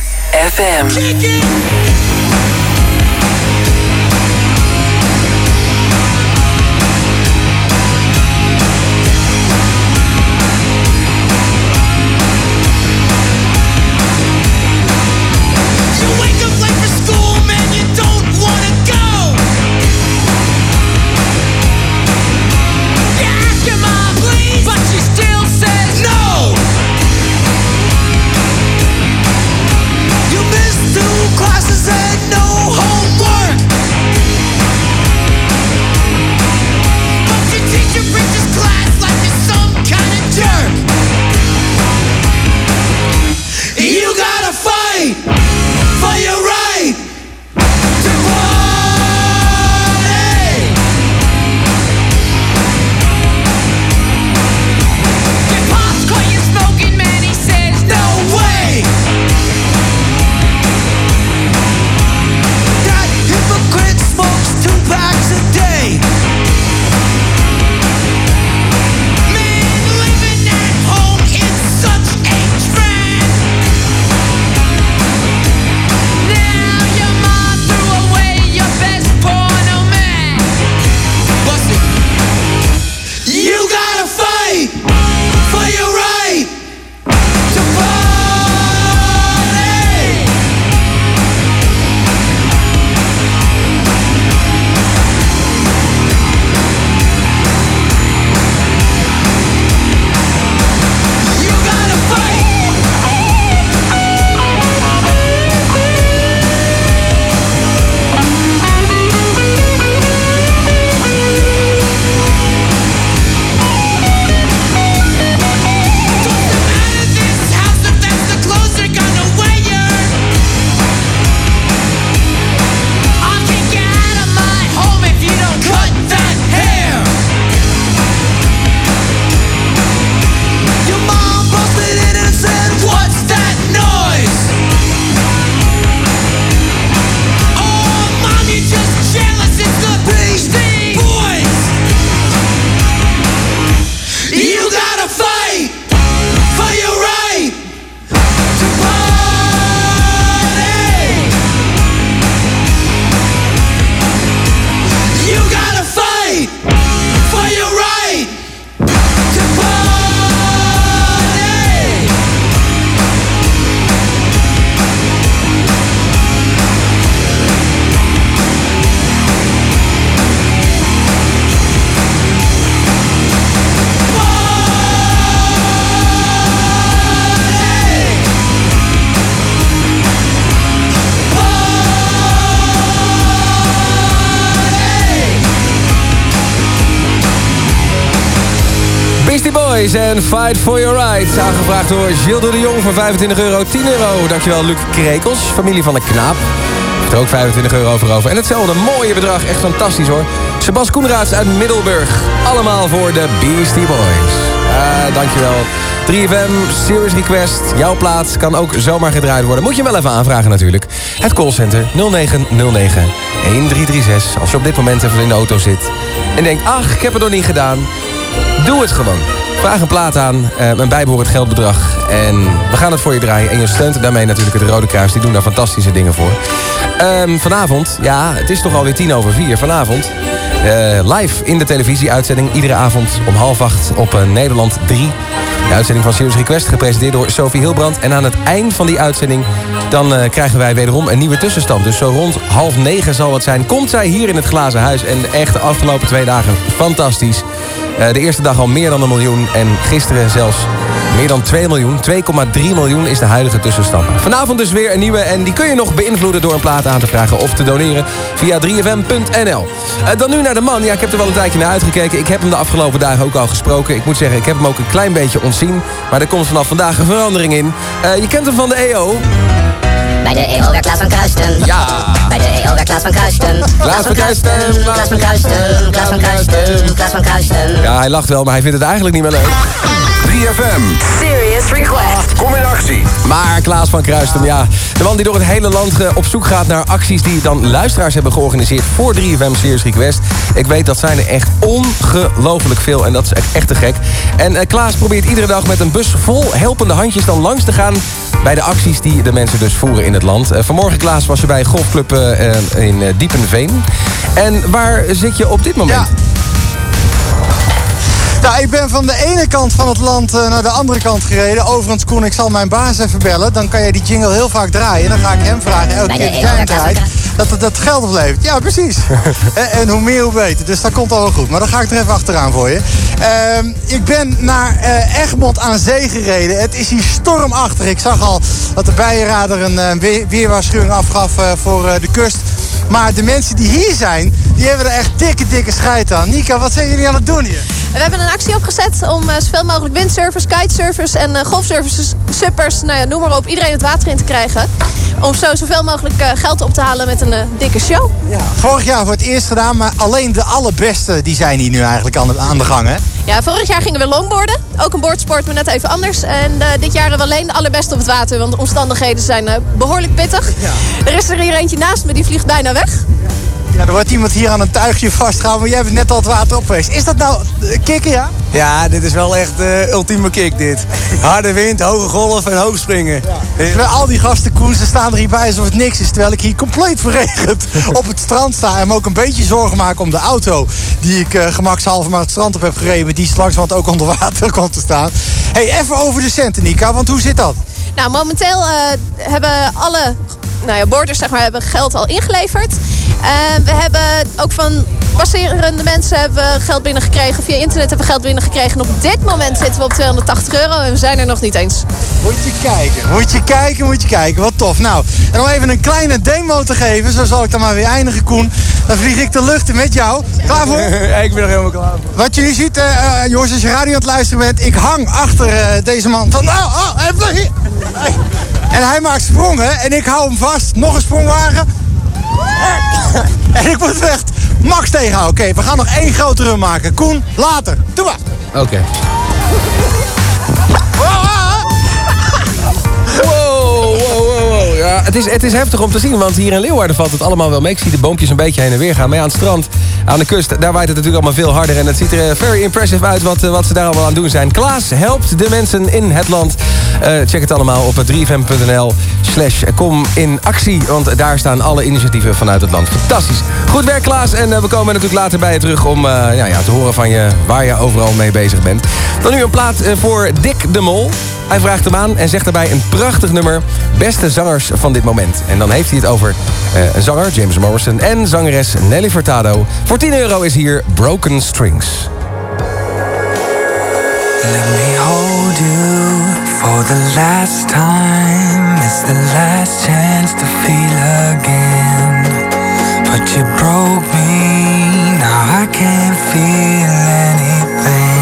En Fight for Your Rights. Aangevraagd door Gilles de Jong voor 25 euro. 10 euro. Dankjewel Luc Krekels, familie van de Knaap. Heeft er ook 25 euro voor over. En hetzelfde mooie bedrag, echt fantastisch hoor. Sebas Koenraads uit Middelburg. Allemaal voor de Beastie Boys. Ah, dankjewel. 3FM, Serious Request. Jouw plaats kan ook zomaar gedraaid worden. Moet je wel even aanvragen natuurlijk. Het callcenter 0909 1336. Als je op dit moment even in de auto zit en denkt... ach, ik heb het nog niet gedaan. Doe het gewoon. Vraag een plaat aan, eh een bijbehorend geldbedrag. En we gaan het voor je draaien. En je steunt daarmee natuurlijk het Rode Kruis. Die doen daar fantastische dingen voor. Ehm, vanavond, ja, het is toch alweer tien over vier. Vanavond eh, live in de televisieuitzending. Iedere avond om half acht op eh, Nederland 3. De uitzending van Serious Request, gepresenteerd door Sophie Hilbrand. En aan het eind van die uitzending... dan krijgen wij wederom een nieuwe tussenstand. Dus zo rond half negen zal het zijn. Komt zij hier in het glazen huis. En echt de afgelopen twee dagen fantastisch. Eh, de eerste dag al meer dan een miljoen. En gisteren zelfs meer dan 2 miljoen. 2,3 miljoen is de huidige tussenstand. Vanavond dus weer een nieuwe. En die kun je nog beïnvloeden door een plaat aan te vragen of te doneren via 3fm.nl. Eh, dan nu naar de man. Ja, ik heb er wel een tijdje naar uitgekeken. Ik heb hem de afgelopen dagen ook al gesproken. Ik moet zeggen, ik heb hem ook een klein beetje ontzien. Maar er komt vanaf vandaag een verandering in. Eh, je kent hem van de EO. Bij de EO Klaas van Kruisten. Ja. Bij de EO Klaas van Kruisten. Klaas van Kruisten, Klaas van Kruisten. Klaas van Kruisten. Klaas van Kruisten. Ja, hij lacht wel, maar hij vindt het eigenlijk niet meer leuk. 3FM. Serious request. Maar Klaas van Kruistum, ja. De man die door het hele land eh, op zoek gaat naar acties... die dan luisteraars hebben georganiseerd voor 3FM Serious Request. Ik weet, dat zijn er echt ongelooflijk veel. En dat is echt, te gek. En eh, Klaas probeert iedere dag met een bus vol helpende handjes... dan langs te gaan bij de acties die de mensen dus voeren in het land. Eh, vanmorgen, Klaas, was je bij golfclub in Diepenveen. En waar zit je op dit moment? Nou, ik ben van de ene kant van het land eh, naar de andere kant gereden. Overigens, Koen, ik zal mijn baas even bellen. Dan kan jij die jingle heel vaak draaien. En dan ga ik hem vragen, elke keer dat jij hem draait, dat het dat geld oplevert. Ja, precies. en, en hoe meer, hoe beter. Dus dat komt al wel goed. Maar dan ga ik er even achteraan voor je. Ehm, ik ben naar eh, Egmond aan zee gereden. Het is hier stormachtig. Ik zag al dat de bijenradar een eh, weer- weerwaarschuwing afgaf voor de kust. Maar de mensen die hier zijn, die hebben er echt dikke, dikke scheid aan. Nika, wat zijn jullie aan het doen hier? We hebben een actie opgezet om eh, zoveel mogelijk windsurfers, kitesurfers en uh, golfsurfers, suppers, nou ja, noem maar op, iedereen het water in te krijgen. Om zo zoveel mogelijk eh, geld op te halen met een eh, dikke show. Vorig jaar voor het eerst gedaan, maar alleen de allerbeste die zijn hier nu eigenlijk aan de, aan de gang, hè? Ja, vorig jaar gingen we longboarden. Ook een boordsport, maar net even anders. En eh, dit jaar hebben we alleen de allerbeste op het water, want de omstandigheden zijn eh, behoorlijk pittig. Er is er hier eentje naast me, die vliegt bijna weg. Ja, er wordt iemand hier aan een tuigje vastgehouden, maar jij bent net al het water op geweest. Is dat nou eh, kicken, ja? Ja, dit is wel echt de ultieme kick dit. Harde wind, hoge golf en hoog springen. Terwijl al die gasten, staan er hierbij alsof het niks is. Terwijl ik hier compleet verregend op het strand sta. En me ook een beetje zorgen maak om de auto die ik eh, gemakshalve maar het strand op heb gereden. Die straks want ook onder water komt te staan. hey, even over de centen, Nika, want hoe zit dat? Nou, momenteel eh, hebben alle nou ja, boarders zeg maar, hebben geld al ingeleverd. En we hebben ook van passerende mensen hebben geld binnengekregen. Via internet hebben we geld binnengekregen. En op dit moment zitten we op 280 euro en we zijn er nog niet eens. Moet je kijken, moet je kijken, moet je kijken. Wat tof. Nou, en om even een kleine demo te geven, zo zal ik dan maar weer eindigen, Koen. Dan vlieg ik de lucht in met jou. Klaar voor? ik ben er helemaal klaar voor. Wat jullie ziet, eh, eh, jongens, als je radio aan het luisteren bent, ik hang achter eh, deze man. Van, oh, oh, hij. En hij maakt sprongen en ik hou hem vast. Nog een sprongwagen. En ik moet er echt max tegenhouden. Oké, we gaan nog één grote run maken. Koen, later. Doe maar. Oké. Wow, het is, het is heftig om te zien, want hier in Leeuwarden valt het allemaal wel mee. Ik zie de boompjes een beetje heen en weer gaan. Maar aan het strand, aan de kust, daar waait het natuurlijk allemaal veel harder. En het ziet er eh, very impressive uit wat, eh, wat ze daar allemaal aan doen zijn. Klaas helpt de mensen in het land. Eh, check het allemaal op 3fm.nl slash kom in actie. Want daar staan alle initiatieven vanuit het land. Fantastisch. Goed werk Klaas. En eh, we komen natuurlijk later bij je terug om eh, ja, ja, te horen van je waar je overal mee bezig bent. Dan nu een plaat eh, voor Dick de Mol. Hij vraagt hem aan en zegt daarbij een prachtig nummer. Beste zangers van dit moment. En dan heeft hij het over een zanger, James Morrison... en zangeres Nelly Furtado. Voor 10 euro is hier Broken Strings. Let me hold you for the last time. It's the last chance to feel again. But you broke me, now I can't feel anything.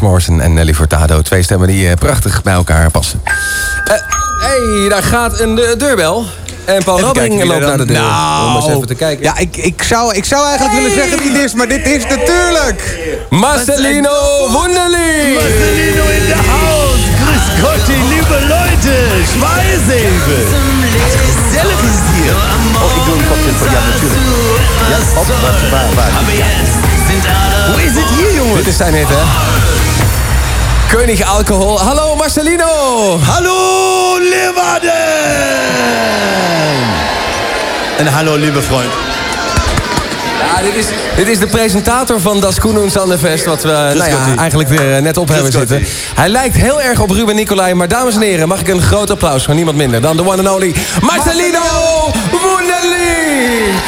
James Morrison en Nelly Furtado. Twee stemmen die eh, prachtig bij elkaar passen. Eh, hey, daar gaat een de- deurbel. En Paul Rabbing loopt naar de deur. Nou. Om eens even te kijken. Ja, ik, ik, zou, ik zou eigenlijk willen zeggen wie het is, maar dit is natuurlijk... Marcelino Wunderlich! Marcelino in der Haus. Grüß Gott, die liebe Leute. Schweißhilfe. Was gezellig ist hier. Oh, ik doe een kopje voor jou natuurlijk. Ja, op, waar, waar, waar. Hoe is het hier, jongen? Dit is zijn hit, hè? König Alcohol. Hallo Marcelino! Hallo, Leeuwarden. En hallo, lieve vriend. Ja, dit is, dit is de presentator van Das Koen Sanderfest... wat we nou ja, eigenlijk weer eh, net op hebben zitten. Hij lijkt heel erg op Ruben Nicolai. Maar dames en heren, mag ik een groot applaus van niemand minder... dan de one and only Marcelino Wunderlich!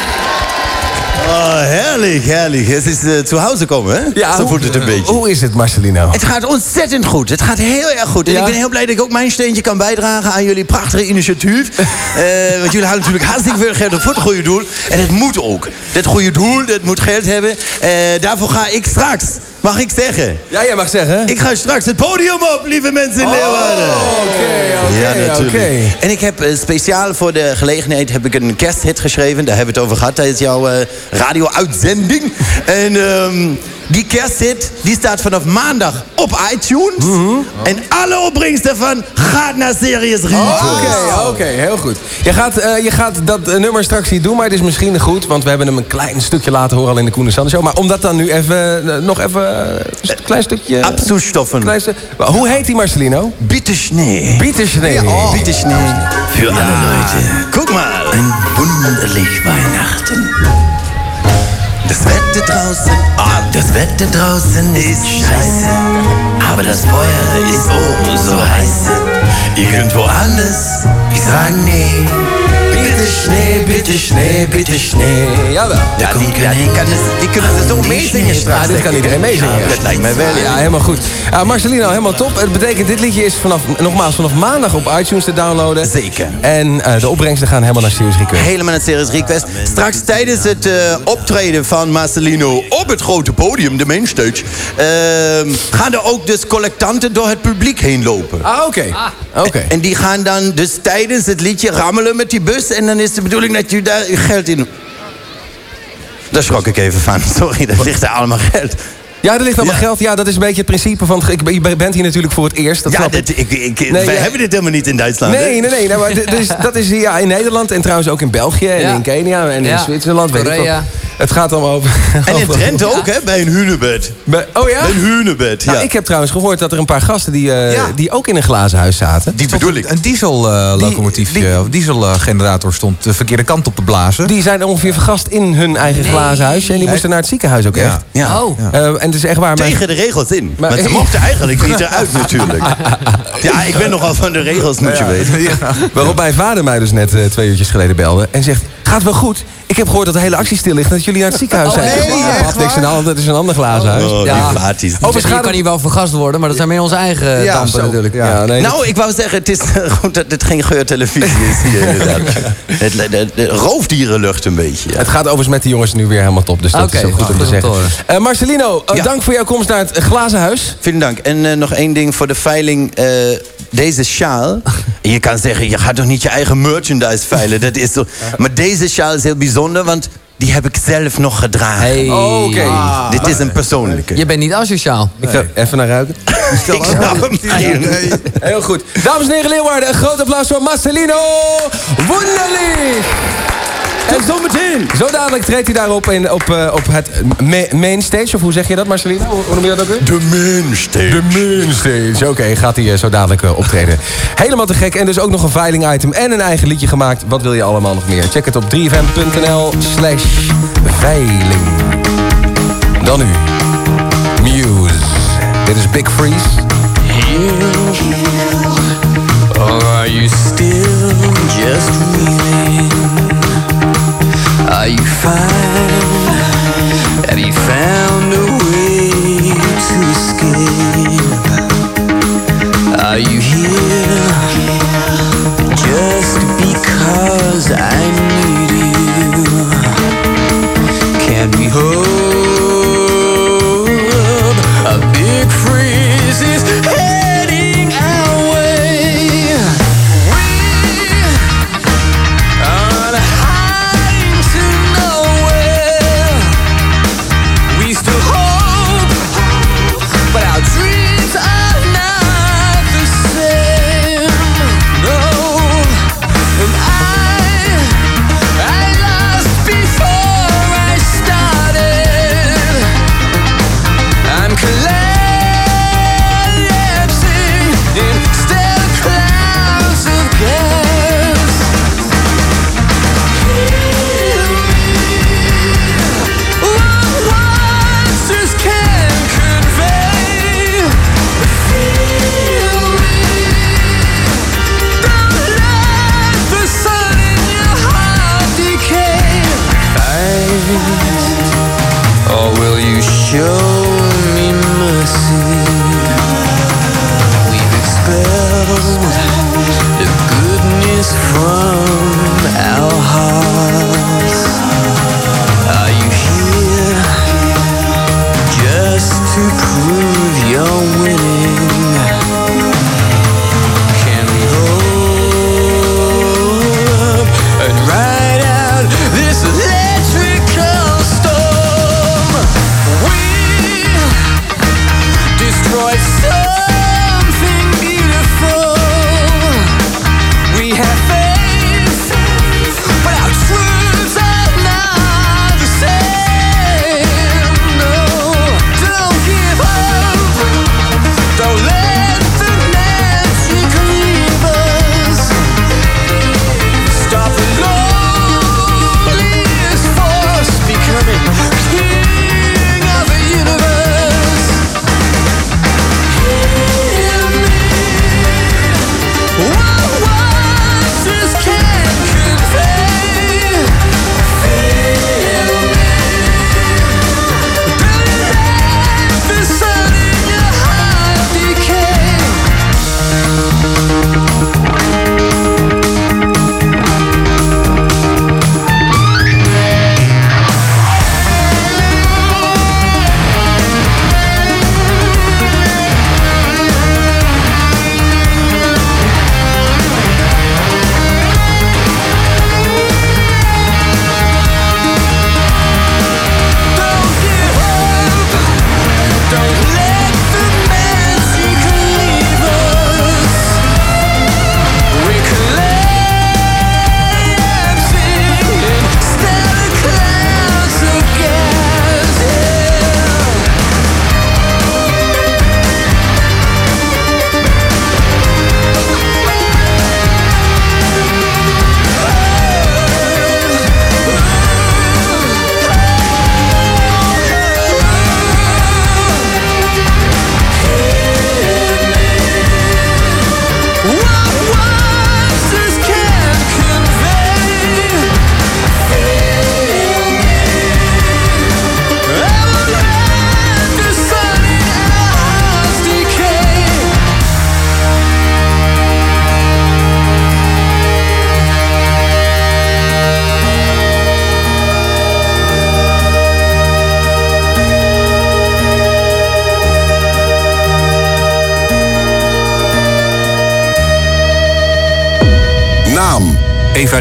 Oh, herrlich, herrlich. Het is eh, zu Hause komen, hè? Ja, Zo voelt het een beetje. Hoe is het, Marcelino? Het gaat ontzettend goed. Het gaat heel erg goed. En Ja? ik ben heel blij dat ik ook mijn steentje kan bijdragen aan jullie prachtige initiatief. Eh, want jullie hadden natuurlijk hartstikke veel geld voor het goede doel. En het moet ook. Dat goede doel, dat moet geld hebben. Eh, daarvoor ga ik straks, mag ik zeggen. Ja, jij mag zeggen. Ik ga straks het podium op, lieve mensen in Leeuwarden. Oké, Ja, oké, natuurlijk. oké. En ik heb eh, speciaal voor de gelegenheid heb ik een kersthit geschreven. Daar hebben we het over gehad tijdens jouw eh, radio-uitzending. En ehm, die kersthit die staat vanaf maandag op iTunes. En alle opbrengst daarvan gaat naar Serious Request. Oké, oké, heel goed. Je gaat, eh, je gaat dat eh, nummer straks niet doen, maar het is misschien goed... want we hebben hem een klein stukje laten horen al in de Koen Show. Maar om dat dan nu even, eh, nog even een klein stukje... Abzustoffen. Klein stu- Hoe heet die Marcelino? Bitte Schnee. Bitte Schnee. Bitte Schnee. Für alle Leute. Guck mal. Ein wunderlich Weihnachten. Das Wetter draußen, oh, das Wetter draußen ist scheiße. Aber das Feuer ist oh so heiß. Irgendwo anders, ich sag nee. Bitte Schnee, bitte Schnee, bitte Schnee. Jawel. Ja, die, ja, die, kan dus, die kunnen ze zo meezingen straks. Ja, dit kan iedereen meezingen. Ja, dat lijkt mij wel. Ja, helemaal goed. Ja, Marcelino, helemaal top. Het betekent, dit liedje is vanaf, nogmaals vanaf maandag op iTunes te downloaden. Zeker. En eh, de opbrengsten gaan helemaal naar Serious Request. Helemaal naar Serious Request. Straks tijdens het eh, optreden van Marcelino op het grote podium, de mainstage... ehm, gaan er ook dus collectanten door het publiek heen lopen. Ah, oké. Oké. En die gaan dan dus tijdens het liedje rammelen met die bus... en dan is de bedoeling dat je daar uw geld in... Daar schrok ik even van. Sorry, daar ligt er allemaal geld. Ja, er ligt allemaal geld. Ja, dat is een beetje het principe van... je bent hier natuurlijk voor het eerst. Dat ja, ik. dit, ik, ik, Nee, wij ja. hebben dit helemaal niet in Duitsland. hè? Nee, nee, nee. nou, maar dus, dat is ja, in Nederland en trouwens ook in België en Ja. in Kenia en in. Zwitserland. Weet ik. Het gaat allemaal over... En in over- Drenthe ook, hè? Bij een hunebed. Bij- oh ja? Bij een hunebed, ja. Nou, ik heb trouwens gehoord dat er een paar gasten die, eh, die ook in een glazen huis zaten. Die bedoel ik. Een diesellocomotiefje, of dieselgenerator stond de verkeerde kant op te blazen. Die zijn ongeveer vergast in hun eigen glazen huisje. En die moesten naar het ziekenhuis ook Ja. echt. Ja. Oh. Eh, en het is echt waar. Tegen de regels in. Maar- Maar ze mochten eigenlijk niet eruit natuurlijk. Ja, ik ben nogal van de regels, moet je weten. Waarop mijn vader mij dus net eh, twee uurtjes geleden belde. En zegt, gaat wel goed? Ik heb gehoord dat de hele actie stil ligt. en Dat jullie naar het ziekenhuis Oh, zijn. nee, niks aan de hand, Het is een ander glazen huis. Oh, Ja. Overigens je kan hier wel vergast worden, maar dat zijn meer onze eigen Ja, dampen zo. natuurlijk. Ja, nee, Nou, ik wou zeggen, het is goed dat dit geen geurtelevisie is hier inderdaad. Het, het, het- het roofdierenlucht een beetje. ja. Het gaat overigens met de jongens nu weer helemaal top. Dus dat is ook goed om te goed om te zeggen. Eh, Marcelino, eh, dank voor jouw komst naar het glazen huis. Vielen dank. En eh, nog één ding voor de veiling. Deze sjaal. En je kan zeggen, je gaat toch niet je eigen merchandise veilen. Dat is zo. Maar deze sjaal is heel bijzonder, want die heb ik zelf nog gedragen. Hey. Oh, oké. Ah. Dit is een persoonlijke. Je bent niet asociaal. Ik ga even naar ruiken. Ik snap hem niet. Heel goed. Dames en heren Leeuwarden, een groot applaus voor Marcelino Wunderlich. En zo meteen. Zo dadelijk treedt hij daarop in, op, eh, op het ma- main stage. Of hoe zeg je dat, Marcelino? Hoe, hoe noem je dat ook weer? De main stage. De main stage. Oké, gaat hij eh, zo dadelijk eh, optreden. Helemaal te gek. En dus ook nog een veiling item en een eigen liedje gemaakt. Wat wil je allemaal nog meer? Check het op 3fm.nl slash veiling. Dan nu. Muse. Dit is Big Freeze. Or are you still just fine?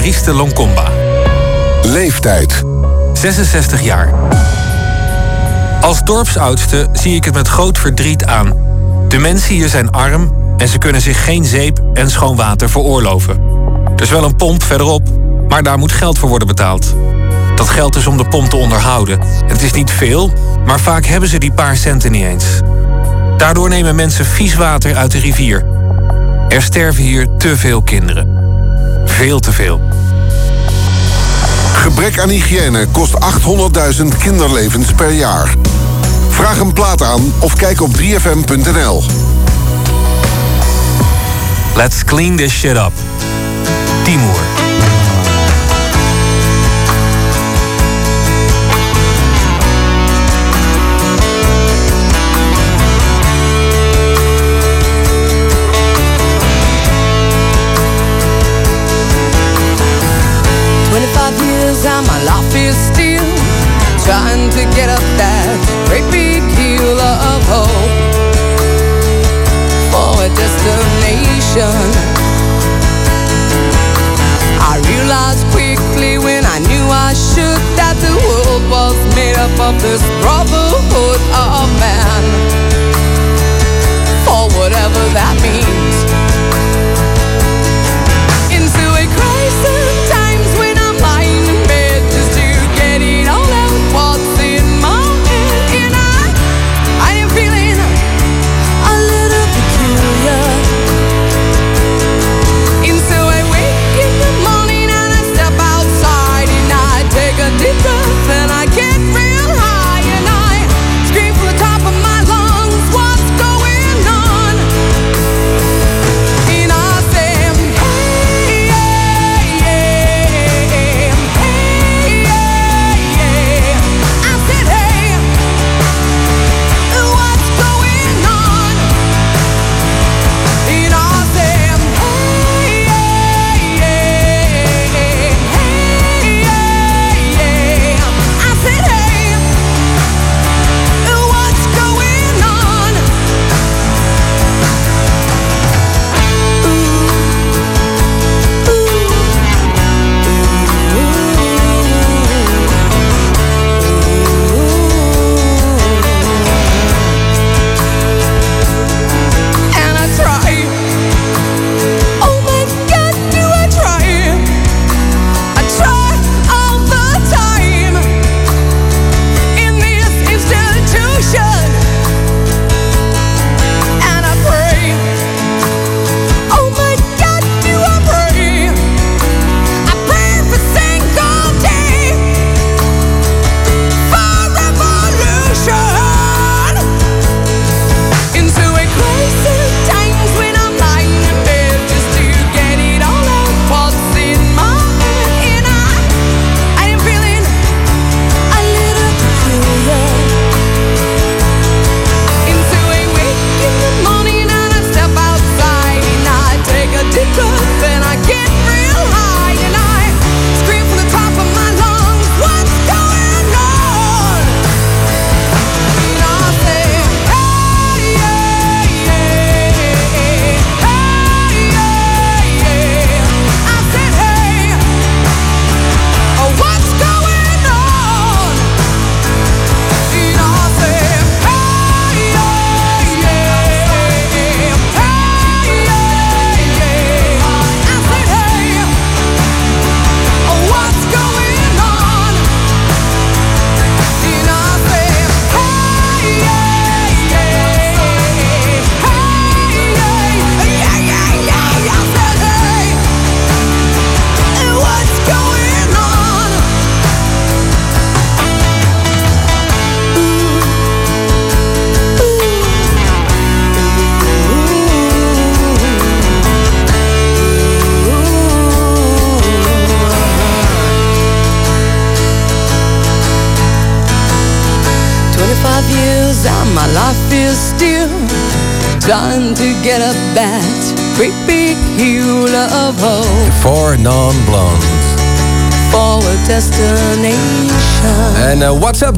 Riste Lonkomba. Leeftijd. 66 jaar. Als dorpsoudste zie ik het met groot verdriet aan. De mensen hier zijn arm en ze kunnen zich geen zeep en schoon water veroorloven. Er is wel een pomp verderop, maar daar moet geld voor worden betaald. Dat geld is om de pomp te onderhouden. Het is niet veel, maar vaak hebben ze die paar centen niet eens. Daardoor nemen mensen vies water uit de rivier. Er sterven hier te veel kinderen. Veel te veel. Gebrek aan hygiëne kost 800.000 kinderlevens per jaar. Vraag een plaat aan of kijk op 3fm.nl. Let's clean this shit up. Timur.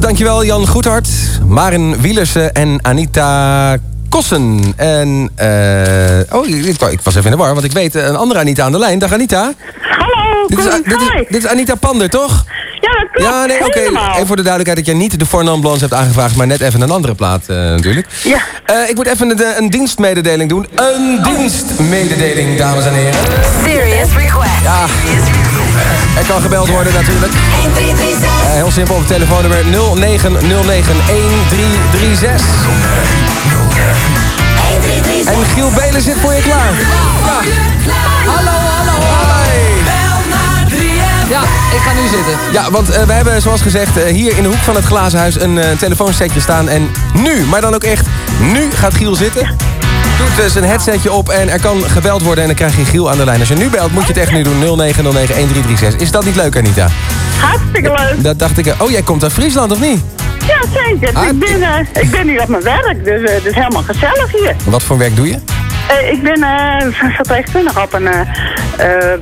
dankjewel Jan Goedhart, Maren Wielersen en Anita Kossen. En, uh, oh, ik, was even in de war, want ik weet eh, een andere Anita aan de lijn. Dag Anita. Hallo, dit is, dit is, Anita Pander, toch? Ja, dat klopt. Ja, nee, oké. en Even voor de duidelijkheid dat jij niet de Fornan hebt aangevraagd, maar net even een andere plaat eh, natuurlijk. Ja. Ik moet even een, een dienstmededeling doen. Een dienstmededeling, dames en heren. Serious request. Ja er kan gebeld worden natuurlijk. Eh, heel simpel op het telefoonnummer 09091336. En Giel Belen zit voor je klaar. Ja. Hallo, hallo, Ja, ik ga nu zitten. Ja, want eh, we hebben zoals gezegd eh, hier in de hoek van het glazen huis een eh, telefoonsetje staan. En nu, maar dan ook echt, nu gaat Giel zitten. Doet dus een headsetje op en er kan gebeld worden en dan krijg je Giel aan de lijn. Als je nu belt, moet je het echt nu doen. 09091336. Is dat niet leuk, Anita? Hartstikke leuk. Dat dacht ik. Oh, jij komt uit Friesland, of niet? Ja, zeker. Ik ben, eh, ik ben hier op mijn werk, dus eh, het is helemaal gezellig hier. Wat voor werk doe je? Eh, ik ben eh verpleegkundige op een eh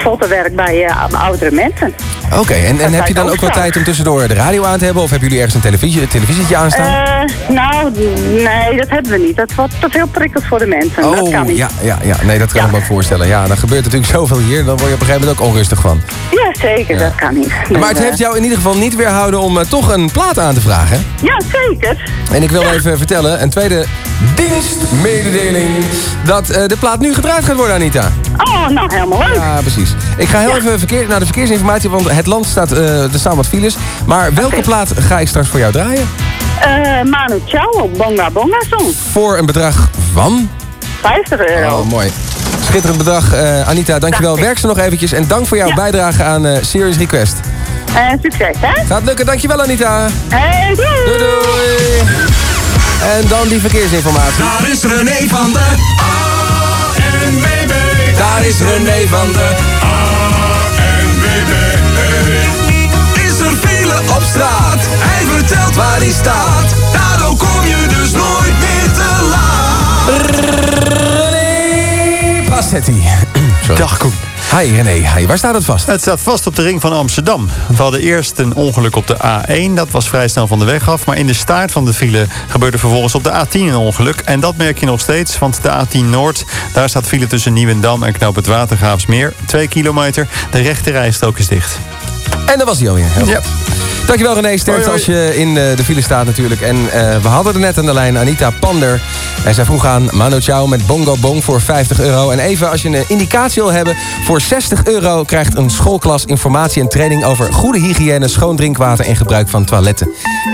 fotowerk bij oudere mensen. Oké, en, en heb je dan ook wel tijd om tussendoor de radio aan te hebben? Of hebben jullie ergens een televisie, televisietje aanstaan? Nou, nee, dat hebben we niet. Dat wordt te veel prikkels voor de mensen. dat kan oh, niet. ja, ja, ja. Nee, dat kan ik me ook voorstellen. Ja, dan gebeurt natuurlijk zoveel hier. Dan word je op een gegeven moment ook onrustig van. Ja, zeker, dat kan niet. maar het heeft jou in ieder geval niet weerhouden om toch een plaat aan te vragen. Ja, zeker. En ik wil even vertellen, een tweede dienstmededeling... dat eh, de plaat nu gedraaid gaat worden, Anita. Oh, nou, helemaal leuk. Ja, precies. Ik ga heel even verkeer, naar de verkeersinformatie, want het land staat, eh, er staan wat files. Maar welke plaat ga ik straks voor jou draaien? Eh, Manu Chao Bonga Bonga Song. Voor een bedrag van... 50 euro. Oh, mooi. Schitterend bedrag, eh, Anita. Dankjewel. Werk ze nog eventjes. En dank voor jouw Ja. bijdrage aan eh Serious Request. En succes, hè? Gaat lukken. Dankjewel, Anita. Hey, doei. Doei, doei. En dan die verkeersinformatie. Daar is René van de ANWB. Daar is René van de ANWB. Is er file op straat? Hij vertelt waar hij staat. Daardoor kom je dus nooit meer te laat. René Passetti. Dag Koen. Hi René, waar staat het vast? Het staat vast op de ring van Amsterdam. We hadden eerst een ongeluk op de A1. Dat was vrij snel van de weg af. Maar in de staart van de file gebeurde vervolgens op de A10 een ongeluk. En dat merk je nog steeds, want de A10 Noord... daar staat file tussen Nieuwendam en Knoop het Watergraafsmeer. Twee kilometer. De rechte rijstrook is dicht. En dat was hij alweer. Heel Ja. Dankjewel René, sterkte hoi. als je in eh, de file staat natuurlijk. En eh, we hadden er net aan de lijn Anita Pander. En zij vroeg aan Mano Chao met Bongo Bong voor 50 euro. En even als je een indicatie wil hebben... voor 60 euro krijgt een schoolklas informatie en training... over goede hygiëne, schoon drinkwater en gebruik van toiletten.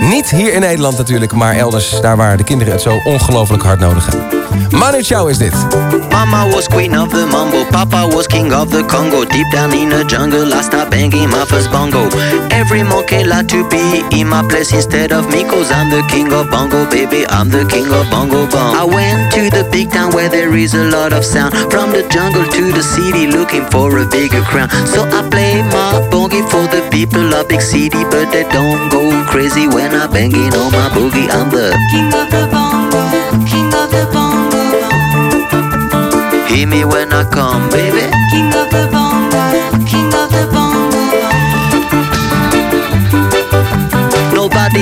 Niet hier in Nederland natuurlijk, maar elders... daar waar de kinderen het zo ongelooflijk hard nodig hebben. Manu Chao is dit. Mama was queen of the mambo, Papa was king of the Congo. Deep down in the jungle, I start banging my bongo. Every monkey like to be in my place instead of me, cause I'm the king of bongo, baby. I'm the king of bongo bong. I went to the big town where there is a lot of sound. From the jungle to the city, looking for a bigger crown. So I play my bongie for the people of big city, but they don't go crazy when I'm banging on my boogie. I'm the king of the bongo, king of the bongo. Hear me when I come, baby. King of the bongo, king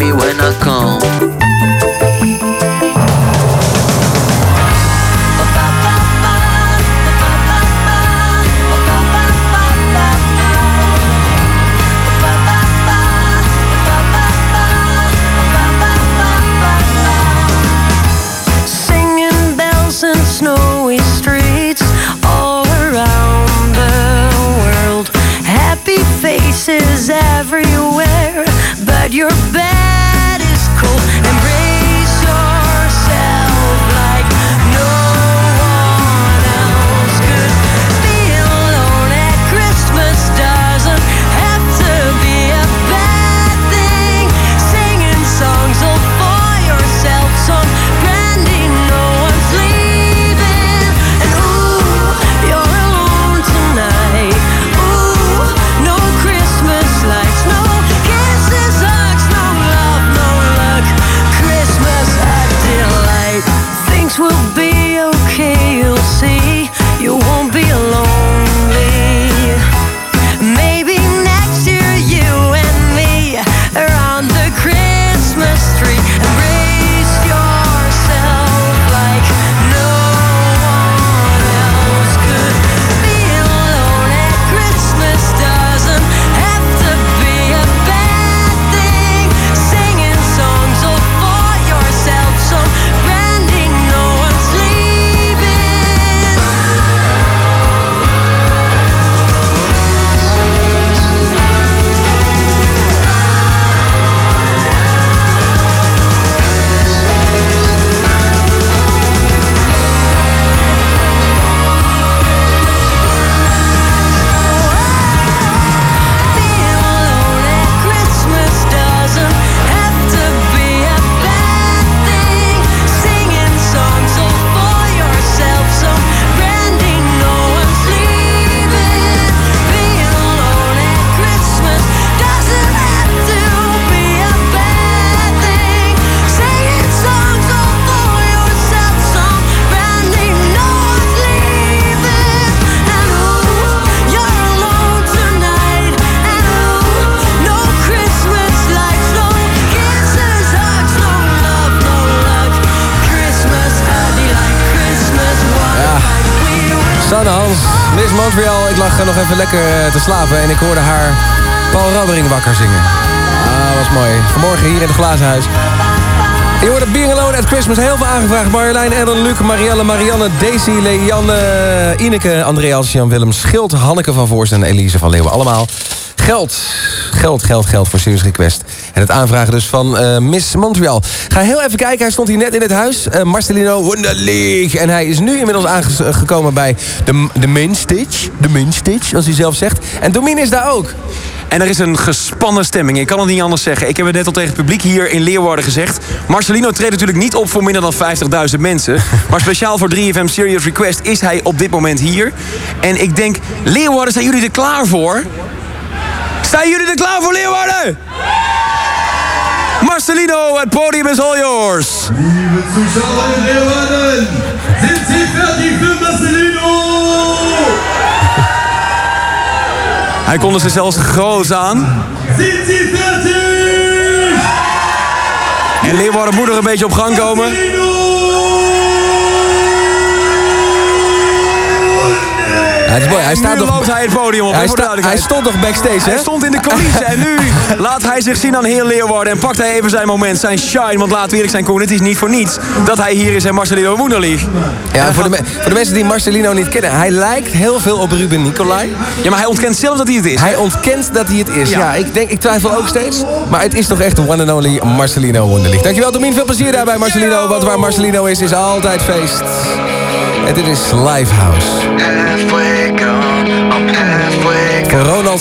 Me when I come. Singing bells and snowy streets glazen huis. Je hoorde Being Alone at Christmas. Heel veel aangevraagd. Marjolein, Ellen, Luc, Marielle, Marianne, Daisy, Leanne, Ineke, Andreas, Jan Willem, Schild, Hanneke van Voorst en Elise van Leeuwen. Allemaal geld. Geld, geld, geld voor Serious Request. En het aanvragen dus van eh, Miss Montreal. Ga heel even kijken. Hij stond hier net in het huis. Eh, Marcelino Wunderlich. En hij is nu inmiddels aangekomen bij de, de main stage. De main stage, als hij zelf zegt. En Domine is daar ook. En er is een gespannen stemming. Ik kan het niet anders zeggen. Ik heb het net al tegen het publiek hier in Leeuwarden gezegd. Marcelino treedt natuurlijk niet op voor minder dan 50.000 mensen. Maar speciaal voor 3FM Serious Request is hij op dit moment hier. En ik denk, Leeuwarden, zijn jullie er klaar voor? Zijn jullie er klaar voor, Leeuwarden? Marcelino, het podium is all yours. Liebe Zuschauer in Leeuwarden, sind Sie fertig Marcelino? Hij kondigde zelfs groot aan. En Leeuwarden moet er een beetje op gang komen. Het is mooi. Hij staat nu nog... loopt hij het podium op. Hij, sta- stond nog backstage, hè? Hij stond in de coulissen en nu laat hij zich zien aan heel Leeuwarden. En pakt hij even zijn moment, zijn shine. Want laten we eerlijk zijn, Koen, het is niet voor niets dat hij hier is en Marcelino Wunderlich. Ja, voor de, voor de mensen die Marcelino niet kennen. Hij lijkt heel veel op Ruben Nicolai. Ja, maar hij ontkent zelf dat hij het is. Hij ontkent dat hij het is. Ja, Ja. ik, denk, ik twijfel ook steeds. Maar het is toch echt de one and only Marcelino Wunderlich. Dankjewel, Domien. Veel plezier daarbij, Marcelino. Want waar Marcelino is, is altijd feest. En dit is Livehouse. Ronald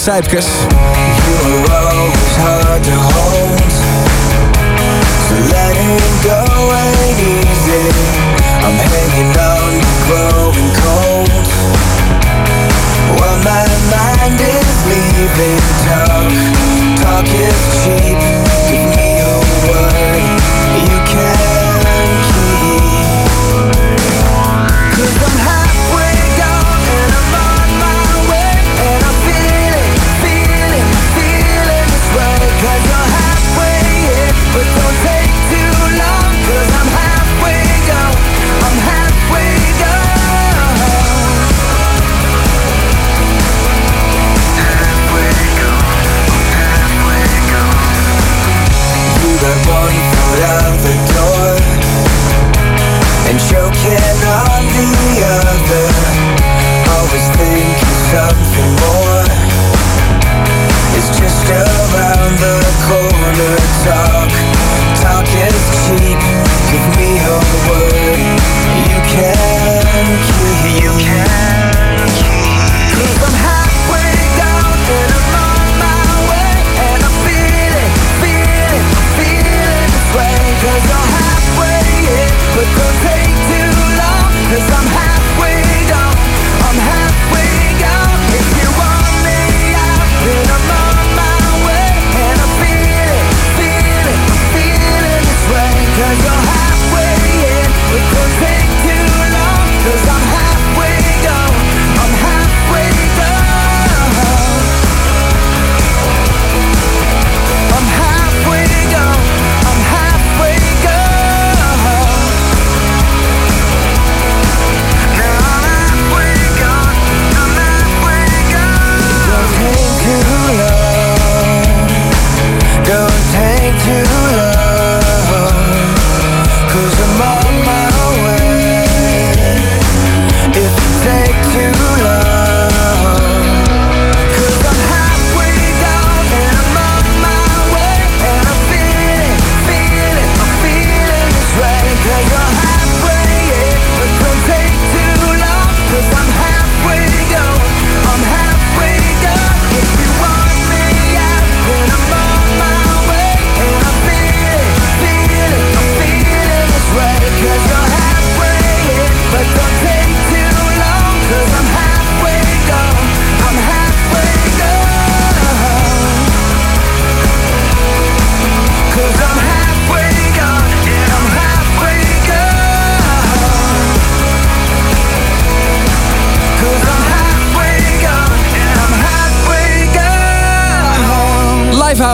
go ain't easy. I'm hanging on, growing cold. While my mind is leaving talk, is cheap. Give me a word you can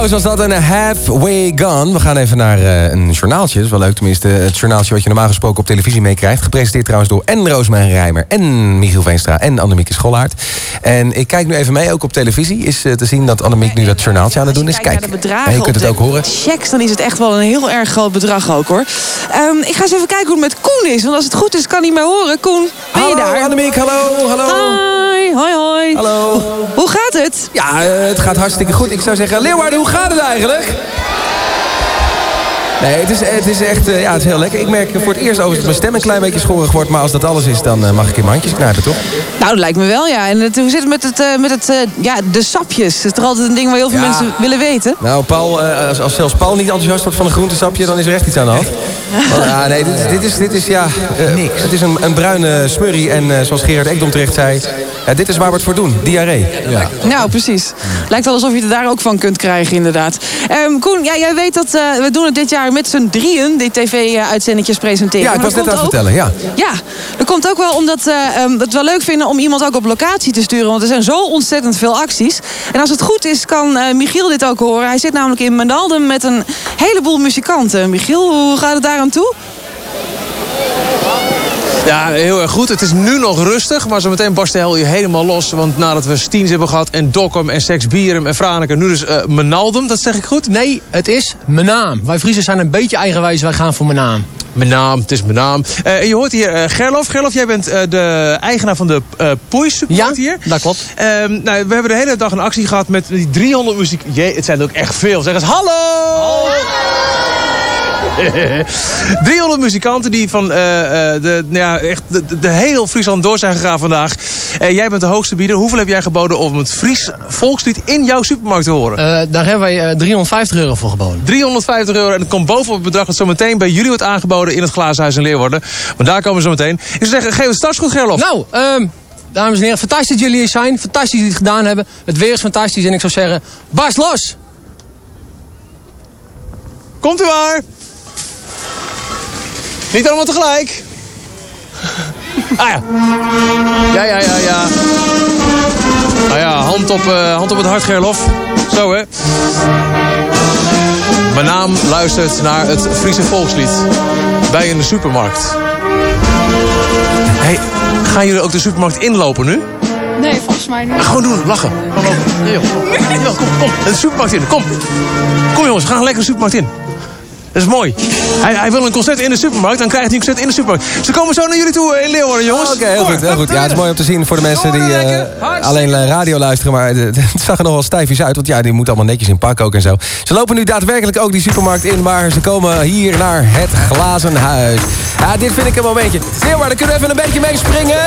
Livehouse was dat en een halfway gone. We gaan even naar eh, een journaaltje. Dat is wel leuk, tenminste. Het journaaltje wat je normaal gesproken op televisie meekrijgt. Gepresenteerd trouwens door en Roosmijn Rijmer en Michiel Veenstra en Annemieke Schollaert. En ik kijk nu even mee, ook op televisie. Is eh, te zien dat Annemiek nu dat journaaltje aan het doen is. Kijk, je kunt het de ook horen. checks, dan is het echt wel een heel erg groot bedrag ook hoor. Ehm, ik ga eens even kijken hoe het met Koen is. Want als het goed is, kan hij mij horen. Koen, ben je Hallo, daar? Annemiek, hallo, hallo. Hoi, hoi, hoi. Hallo. Hoe gaat het? Ja, het gaat hartstikke goed. Ik zou zeggen, Leeuwarden, hoe gaat het eigenlijk? Nee, het is, het is echt eh, ja, het is heel lekker. Ik merk voor het eerst overigens dat mijn stem een klein beetje schorig wordt. Maar als dat alles is, dan eh, mag ik in mijn handjes knijpen, toch? Nou, dat lijkt me wel, ja. En het, hoe zit het met, het, eh, met het, ja, de sapjes? Dat is toch altijd een ding waar heel veel Ja. mensen willen weten? Nou, Paul, eh, als, als zelfs Paul niet enthousiast wordt van een groentesapje, dan is er echt iets aan de hand. Want, ja, nee, dit, is- dit is, dit is, ja, eh, het is een, een bruine smurrie. En eh, zoals Gerard Ekdom terecht zei, ja, dit is waar we het voor doen. Diarree. Ja. Nou, precies. Lijkt wel alsof je het daar ook van kunt krijgen, inderdaad. Ehm, Koen, ja, jij weet dat eh, we doen het dit jaar met z'n drieën, die tv-uitzendetjes presenteren. Ja, ik was net aan het vertellen, ja. Ja, dat komt ook wel omdat eh, ehm, we het wel leuk vinden om iemand ook op locatie te sturen. Want er zijn zo ontzettend veel acties. En als het goed is, kan eh, Michiel dit ook horen. Hij zit namelijk in Mendaldum met een heleboel muzikanten. Michiel, hoe gaat het daar aan toe? Ja, heel erg goed. Het is nu nog rustig, maar zometeen barst de hel hier helemaal los. Want nadat we Stiens hebben gehad en Dokkum en Sex Bierum en Franeker... nu dus eh Menaldum, dat zeg ik goed? Nee, het is mijn naam. Wij Friesen zijn een beetje eigenwijs, wij gaan voor mijn naam. Mijn naam, het is mijn naam. Eh, en je hoort hier eh, Gerlof. Gerlof, jij bent eh, de eigenaar van de eh Poise Support hier. dat klopt. Ehm, nou, we hebben de hele dag een actie gehad met die 300 muziek... Jee, het zijn er ook echt veel. Zeg eens hallo! 300 muzikanten die van eh, eh, de, nou ja, echt de, de, Friesland door zijn gegaan vandaag. En jij bent de hoogste bieder. Hoeveel heb jij geboden om het Fries volkslied in jouw supermarkt te horen? Eh, daar hebben wij eh, 350 euro voor geboden. 350 euro en dat komt bovenop het bedrag dat zo meteen bij jullie wordt aangeboden in het Glazenhuis in Leeuwarden. Maar daar komen we zo meteen. Ik zou zeggen, geef het startschot Gerlof. Nou, ehm, dames en heren, fantastisch dat jullie hier zijn. Fantastisch dat jullie het gedaan hebben. Het weer is fantastisch en ik zou zeggen, barst los! Komt u maar! Niet allemaal tegelijk. Ah ja. Ja, ja, ja, ja. Nou ja, hand op, eh, hand op het hart, Gerlof. Zo, hè. Mijn naam luistert naar het Friese volkslied. Bij in de supermarkt. Hey, gaan jullie ook de supermarkt inlopen nu? Nee, volgens mij niet. Gewoon doen, lachen. Gewoon lopen. Nee, joh. Ja, kom, kom. De supermarkt in, kom. Kom jongens, we gaan lekker de supermarkt in. Dat is mooi. Hij, hij wil een concert in de supermarkt, dan krijgt hij een concert in de supermarkt. Ze komen zo naar jullie toe eh, in Leeuwarden, jongens. Oké, heel goed, heel goed. Ja, het is mooi om te zien voor de mensen die eh, alleen eh, radio luisteren. Maar het, het zag er nog wel stijfjes uit. Want ja, die moeten allemaal netjes in pak ook en zo. Ze lopen nu daadwerkelijk ook die supermarkt in. Maar ze komen hier naar het glazen huis. Ja, dit vind ik een momentje. Leeuwarden, kunnen we even een beetje meespringen?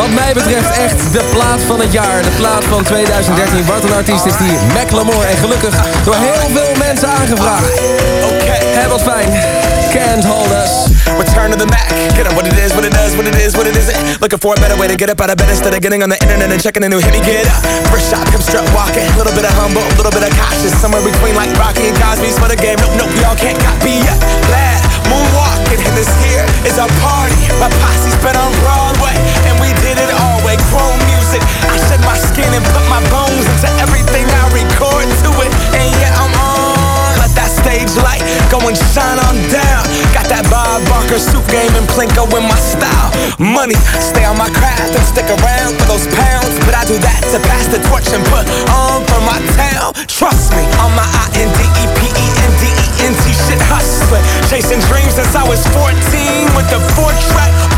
Wat mij betreft echt de plaat van het jaar. De plaat van 2013. Wat een artiest is die. Macklemore. En gelukkig door heel veel mensen aangevraagd. Oké. Hé, wat fijn. Can't hold us. Return to the Mac. Get up what it is, what it does, what it is, what it isn't. Looking for a better way to get up out of bed instead of getting on the internet and checking a new hit. Me get up. First shot, come strut walking. A little bit of humble, a little bit of cautious. Somewhere between like Rocky and Cosby's for the game. Nope, nope, y'all can't copy yet. Glad moonwalking, and this here is our party. My posse's been on Broadway, did it all way. Chrome music. I shed my skin and put my bones into everything I record to it. And yeah, I'm on. Let that stage light go and shine on down. Got that Bob Barker suit game and Plinko in my style. Money, stay on my craft and stick around for those pounds. But I do that to pass the torch and put on for my town. Trust me, on my I N D E P E N D E N T shit hustling. Chasing dreams since I was 14 with the four track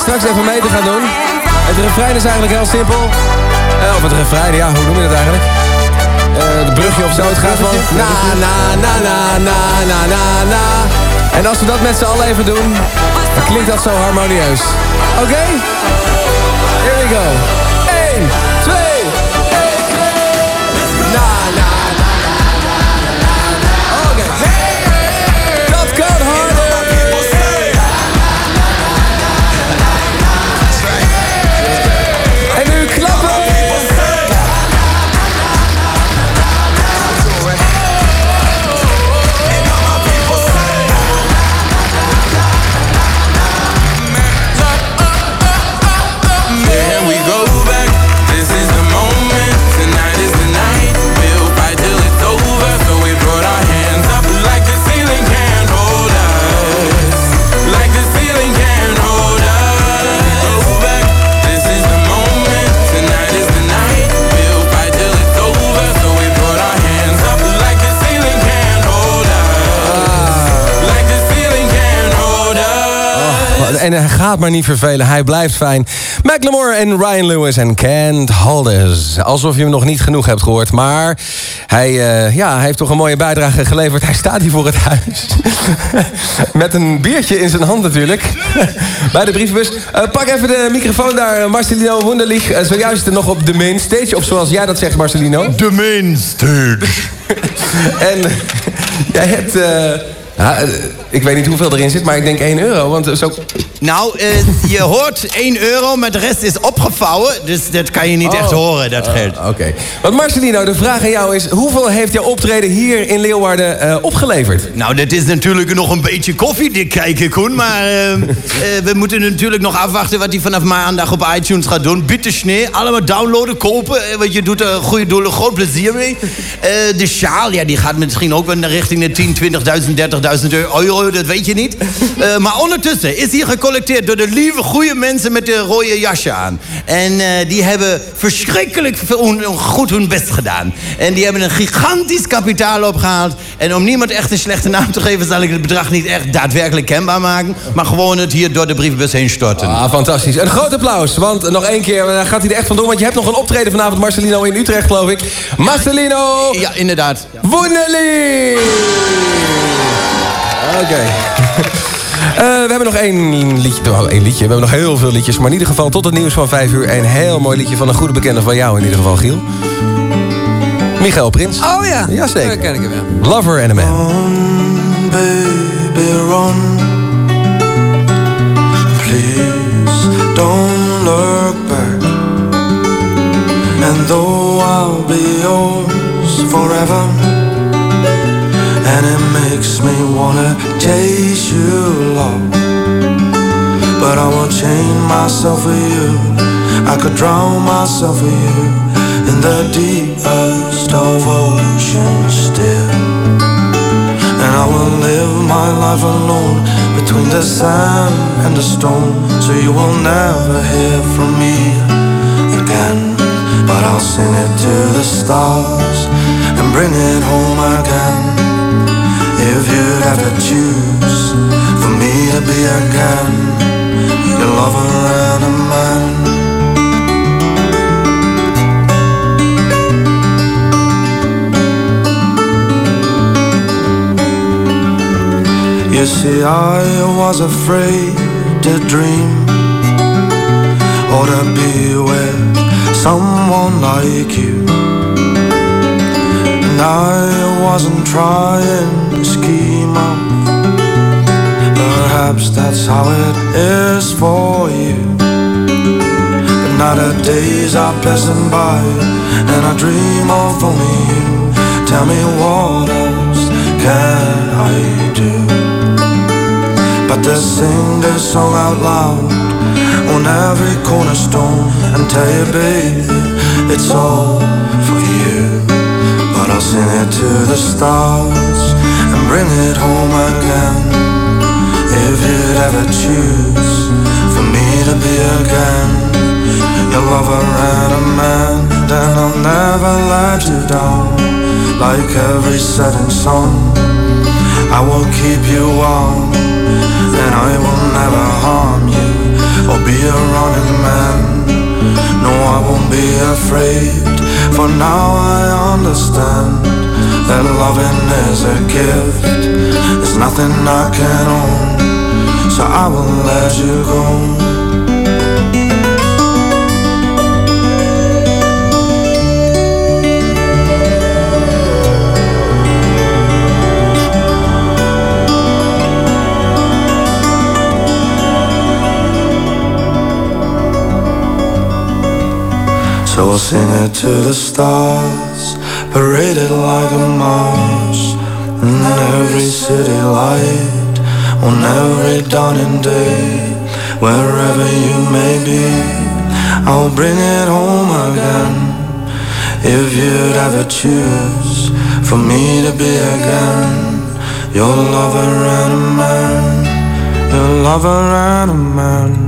straks even mee te gaan doen. Het refrein is eigenlijk heel simpel. Eh, of het refrein, ja, hoe noem je dat eigenlijk? Eh de brugje of zo, het gaat van... Na, na, na, na, na, na, na, na. En als we dat met z'n allen even doen, dan klinkt dat zo harmonieus. Oké? Here we go. Gaat maar niet vervelen. Hij blijft fijn. Macklemore en Ryan Lewis en Can't Hold Us. Alsof je hem nog niet genoeg hebt gehoord. Maar hij, eh, ja, hij heeft toch een mooie bijdrage geleverd. Hij staat hier voor het huis. Met een biertje in zijn hand natuurlijk. Bij de brievenbus. Eh, pak even de microfoon daar, Marcelino Wunderlich. Eh, zojuist nog op de main stage. Of zoals jij dat zegt, Marcelino. De main stage. en jij hebt... ja, eh, ik weet niet hoeveel erin zit, maar ik denk 1 euro. Want zo... Nou, eh, je hoort 1 euro, maar de rest is opgevouwen. Dus dat kan je niet echt horen, dat geld. Oh, Oké. Want Marcelino, de vraag aan jou is... hoeveel heeft jouw optreden hier in Leeuwarden eh, opgeleverd? Nou, dat is natuurlijk nog een beetje koffiedik kijken, Koen. Maar we moeten natuurlijk nog afwachten wat hij vanaf maandag op iTunes gaat doen. Bitte snee, allemaal downloaden, kopen. Want je doet er goede doelen groot plezier mee. De sjaal, ja, die gaat misschien ook wel naar richting de 10, 20.000, 30.000 euro. Dat weet je niet. Eh, maar ondertussen is hier gecollecteerd door de lieve, goede mensen met de rode jasje aan. En eh, die hebben verschrikkelijk goed hun best gedaan. En die hebben een gigantisch kapitaal opgehaald. En om niemand echt een slechte naam te geven... zal ik het bedrag niet echt daadwerkelijk kenbaar maken. Maar gewoon het hier door de brievenbus heen storten. Ah, fantastisch. Een groot applaus, want nog één keer eh, gaat hij er echt van doen. Want je hebt nog een optreden vanavond, Marcelino, in Utrecht, geloof ik. Marcelino! Ja, inderdaad. Wunderlich! Oké. Eh, we hebben nog één liedje. Nou, één liedje. We hebben nog heel veel liedjes. Maar in ieder geval tot het nieuws van 5 uur. Een heel mooi liedje van een goede bekende van jou in ieder geval, Giel. Michael Prins. Oh ja. Jazeker. Dat ken ik hem, ja. Lover and a Man. baby, run. Please don't look back. And though I'll be yours forever, and it makes me wanna chase you, love. But I won't chain myself for you. I could drown myself for you in the deepest of oceans still. And I will live my life alone between the sand and the stone. So you will never hear from me again. But I'll sing it to the stars and bring it home again. You'd ever choose for me to be again, your lover and a man. You see, I was afraid to dream or to be with someone like you. And I wasn't trying to scheme Perhaps that's how it is for you. But now the days are passing by, and I dream of only you. Tell me what else can I do? But to sing this song out loud on every cornerstone and tell you, baby, it's all for you. But I'll sing it to the stars bring it home again. If you'd ever choose for me to be again, your lover and a man, then I'll never let you down. Like every setting sun, I will keep you warm and I will never harm you or be a running man. No, I won't be afraid, for now I understand that loving is a gift. It's nothing I can own, so I will let you go. So I'll sing it to the stars, paraded like a march. In every city light, on every dawning day, wherever you may be, I'll bring it home again. If you'd ever choose for me to be again, your lover and a man, your lover and a man.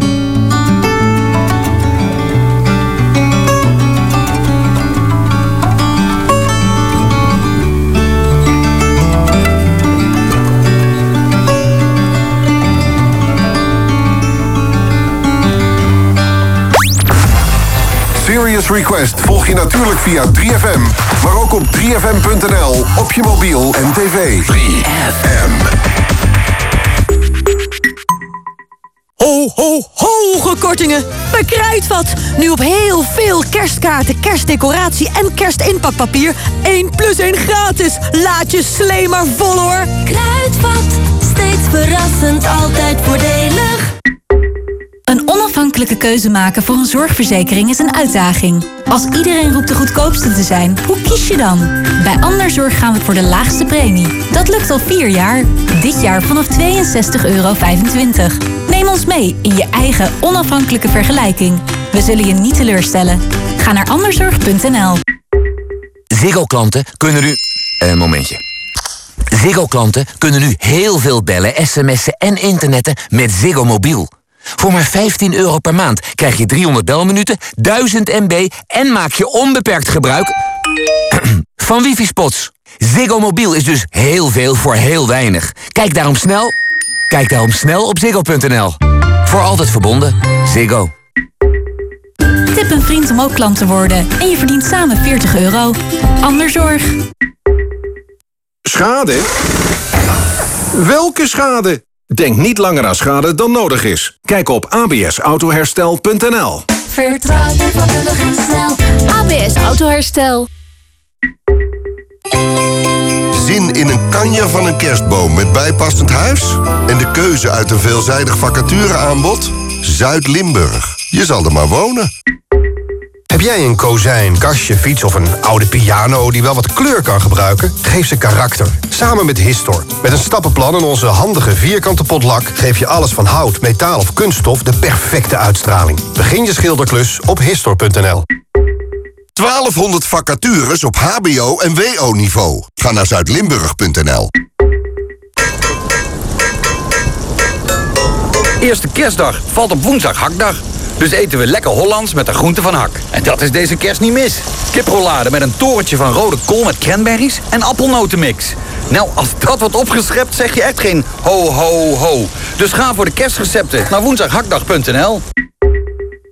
Serious Request volg je natuurlijk via 3FM. Maar ook op 3FM.nl, op je mobiel en tv. 3FM. Ho, ho, hoge kortingen! Bij Kruidvat. Nu op heel veel kerstkaarten, kerstdecoratie en kerstinpakpapier. 1 plus 1 gratis. Laat je slee maar vol hoor. Kruidvat, steeds verrassend, altijd voordelig. Onafhankelijke keuze maken voor een zorgverzekering is een uitdaging. Als iedereen roept de goedkoopste te zijn, hoe kies je dan? Bij Anderzorg gaan we voor de laagste premie. Dat lukt al vier jaar. Dit jaar vanaf 62,25 euro. Neem ons mee in je eigen onafhankelijke vergelijking. We zullen je niet teleurstellen. Ga naar anderzorg.nl. Ziggo-klanten kunnen nu... Een momentje. Ziggo-klanten kunnen nu heel veel bellen, sms'en en internetten met Ziggo Mobiel. Voor maar 15 euro per maand krijg je 300 belminuten, 1000 MB... en maak je onbeperkt gebruik van wifi-spots. Ziggo Mobiel is dus heel veel voor heel weinig. Kijk daarom snel, kijk daarom snel op ziggo.nl. Voor altijd verbonden. Ziggo. Tip een vriend om ook klant te worden. En je verdient samen 40 euro. Anderzorg. Schade? Welke schade? Denk niet langer aan schade dan nodig is. Kijk op absautoherstel.nl Vertrouw je vakkundig en snel. ABS Autoherstel. Zin in een kanje van een kerstboom met bijpassend huis? En de keuze uit een veelzijdig vacatureaanbod? Zuid-Limburg. Je zal er maar wonen. Heb jij een kozijn, kastje, fiets of een oude piano die wel wat kleur kan gebruiken? Geef ze karakter. Samen met Histor. Met een stappenplan en onze handige vierkante potlak geef je alles van hout, metaal of kunststof de perfecte uitstraling. Begin je schilderklus op Histor.nl. 1200 vacatures op hbo- en wo-niveau. Ga naar zuidlimburg.nl Eerste kerstdag valt op woensdag hakdag. Dus eten we lekker Hollands met de groente van hak. En dat is deze kerst niet mis. Kiprollade met een torentje van rode kool met cranberries en appelnotenmix. Nou, als dat wordt opgeschept, zeg je echt geen ho, ho, ho. Dus ga voor de kerstrecepten naar woensdaghakdag.nl.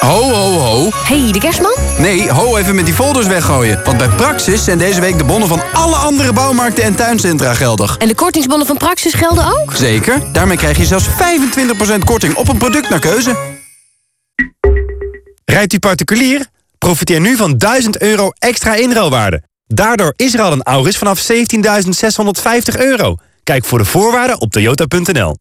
Ho, ho, ho. Hey, de kerstman? Nee, ho even met die folders weggooien. Want bij Praxis zijn deze week de bonnen van alle andere bouwmarkten en tuincentra geldig. En de kortingsbonnen van Praxis gelden ook? Zeker. Daarmee krijg je zelfs 25% korting op een product naar keuze. Rijdt u particulier? Profiteer nu van 1000 euro extra inruilwaarde. Daardoor is er al een Auris vanaf 17.650 euro. Kijk voor de voorwaarden op toyota.nl.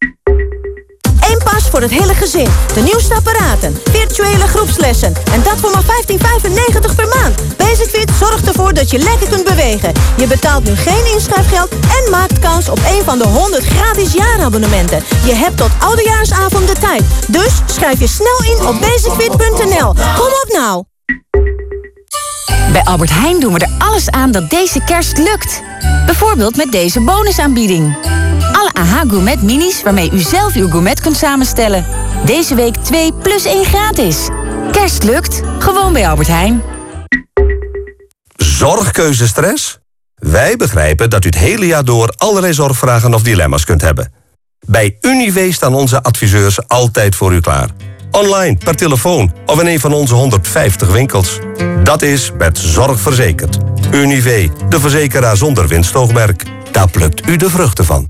Eén pas voor het hele gezin. De nieuwste apparaten, virtuele groepslessen. En dat voor maar 15,95 per maand. Basicfit zorgt ervoor dat je lekker kunt bewegen. Je betaalt nu geen inschrijfgeld en maakt kans op een van de 100 gratis jaarabonnementen. Je hebt tot oudejaarsavond de tijd. Dus schrijf je snel in op basicfit.nl. Kom op nou! Bij Albert Heijn doen we er alles aan dat deze kerst lukt. Bijvoorbeeld met deze bonusaanbieding. AH Gourmet minis waarmee u zelf uw gourmet kunt samenstellen. Deze week 2 plus 1 gratis. Kerst lukt, gewoon bij Albert Heijn. Zorgkeuzestress? Wij begrijpen dat u het hele jaar door allerlei zorgvragen of dilemma's kunt hebben. Bij Unive staan onze adviseurs altijd voor u klaar. Online, per telefoon of in een van onze 150 winkels. Dat is met zorg verzekerd. Unive, de verzekeraar zonder winstoogmerk. Daar plukt u de vruchten van.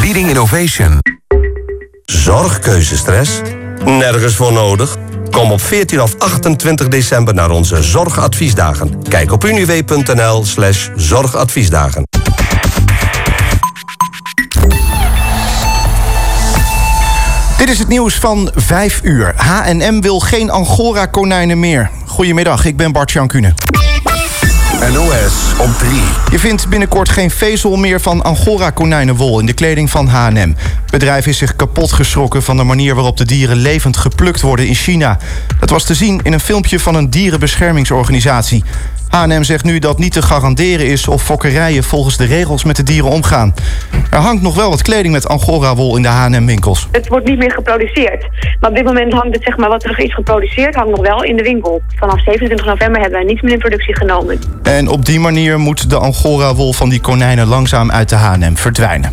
leading innovation. Zorgkeuzestress? Nergens voor nodig. Kom op 14 of 28 december naar onze zorgadviesdagen. Kijk op univ.nl slash zorgadviesdagen. Dit is het nieuws van 5 uur. H&M wil geen Angora-konijnen meer. Goedemiddag, ik ben Bart Jankune. NOS op 3. Je vindt binnenkort geen vezel meer van Angora-konijnenwol in de kleding van H&M. Het bedrijf is zich kapot geschrokken van de manier waarop de dieren levend geplukt worden in China. Dat was te zien in een filmpje van een dierenbeschermingsorganisatie. H&M zegt nu dat niet te garanderen is of fokkerijen volgens de regels met de dieren omgaan. Er hangt nog wel wat kleding met Angora-wol in de H&M-winkels. Het wordt niet meer geproduceerd. Maar op dit moment hangt het, zeg maar, wat er nog is geproduceerd, hangt nog wel in de winkel. Vanaf 27 november hebben wij niets meer in productie genomen. En op die manier moet de Angora-wol van die konijnen langzaam uit de H&M verdwijnen.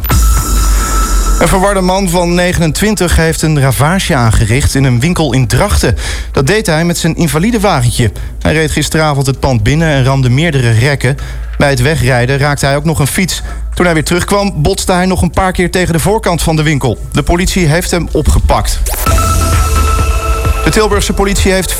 Een verwarde man van 29 heeft een ravage aangericht in een winkel in Drachten. Dat deed hij met zijn invalide wagentje. Hij reed gisteravond het pand binnen en ramde meerdere rekken. Bij het wegrijden raakte hij ook nog een fiets. Toen hij weer terugkwam, botste hij nog een paar keer tegen de voorkant van de winkel. De politie heeft hem opgepakt. De Tilburgse politie heeft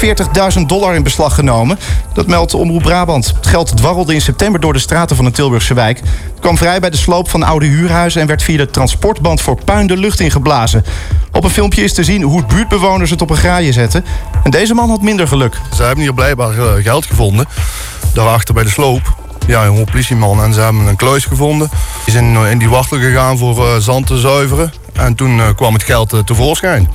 40.000 dollar in beslag genomen. Dat meldt Omroep Brabant. Het geld dwarrelde in september door de straten van een Tilburgse wijk. Het kwam vrij bij de sloop van oude huurhuizen... en werd via de transportband voor puin de lucht ingeblazen. Op een filmpje is te zien hoe buurtbewoners het op een graaien zetten. En deze man had minder geluk. Ze hebben hier blijkbaar eh, geld gevonden. Daarachter bij de sloop. Ja, een politieman. En ze hebben een kluis gevonden. Die zijn eh, in die wachtel gegaan voor eh, zand te zuiveren. En toen kwam het geld tevoorschijn.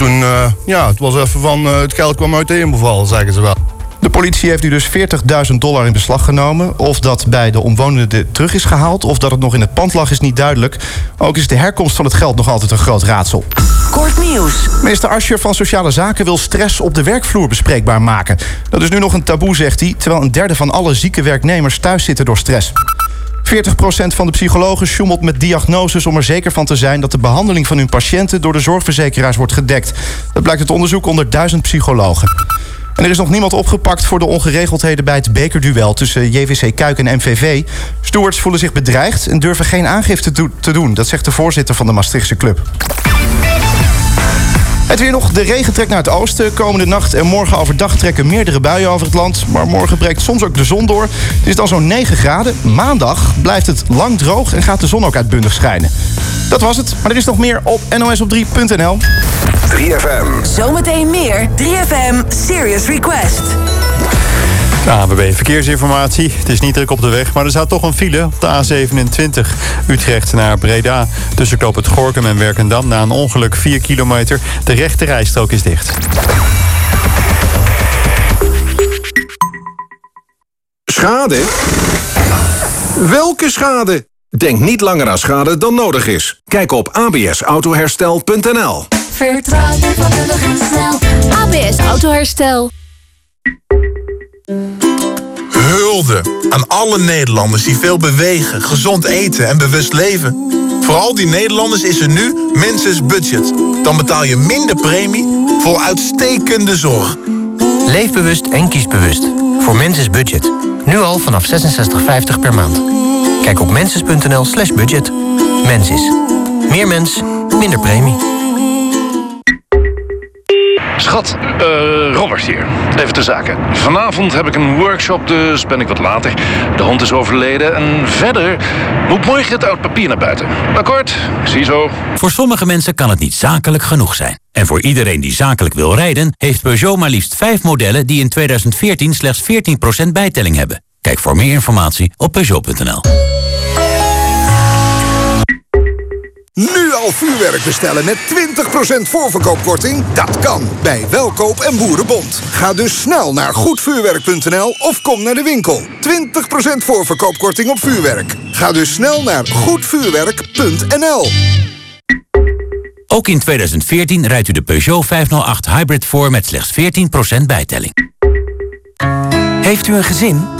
Toen, eh, ja, het was even van, eh, het geld kwam uit de hemelval, zeggen ze wel. De politie heeft nu dus 40.000 dollar in beslag genomen. Of dat bij de omwonenden terug is gehaald... of dat het nog in het pand lag, is niet duidelijk. Ook is de herkomst van het geld nog altijd een groot raadsel. Kort nieuws. Minister Ascher van Sociale Zaken wil stress op de werkvloer bespreekbaar maken. Dat is nu nog een taboe, zegt hij... terwijl een derde van alle zieke werknemers thuis zitten door stress. 40% van de psychologen sjoemelt met diagnoses om er zeker van te zijn dat de behandeling van hun patiënten door de zorgverzekeraars wordt gedekt. Dat blijkt uit onderzoek onder duizend psychologen. En er is nog niemand opgepakt voor de ongeregeldheden bij het bekerduel tussen JVC Kuik en MVV. Stewards voelen zich bedreigd en durven geen aangifte te doen. Dat zegt de voorzitter van de Maastrichtse club. Het weer nog. De regen trekt naar het oosten. Komende nacht en morgen overdag trekken meerdere buien over het land. Maar morgen breekt soms ook de zon door. Het is dan zo'n 9 graden. Maandag blijft het lang droog en gaat de zon ook uitbundig schijnen. Dat was het. Maar er is nog meer op nosop3.nl. 3FM. Zometeen meer 3FM Serious Request. ANWB Verkeersinformatie. Het is niet druk op de weg, maar er staat toch een file op de A27. Utrecht naar Breda. Tussen knoop het Gorkum en Werkendam na een ongeluk 4 kilometer. De rechte rijstrook is dicht. Schade? Welke schade? Denk niet langer aan schade dan nodig is. Kijk op absautoherstel.nl Vertrouw je vakkundig en snel. ABS Autoherstel. Hulde aan alle Nederlanders die veel bewegen, gezond eten en bewust leven. Voor al die Nederlanders is er nu Menses Budget. Dan betaal je minder premie voor uitstekende zorg. Leef bewust en kies bewust. Voor Menses Budget. Nu al vanaf 66,50 per maand. Kijk op menses.nl slash budget. Mensis. Meer mens, minder premie. Schat, eh Robert hier. Even te zaken. Vanavond heb ik een workshop, dus ben ik wat later. De hond is overleden en verder moet morgen het oud papier naar buiten. Akkoord? Ziezo. Voor sommige mensen kan het niet zakelijk genoeg zijn. En voor iedereen die zakelijk wil rijden... heeft Peugeot maar liefst 5 modellen die in 2014 slechts 14% bijtelling hebben. Kijk voor meer informatie op Peugeot.nl. Nu al vuurwerk bestellen met 20% voorverkoopkorting? Dat kan bij Welkoop en Boerenbond. Ga dus snel naar goedvuurwerk.nl of kom naar de winkel. 20% voorverkoopkorting op vuurwerk. Ga dus snel naar goedvuurwerk.nl. Ook in 2014 rijdt u de Peugeot 508 Hybrid voor met slechts 14% bijtelling. Heeft u een gezin?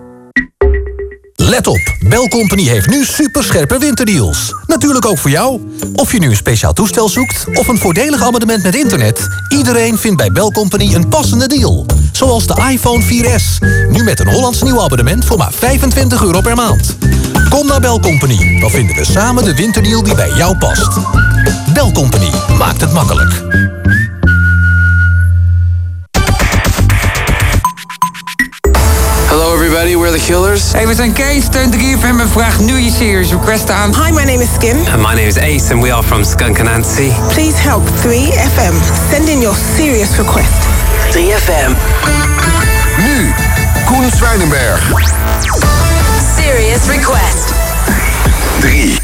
Let op, Belcompany heeft nu superscherpe winterdeals. Natuurlijk ook voor jou. Of je nu een speciaal toestel zoekt of een voordelig abonnement met internet... iedereen vindt bij Belcompany een passende deal. Zoals de iPhone 4S. Nu met een Hollands nieuw abonnement voor maar 25 euro per maand. Kom naar Belcompany, dan vinden we samen de winterdeal die bij jou past. Belcompany maakt het makkelijk. Hello everybody, we're the Killers. Hey, we zijn Kees, Steun 3FM en vraag nu je serious request aan. Hi, my name is Skim. And my name is Ace and we are from Skunk and Nancy. Please help 3FM. Send in your serious request. 3FM. Nu, Koen Zwijnenberg. Serious request. 3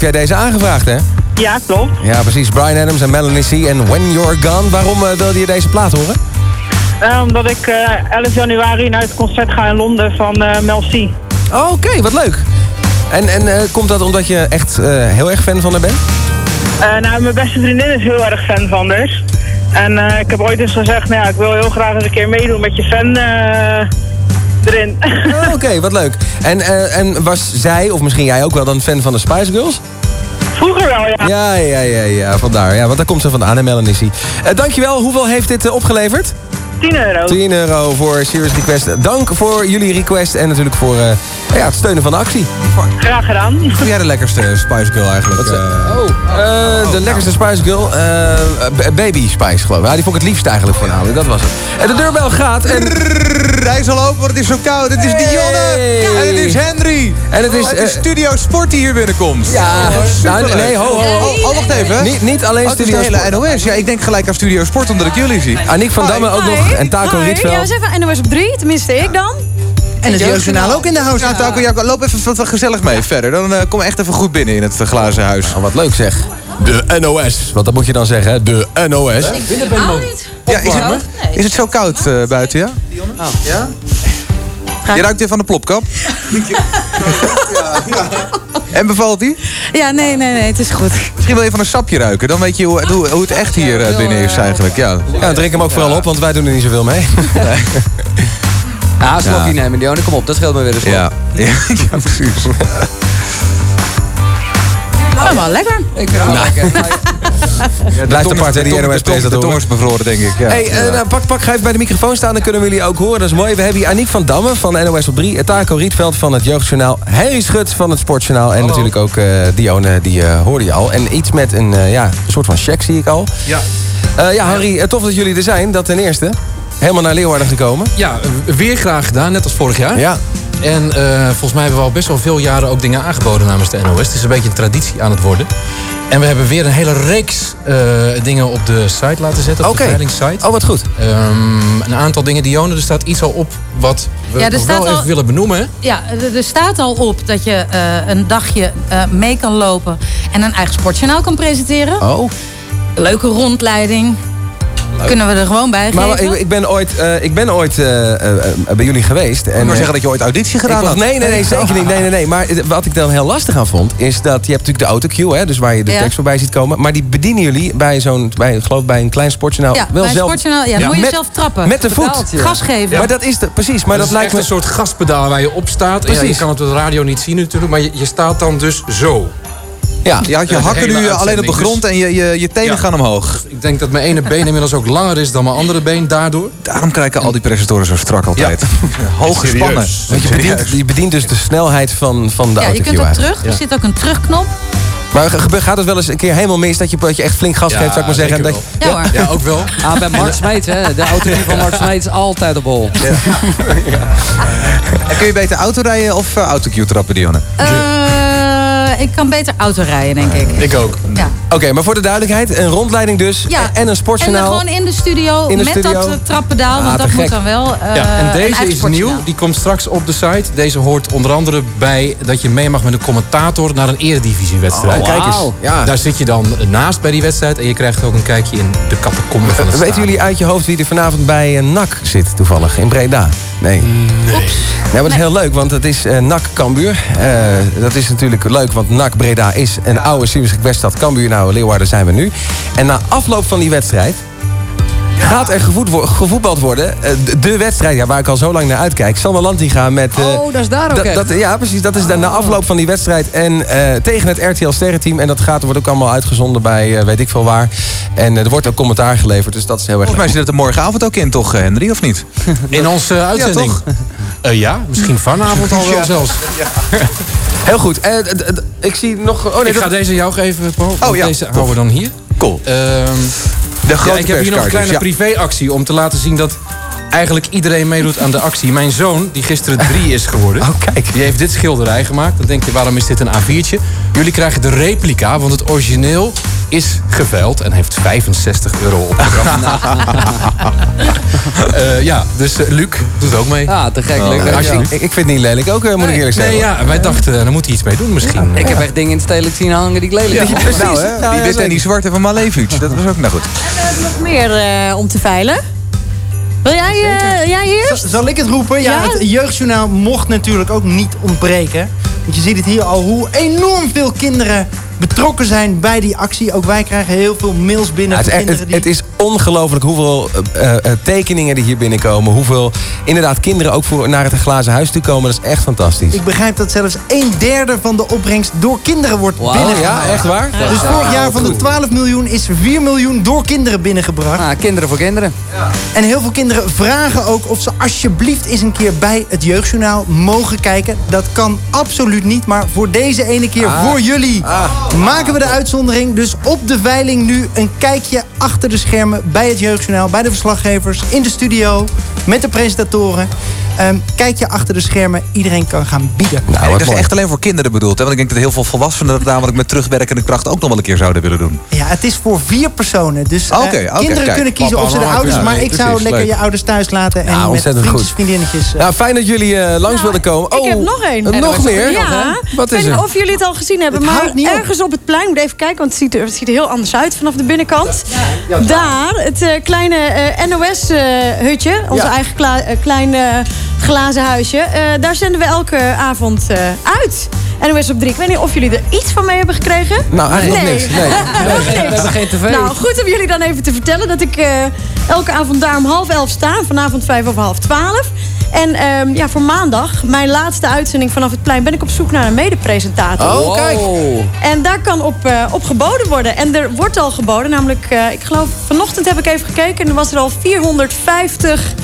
heb jij deze aangevraagd, hè? Ja, klopt. Ja, precies. Brian Adams en Melanie C. En When You're Gone. Waarom eh, wilde je deze plaat horen? Eh, omdat ik eh 11 januari naar het concert ga in Londen van eh, Mel C. Oh, Oké, wat leuk. En, en eh, komt dat omdat je echt eh, heel erg fan van haar bent? Eh, nou, mijn beste vriendin is heel erg fan van dus. En eh, ik heb ooit eens gezegd, nou ja, ik wil heel graag eens een keer meedoen met je fan eh, erin. Oh, Oké, wat leuk. En, eh, en was zij, of misschien jij ook wel, dan fan van de Spice Girls? Vroeger wel, ja. Ja, ja, ja, ja, vandaar. Ja, want daar komt ze vandaan, en Melanie. Eh, dankjewel. Hoeveel heeft dit eh, opgeleverd? 10 euro. 10 euro voor Serious Request. Dank voor jullie request en natuurlijk voor eh, Ja, het steunen van de actie. Graag gedaan. Vind jij de lekkerste Spice Girl eigenlijk? oh. De lekkerste Spice Girl? eh, baby Spice geloof ik. Ja, die vond ik het liefst eigenlijk voornamelijk. Dat was het. En de deurbel gaat en... Hij is al open, want het is zo koud. Het is Dionne en het is Henry. En het is, het is eh, Studio Sport die hier binnenkomt. Ja, nou, superleuk. nee, ho, ho, ho. Oh, oh, wacht even. Niet, niet alleen Oh, Studio hele Sport. NOS. Ja, ik denk gelijk aan Studio Sport omdat ik jullie zie. Aniek van Damme ook nog en Taco Rietveld. Ja, we zijn van NOS op 3, tenminste ik dan. En het jeugdjournaal ook in de house. Ja. Ja. Taco, ja, loop even wat, wat gezellig mee verder. Dan eh, kom echt even goed binnen in het glazen huis. Oh, wat leuk zeg. De NOS. Want dat moet je dan zeggen, hè? De NOS. Ja, is, het, is het zo koud eh, buiten, ja? Ja? Je ruikt weer van de plopkap. En bevalt die? Ja, nee, nee, nee, het is goed. Misschien wil je van een sapje ruiken. Dan weet je hoe, hoe, hoe het echt hier eh, binnen is eigenlijk. Ja, Ja, drink hem ook vooral op, want wij doen er niet zoveel mee. Ja, Ja. nemen, Dionne. Kom op, dat scheelt me weer een slok. Ja, ja, ja precies. Oh, wel lekker. Ik vind het wel lekker. Blijft apart, hè, die De tong NOS-presentatoren. is bevroren, denk ik. Ja. Hey, eh, nou, pak, pak, ga even bij de microfoon staan, dan kunnen we jullie ook horen. Dat is mooi. We hebben hier Aniek van Damme van NOS op 3. Taco Rietveld van het Jeugdjournaal. Henry Schut van het Sportjournaal. En natuurlijk ook eh, Dionne, die eh, hoorde je al. En iets met een, eh, ja, soort van check zie ik al. Ja. Eh, ja, Harry, tof dat jullie er zijn. Dat ten eerste. Helemaal naar Leeuwarden gekomen. Ja, weer graag gedaan, net als vorig jaar. Ja. En eh, volgens mij hebben we al best wel veel jaren ook dingen aangeboden namens de NOS. Het is een beetje een traditie aan het worden. En we hebben weer een hele reeks eh, dingen op de site laten zetten. Op Oké. de veilingssite. Oh, wat goed. Ehm, een aantal dingen. Dionne, er staat iets al op wat we Ja, nog wel al- even willen benoemen. Ja, er- er staat al op dat je eh, een dagje eh, mee kan lopen en een eigen sportjournaal kan presenteren. Oh. Leuke rondleiding. Kunnen we er gewoon bij geven? Maar ik, ik ben ooit, eh, ik ben ooit eh, eh, bij jullie geweest. En, maar zeggen dat je ooit auditie gedaan was- had. Nee, nee, nee, zeker niet. Nee, nee, nee. Maar wat ik dan heel lastig aan vond, is dat je hebt natuurlijk de autocue, hè, dus waar je de Ja. tekst voorbij ziet komen. Maar die bedienen jullie bij zo'n, bij, geloof bij een klein sportjournaal. Ja, wel bij een zelf. sportjournaal, ja, moet je met, zelf trappen. Met de voet. Gas geven. Maar dat is de, precies. Maar Het dat, is lijkt echt me een soort gaspedaal waar je op staat. En ja, je Precies. kan het op de radio niet zien natuurlijk, maar je, je staat dan dus zo. Ja, Je had je Ja, hakken nu eh, alleen op de uitzending. grond en je, je, je tenen Ja. gaan omhoog. Ik denk dat mijn ene been inmiddels ook langer is dan mijn andere been daardoor. Daarom krijgen al die presentatoren zo strak altijd. Hoog gespannen. Want je bedient, je bedient dus de snelheid van, van de Ja, je kunt ook terug. Er zit ook een terugknop. Maar gaat het wel eens een keer helemaal mis dat je, dat je echt flink gas Ja, geeft, zou ik maar zeggen? dat je- Ja hoor. Ja, ook wel. Ah, bij Mart Smeets, hè. De auto van Mart Smeets is altijd op hol. En kun je beter autorijden of uh, autocue trappen, Dionne? Eh, ik kan beter auto rijden, denk ik. Ik ook. Ja. Oké, maar voor de duidelijkheid, een rondleiding dus. Ja. En een En dan sportjournaal. gewoon in de studio In de met studio. dat eh, trappedaal, Ah, want dat moet dan wel. eh, Ja, en een deze is nieuw. Die komt straks op de site. Deze hoort onder andere bij dat je mee mag met een commentator naar een eredivisiewedstrijd. Oh, kijk eens. Ja. Daar zit je dan naast bij die wedstrijd. En je krijgt ook een kijkje in de catacombe van het Weten jullie uit je hoofd wie er vanavond bij eh, NAC zit toevallig? In Breda? Nee. Nee. Ja, maar het is heel leuk, want het is eh NAC Cambuur. Eh, dat is natuurlijk leuk, want NAC Breda is een oude Civisch Weststad. Cambuur, nou Leeuwarden zijn we nu. En na afloop van die wedstrijd gaat er gevoet wo- gevoetbald worden. Eh, de- wedstrijd ja, waar ik al zo lang naar uitkijk. Sander Lantinga met... eh, Oh, dat is daar ook dat, dat- Ja, precies. Dat is de, na afloop van die wedstrijd. En eh, tegen het RTL Sterrenteam. En dat gaat, wordt ook allemaal uitgezonden bij weet ik veel waar. En er wordt ook commentaar geleverd. Dus dat is heel erg Volgens mij zit het er morgenavond ook in, toch, Henry, of niet? In onze uitzending. toch? Eh, ja, misschien vanavond al wel Ja. zelfs. Heel goed. Ik zie nog... Oh, nee, ik dat- ga deze jou geven, Paul. want ja. Deze houden we dan hier. Cool. De grote ja, ik heb hier nog een kleine privéactie om te laten zien dat eigenlijk iedereen meedoet aan de actie. Mijn zoon, die gisteren drie is geworden, Oh, kijk. die heeft dit schilderij gemaakt. Dan denk je, waarom is dit een A4'tje? Jullie krijgen de replica, want het origineel is geveild en heeft 65 euro opgebracht. Eh, ja, dus eh, Luc doet ook mee. Ah, te gek. Oh, leuk. ja. ik, ik vind het niet lelijk ook, eh, moet ik eerlijk Nee, zeggen. ja, wij dachten, daar moet hij iets mee doen misschien. Ik heb echt dingen in het stedelijk zien hangen die ik lelijk vind. precies. Nou, hè, die ja, witte en die zwarte van Malevic. Dat was ook nou goed. nog meer om te veilen. Wil jij, jij eerst? Zal ik het roepen? Ja, Ja? het jeugdjournaal mocht natuurlijk ook niet ontbreken. Want je ziet het hier al hoe enorm veel kinderen betrokken zijn bij die actie. Ook wij krijgen heel veel mails binnen Ja, het, kinderen het, die... het is ongelooflijk hoeveel eh, eh, tekeningen die hier binnenkomen. Hoeveel inderdaad kinderen ook voor, naar het glazen huis toe komen. Dat is echt fantastisch. Ik begrijp dat zelfs een derde van de opbrengst door kinderen wordt binnengebracht. ja, echt waar? Dus Ja, vorig jaar van de goed. 12 miljoen is 4 miljoen door kinderen binnengebracht. Ah, kinderen voor kinderen. En heel veel kinderen vragen ook of ze alsjeblieft eens een keer bij het Jeugdjournaal mogen kijken. Dat kan absoluut niet, maar voor deze ene keer, Ah. voor jullie, maken we de uitzondering. Dus op de veiling nu een kijkje achter de schermen bij het Jeugdjournaal, bij de verslaggevers, in de studio, met de presentatoren. Ehm, kijk je achter de schermen, iedereen kan gaan bieden. Nou, dat is echt alleen voor kinderen bedoeld. Hè? Want ik denk dat heel veel volwassenen dat namelijk met terugwerkende kracht ook nog wel een keer zouden willen doen. Ja, het is voor vier personen. Dus eh, kinderen kijk. kunnen kiezen Papa, of ze de mama, ouders... ja, maar nee, ik zou lekker leuk. je ouders thuis laten. En met vriendjes, goed. vriendinnetjes... eh, Nou, fijn dat jullie eh, langs wilden komen. Oh, ik heb nog één. nog meer? Ja. Wat ik weet is niet er? of jullie het al gezien hebben, Het maar ergens op het plein, moet even kijken, want het ziet er, het ziet er heel anders uit vanaf de binnenkant. Daar, het eh, kleine NOS-hutje, onze eigen kleine glazen huisje, eh, daar zenden we elke avond eh, uit. NOS op 3. Ik weet niet of jullie er iets van mee hebben gekregen. Nou, eigenlijk nog niks. Nee. Niks. We hebben geen tv. Nou, goed om jullie dan even te vertellen dat ik eh, elke avond daar om half elf sta. Vanavond vijf over half twaalf. En ehm, ja, voor maandag, mijn laatste uitzending vanaf het plein... ben ik op zoek naar een medepresentator. Oh, kijk. En daar kan op, eh, op geboden worden. En er wordt al geboden, namelijk... eh, ik geloof, vanochtend heb ik even gekeken... en er was er al 450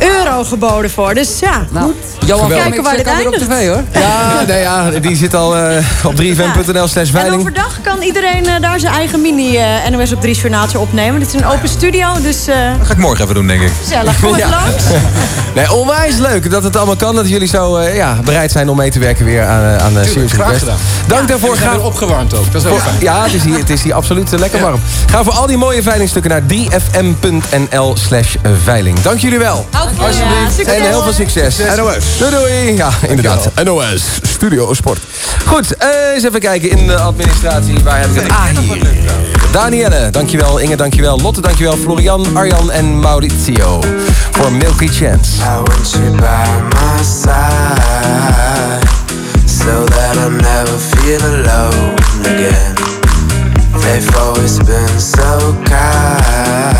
euro geboden voor. Dus ja, Nou, goed. Johan kijken waar dit kan weer op eindigt. tv hoor. Ja, nee, ja, die zit al eh, op 3fm.nl slash En overdag kan iedereen eh, daar zijn eigen mini eh, NOS op 3 journaaltje opnemen. Dit is een open studio, dus eh, Dat ga ik morgen even doen, denk ik. gezellig. Kom Ja. langs. Nee, onwijs leuk dat het allemaal kan. Dat jullie zo ja, bereid zijn om mee te werken weer aan, aan Serious graag gedaan. Dank daarvoor. We zijn Ga, opgewarmd ook. Dat is ook fijn. ja, het is hier, het is hier absoluut lekker warm. Ga voor al die mooie veilingstukken naar 3fm.nl slash veiling. Dank jullie wel. Alsjeblieft. En heel veel succes. NOS. Doei doei. Ja, inderdaad. NOS. Studio Sport. Goed, eh, eens even kijken in de administratie. Waar heb ik het? Ah, hier. Danielle, dankjewel. Inge, dankjewel. Lotte, dankjewel. Florian, Arjan en Maurizio. Voor Milky Chance. I want you by my side so that I'll never feel alone again. They've always been so kind,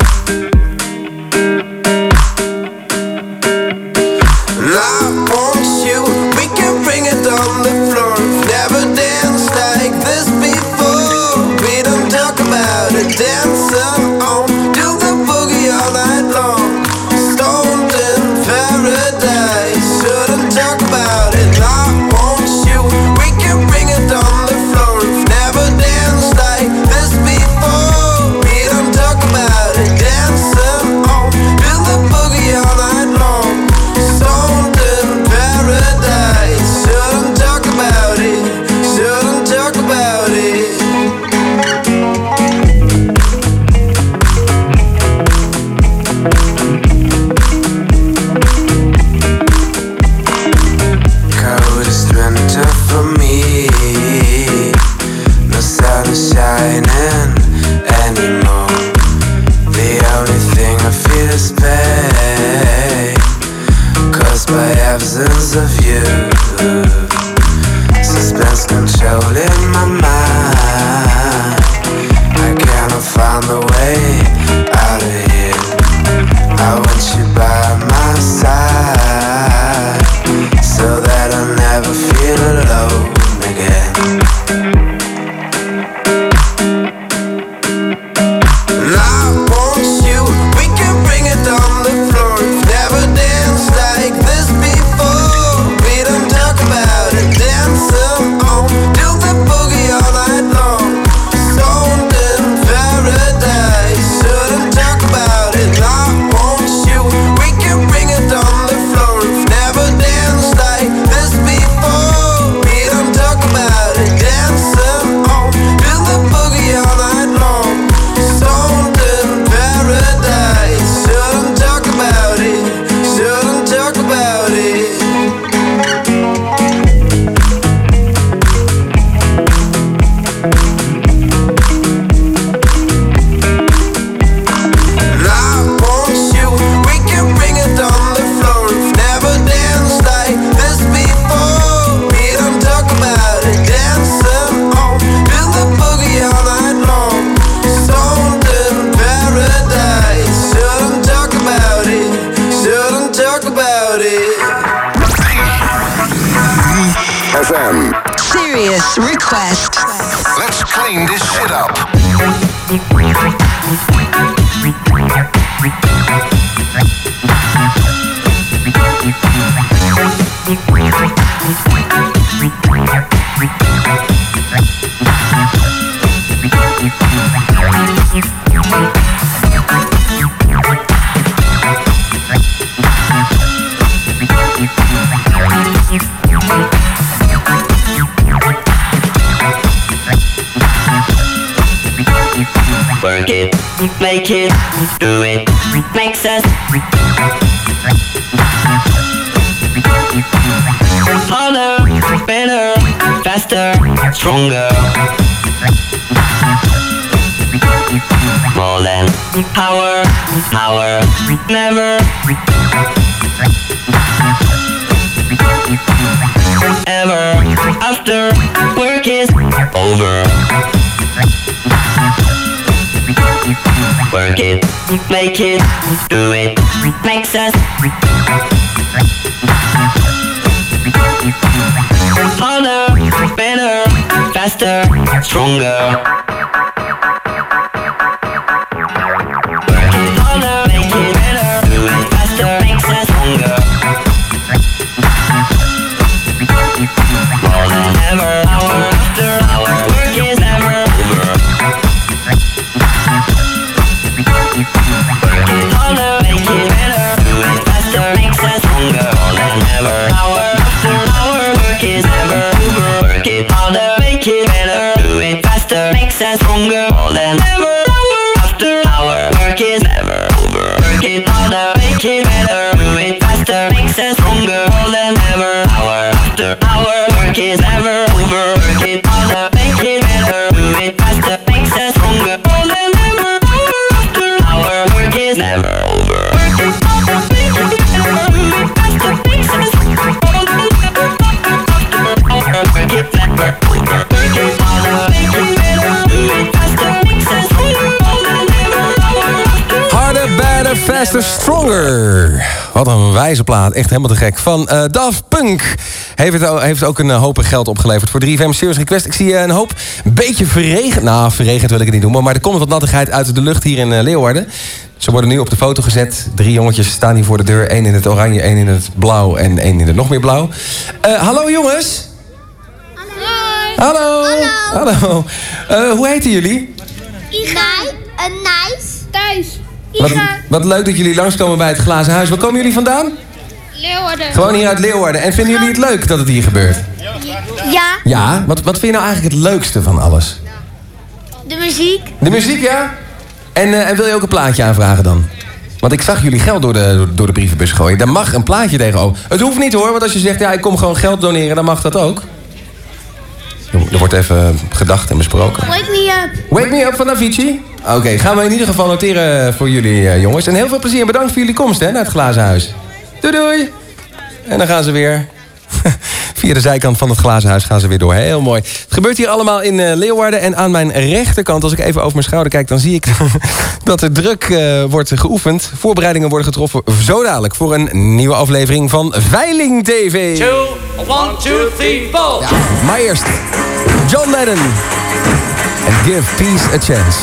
Work it, make it, do it, makes us harder, better, faster, stronger. More than power, power, never. Ever after work is over. Work it, make it, do it, makes us harder, better, faster, stronger. Wat een wijze plaat. Echt helemaal te gek. Van eh Daft Punk. Heeft, het, heeft ook een eh, hoop geld opgeleverd voor 3FM Serious Request. Ik zie eh, een hoop beetje verregend. Nou, verregend wil ik het niet noemen. Maar er komt wat nattigheid uit de lucht hier in Leeuwarden. Ze worden nu op de foto gezet. Drie jongetjes staan hier voor de deur. Eén in het oranje, één in het blauw en één in het nog meer blauw. Eh, hallo jongens. Hallo. Hallo. Hallo. Eh, hoe heten jullie? Igai, een Nijs, Thijs, Wat, wat leuk dat jullie langskomen bij het Glazen Huis. Waar komen jullie vandaan? Leeuwarden. Gewoon hier uit Leeuwarden. En vinden jullie het leuk dat het hier gebeurt? Ja, Ja. Wat, wat vind je nou eigenlijk het leukste van alles? de muziek. De muziek, ja? En, eh, en wil je ook een plaatje aanvragen dan? Want ik zag jullie geld door de, door de brievenbus gooien. Daar mag een plaatje tegenover. Het hoeft niet hoor, want als je zegt... ja, ik kom gewoon geld doneren, dan mag dat ook. Er wordt even gedacht en besproken. Wake me up. Wake Me Up van Avicii. Oké, gaan we in ieder geval noteren voor jullie eh, jongens. En heel veel plezier en bedankt voor jullie komst hè, naar het glazen huis. Doei doei. En dan gaan ze weer... Via de zijkant van het glazen huis gaan ze weer door. Heel mooi. Het gebeurt hier allemaal in eh, Leeuwarden. En aan mijn rechterkant, als ik even over mijn schouder kijk... dan zie ik dat er druk eh, wordt geoefend. Voorbereidingen worden getroffen zo dadelijk... voor een nieuwe aflevering van Veiling TV. Two, one, two, three, four. Maar eerst John Lennon. En Give Peace a Chance.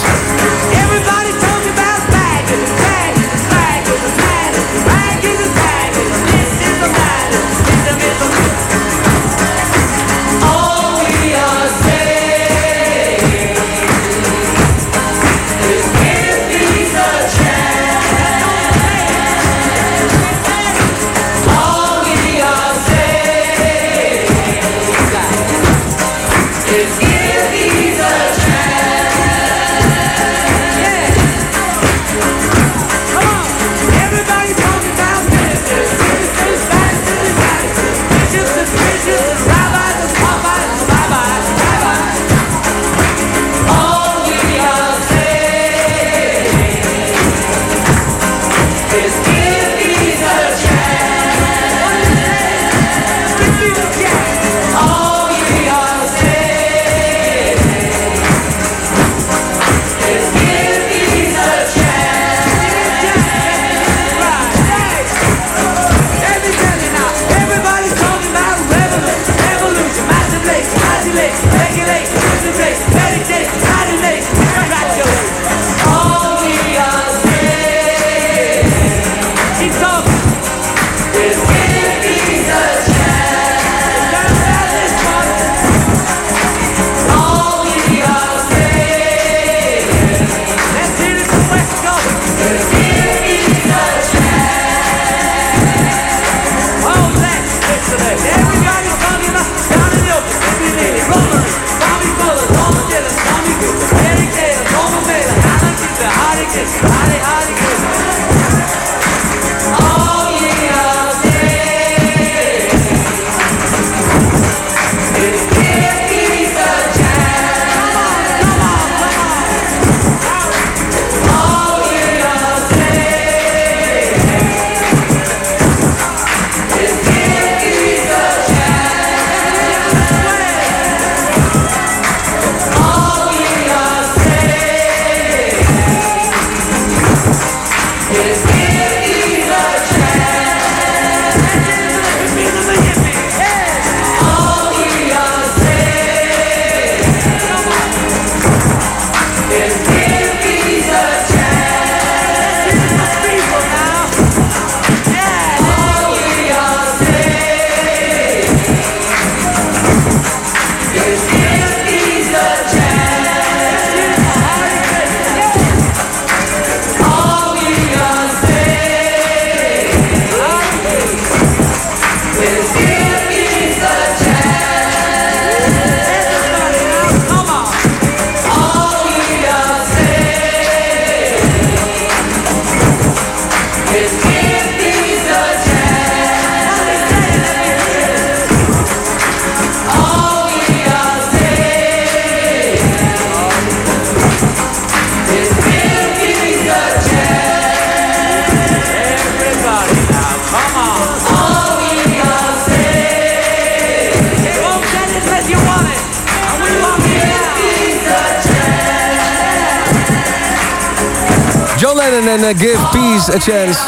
Lennon en eh, Give Peace a Chance.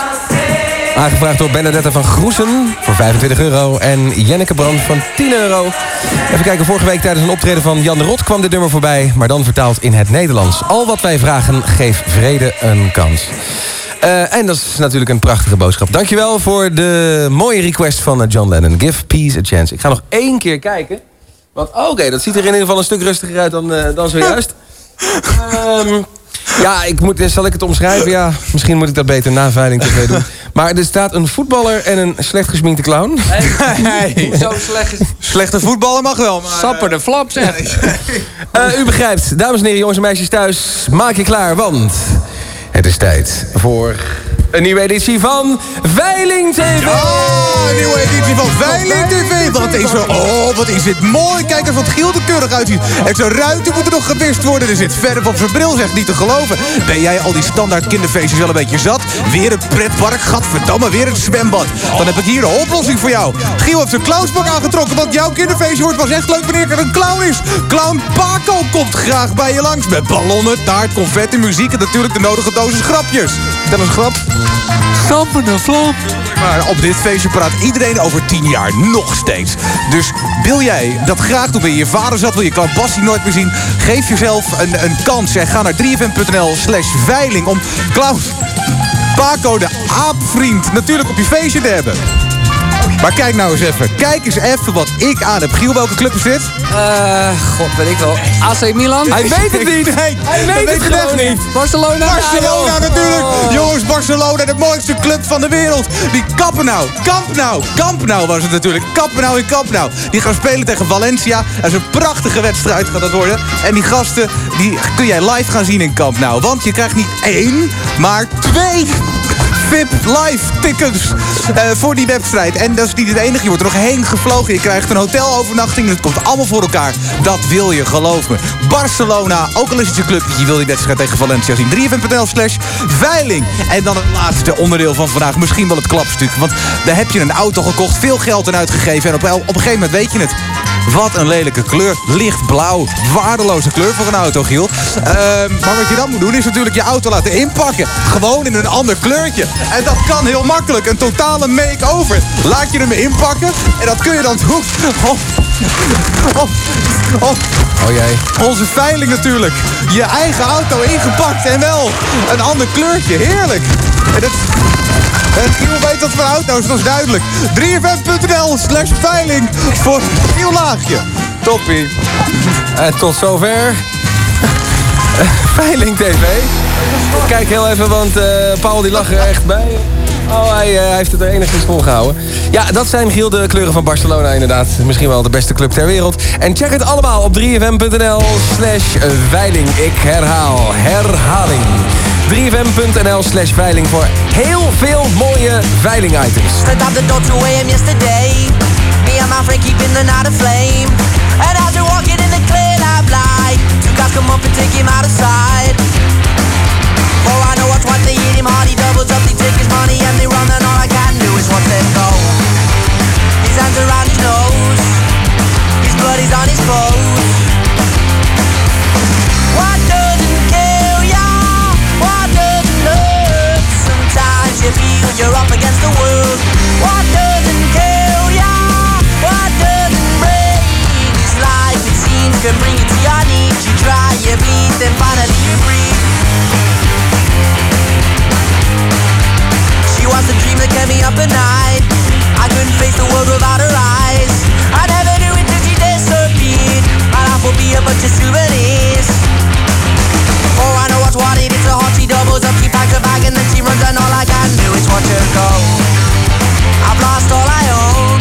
Aangevraagd door Benedetta van Groesen voor 25 euro. En Jenneke Brand van 10 euro. Even kijken, vorige week tijdens een optreden van Jan de Rot kwam dit nummer voorbij. Maar dan vertaald in het Nederlands. Al wat wij vragen, geef vrede een kans. Eh, en dat is natuurlijk een prachtige boodschap. Dankjewel voor de mooie request van eh, John Lennon. Give peace a chance. Ik ga nog één keer kijken. Want oké, dat ziet er in ieder geval een stuk rustiger uit dan, eh, dan zojuist. Ehm, ja, ik moet, zal ik het omschrijven? Ja, misschien moet ik dat beter na Veiling TV doen. Maar er staat een voetballer en een slecht gesminkte clown. Zo slecht. Slechte voetballer mag wel, maar... Sapper de flap, zeg. Eh, u begrijpt, dames en heren, jongens en meisjes thuis, maak je klaar, want het is tijd voor een nieuwe editie van Veiling TV. Oh, een nieuwe editie van Veiling TV. Wat is er? Oh, wat is dit mooi. Kijk eens wat Giel er keurig uitziet. En zijn ruiten moeten nog gewist worden. Er zit verf op zijn bril, zegt niet te geloven. Ben jij al die standaard kinderfeestjes wel een beetje zat? Weer een pretpark, gadverdamme, weer een zwembad. Dan heb ik hier een oplossing voor jou. Giel heeft zijn clownspak aangetrokken, want jouw kinderfeestje wordt pas echt leuk wanneer er een clown is. Clown Paco komt graag bij je langs. Met ballonnen, taart, confetti, muziek en natuurlijk de nodige dosis grapjes. Stel eens een grap. Sapper de flap. Maar op dit feestje praat iedereen over tien jaar nog steeds. Dus wil jij dat graag doen? Ben je vader zat? Wil je Clown Bassie nooit meer zien? Geef jezelf een, een kans. En ga naar 3fm.nl slash veiling om Clown Paco de aapvriend natuurlijk op je feestje te hebben. Maar kijk nou eens even. Kijk eens even wat ik aan heb. Giel, welke club is dit? Eh, god, weet ik wel. AC Milan? Hij weet het niet. Nee, Hij weet het echt gewoon niet. Barcelona? Barcelona natuurlijk. Jongens, Barcelona, de mooiste club van de wereld. Die Camp Nou, Camp Nou, Camp Nou was het natuurlijk. Camp Nou in Camp Nou. Die gaan spelen tegen Valencia. Dat is een prachtige wedstrijd gaat dat worden. En die gasten, die kun jij live gaan zien in Camp Nou. Want je krijgt niet één, maar twee VIP live tickets eh, voor die wedstrijd. En dat is niet het enige. Je wordt er nog heen gevlogen. Je krijgt een hotelovernachting. Het komt allemaal voor elkaar. Dat wil je, geloof me. Barcelona, ook al is het je club. Je wil die wedstrijd tegen Valencia zien. 3fm.nl slash veiling. En dan het laatste onderdeel van vandaag. Misschien wel het klapstuk. Want daar heb je een auto gekocht. Veel geld in uitgegeven. En op, op een gegeven moment weet je het. Wat een lelijke kleur. Lichtblauw. Waardeloze kleur voor een auto, Giel. Ehm, maar wat je dan moet doen is natuurlijk je auto laten inpakken. Gewoon in een ander kleurtje. En dat kan heel makkelijk. Een totale make-over. Laat je hem inpakken. En dat kun je dan doen. Oh. Oh. Oh. Oh jee. Onze veiling natuurlijk. Je eigen auto ingepakt. En wel een ander kleurtje. Heerlijk. En het... En Giel weet dat van auto's, dat is duidelijk. 3fm.nl slash veiling voor een nieuw laagje. Toppie. En tot zover. Veiling TV. Kijk heel even, want eh, Paul die lag er echt bij. Oh, hij, eh, hij heeft het er enigszins volgehouden. Ja, dat zijn Giel de kleuren van Barcelona inderdaad. Misschien wel de beste club ter wereld. En check het allemaal op 3fm.nl slash veiling. Ik herhaal, herhaling. 3fm.nl slash veiling voor heel veel mooie veiling-items. Stepped out the door 2 a.m. yesterday. My friend the night. Guys come up and take him out of sight. For I know what's what they hit him hard, he doubles up, they take his money and they run, and all I can do is watch them go. His hands around his nose, his blood is on his clothes. What doesn't kill ya? What doesn't hurt? Sometimes you feel you're up against the world. What can bring you to your knees. You try, you bleed, then finally you breathe. She was the dream that kept me up at night. I couldn't face the world without her eyes. I never knew it till she disappeared. My life will be a bunch of souvenirs. Oh, I know what's what it is. A heart she doubles up, she packs her bag and then she runs, and all I can do is watch her go. I've lost all I own.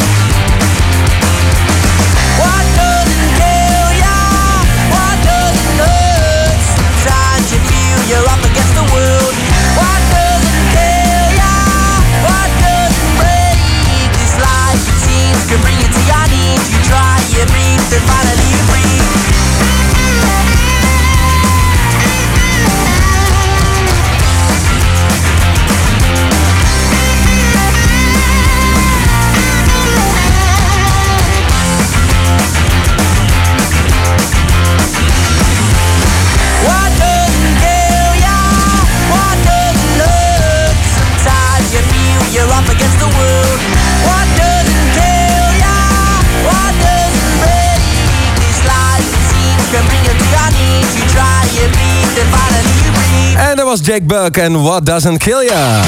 Was Jake Buck en What Doesn't Kill Ya.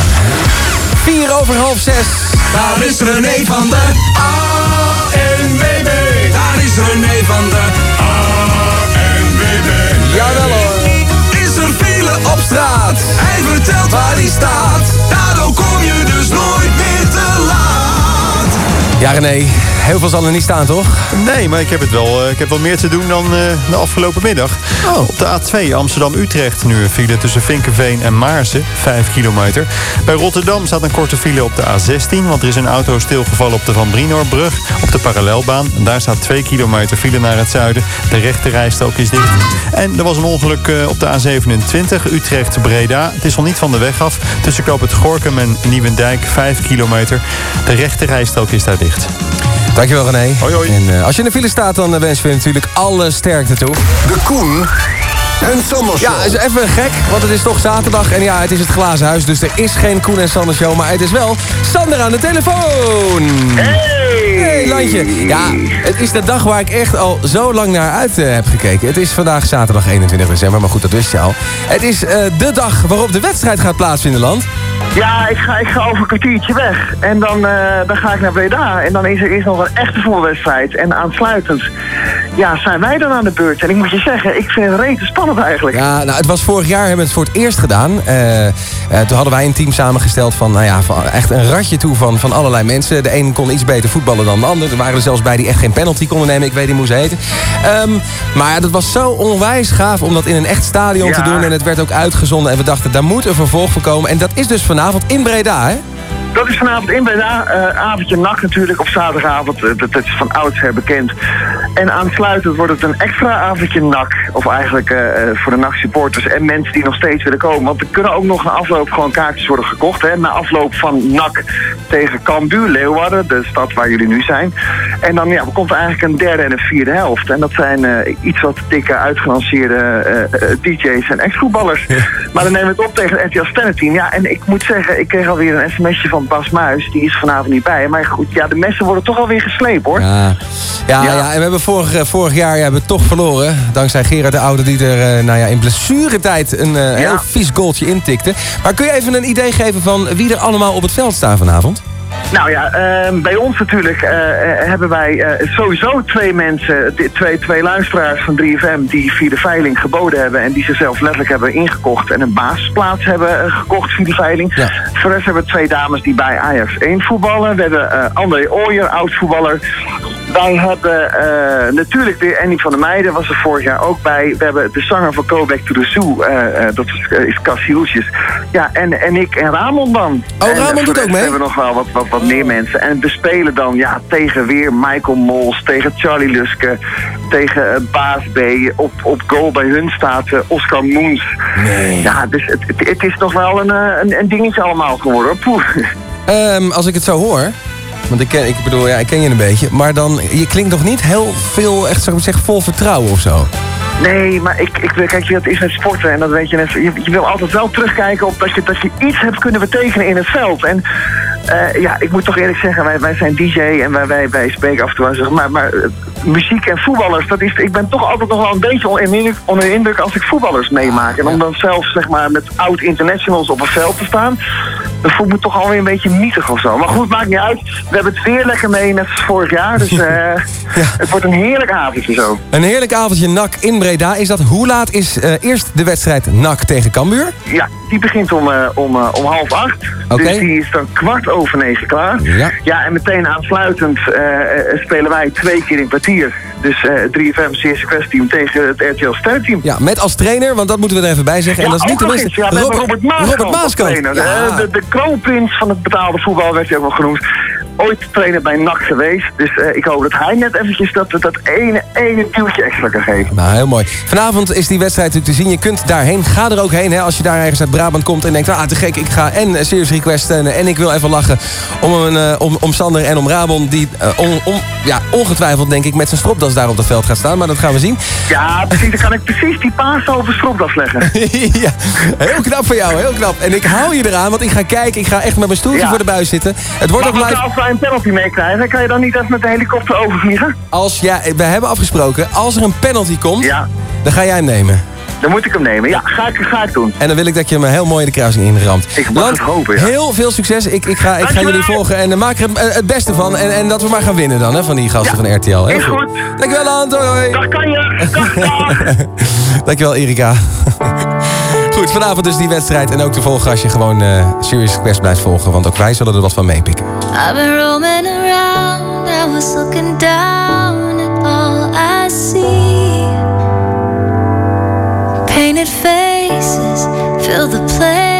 Vier over half zes. Daar is René van de ANWB. Daar is René van de ANWB. Jawel hoor. Is er file op straat? Hij vertelt waar hij staat. Daardoor kom je dus nooit meer te laat. Ja René, heel veel zal er niet staan toch? Nee, maar ik heb, het wel, eh, ik heb wel meer te doen dan eh, de afgelopen middag. Op de A2 Amsterdam-Utrecht nu een file tussen Vinkenveen en Maarsen, 5 kilometer. Bij Rotterdam staat een korte file op de A16... want er is een auto stilgevallen op de Van Brinoorbrug op de parallelbaan. En daar staat 2 kilometer file naar het zuiden. De rechte is dicht. En er was een ongeluk eh, op de A27 Utrecht-Breda. Het is nog niet van de weg af. Tussen Knoop het Gorkum en Nieuwendijk, 5 kilometer. De rechte is daar dicht. Dankjewel René. Hoi hoi. En eh, als je in de file staat, dan eh, wensen we je natuurlijk alle sterkte toe. De Koen en Sander Show. Ja, is even gek, want het is toch zaterdag. En ja, het is het glazen huis, dus er is geen Koen en Sander show. Maar het is wel Sander aan de telefoon. Hey! Hey, Landje. Ja, het is de dag waar ik echt al zo lang naar uit eh, heb gekeken. Het is vandaag zaterdag 21 december, maar goed, dat wist je al. Het is eh, de dag waarop de wedstrijd gaat plaatsvinden, Land. Ja, ik ga, ik ga over een kwartiertje weg. En dan, eh, dan ga ik naar Breda. En dan is er eerst nog een echte voetbalwedstrijd. En aansluitend ja, zijn wij dan aan de beurt. En ik moet je zeggen, ik vind het rete spannend eigenlijk. Ja, nou, het was vorig jaar, hebben we het voor het eerst gedaan. Eh, eh, toen hadden wij een team samengesteld van, nou ja, van echt een ratje toe van, van allerlei mensen. De een kon iets beter voetballen dan de ander. Er waren er zelfs bij die echt geen penalty konden nemen. Ik weet niet hoe ze heten. Ehm, maar dat was zo onwijs gaaf om dat in een echt stadion te doen. En het werd ook uitgezonden. En we dachten, daar moet een vervolg voor komen. En dat is dus vanavond in Breda, hè? Dat is vanavond in Breda. eh avondje nacht natuurlijk op zaterdagavond. Eh, dat, dat is van oudsher bekend. En aansluitend wordt het een extra avondje nak. Of eigenlijk eh, voor de nachtsupporters en mensen die nog steeds willen komen. Want er kunnen ook nog na afloop gewoon kaartjes worden gekocht. Hè, na afloop van NAC tegen Cambuur, Leeuwarden. De stad waar jullie nu zijn. En dan ja, komt er eigenlijk een derde en een vierde helft. En dat zijn iets wat dikke uitgelanceerde DJ's en ex-voetballers. Maar dan nemen we het op tegen het RTL Stenneteam. Ja, en ik moet zeggen, ik kreeg alweer een sms'je van Bas Muis. Die is vanavond niet bij. Maar goed, ja, de messen worden toch alweer gesleept hoor. Ja, ja, ja. en we hebben vorig, eh, vorig jaar ja, hebben we toch verloren. Dankzij Gerard de Oude die er eh, nou ja, in blessuretijd een eh, heel vies goaltje intikte. Maar kun je even een idee geven van wie er allemaal op het veld staan vanavond? Nou ja, ehm, bij ons natuurlijk eh, eh, hebben wij eh, sowieso twee mensen, twee, twee luisteraars van 3FM die via de veiling geboden hebben en die zichzelf letterlijk hebben ingekocht en een basisplaats hebben gekocht via de veiling. Voor de rest hebben we twee dames die bij Ajax 1 voetballen. We hebben André Ooyer, oud voetballer. Wij hebben eh, natuurlijk weer Annie van der Meijden, was er vorig jaar ook bij. We hebben de zanger van Go Back to the Zoo, eh, eh, dat is, is Cas Hieltjes. Ja, en, en ik en Ramon dan. Oh, En, Ramon doet ook mee? hebben we nog wel wat, wat, wat meer mensen. En we spelen dan ja, tegen weer Michael Mols, tegen Charlie Luske, tegen Baas B. Op, op goal bij hun staat Oscar Moens. Ja, dus het, het, het is nog wel een, een, een dingetje allemaal geworden. Poeh. Ehm, als ik het zo hoor, want ik, ken, ik bedoel, ja, ik ken je een beetje. Maar dan, je klinkt nog niet heel veel, echt zou ik zeggen, vol vertrouwen of zo. Nee, maar ik, ik, kijk, het is met sporten en dat weet je net. Je, je wil altijd wel terugkijken op dat je, dat je iets hebt kunnen betekenen in het veld. En eh, ja, ik moet toch eerlijk zeggen, wij, wij zijn DJ en wij, wij, wij spreken af en toe aan zeggen, maar, maar eh, muziek en voetballers, dat is, ik ben toch altijd nog wel een beetje onder onder de indruk als ik voetballers meemaak. En om dan zelf zeg maar met oud internationals op een veld te staan, dat voelt me toch alweer een beetje nietig of zo. Maar goed, maakt niet uit. We hebben het weer lekker mee, net als vorig jaar. Dus eh, het wordt een heerlijk avondje zo. Een heerlijk avondje NAC in Breda. Is dat, hoe laat is eh, eerst de wedstrijd NAC tegen Cambuur? Ja, die begint om, eh, om, om half acht. Oké. Dus die is dan kwart over negen klaar. Ja. en meteen aansluitend spelen wij twee keer in kwartier. Dus eh 3FM CS Quest team tegen het RTL Ster team. Ja, met als trainer, want dat moeten we er even bij zeggen. en dat is niet de minste. Ja, hebben Robert. Robert trainer. Ja. Eh, De, de kroonprins van het betaalde voetbal werd hij ook wel genoemd. Ooit trainer bij NAC geweest. Dus eh, ik hoop dat hij net eventjes dat, dat ene, ene duwtje extra kan geven. Nou, heel mooi. Vanavond is die wedstrijd natuurlijk te zien. Je kunt daarheen. Ga er ook heen. Hè, als je daar ergens uit Brabant komt en denkt... ah, te gek, ik ga en eh, Serious Request en, en ik wil even lachen... om, een, eh, om, om Sander en om Ramon... die eh, on- on- ja, ongetwijfeld, denk ik, met zijn stropdas daar op dat veld gaat staan. Maar dat gaan we zien. Ja, precies. Dan kan ik precies die paas over stropdas leggen. ja, heel knap van jou, heel knap. En ik hou je eraan, want ik ga kijken. Ik ga echt met mijn stoeltje Ja. voor de buis zitten. Het wordt ook live... wij een penalty meekrijgen, kan je dan niet even met de helikopter overvliegen? Als, ja, we hebben afgesproken, als er een penalty komt... Dan ga jij hem nemen. Dan moet ik hem nemen. Ja, ga ik, ga ik doen. En dan wil ik dat je hem heel mooi in de kruising inramt. Ik mag Land, het hopen, ja. Heel veel succes. Ik, ik, ga, ik ga Dankjewel. jullie volgen en uh, maak er eh, het beste van. En, en dat we maar gaan winnen dan, hè, van die gasten van RTL. Heel Is goed. Dankjewel, Land. Hoi, hoi. Dag kan je. Dag, dag. Dankjewel, Erika. Goed, vanavond dus die wedstrijd. En ook te volgen als je gewoon eh Serious Quest blijft volgen. Want ook wij zullen er wat van meepikken. I've been roaming around, I was looking down at all I see. Painted faces fill the places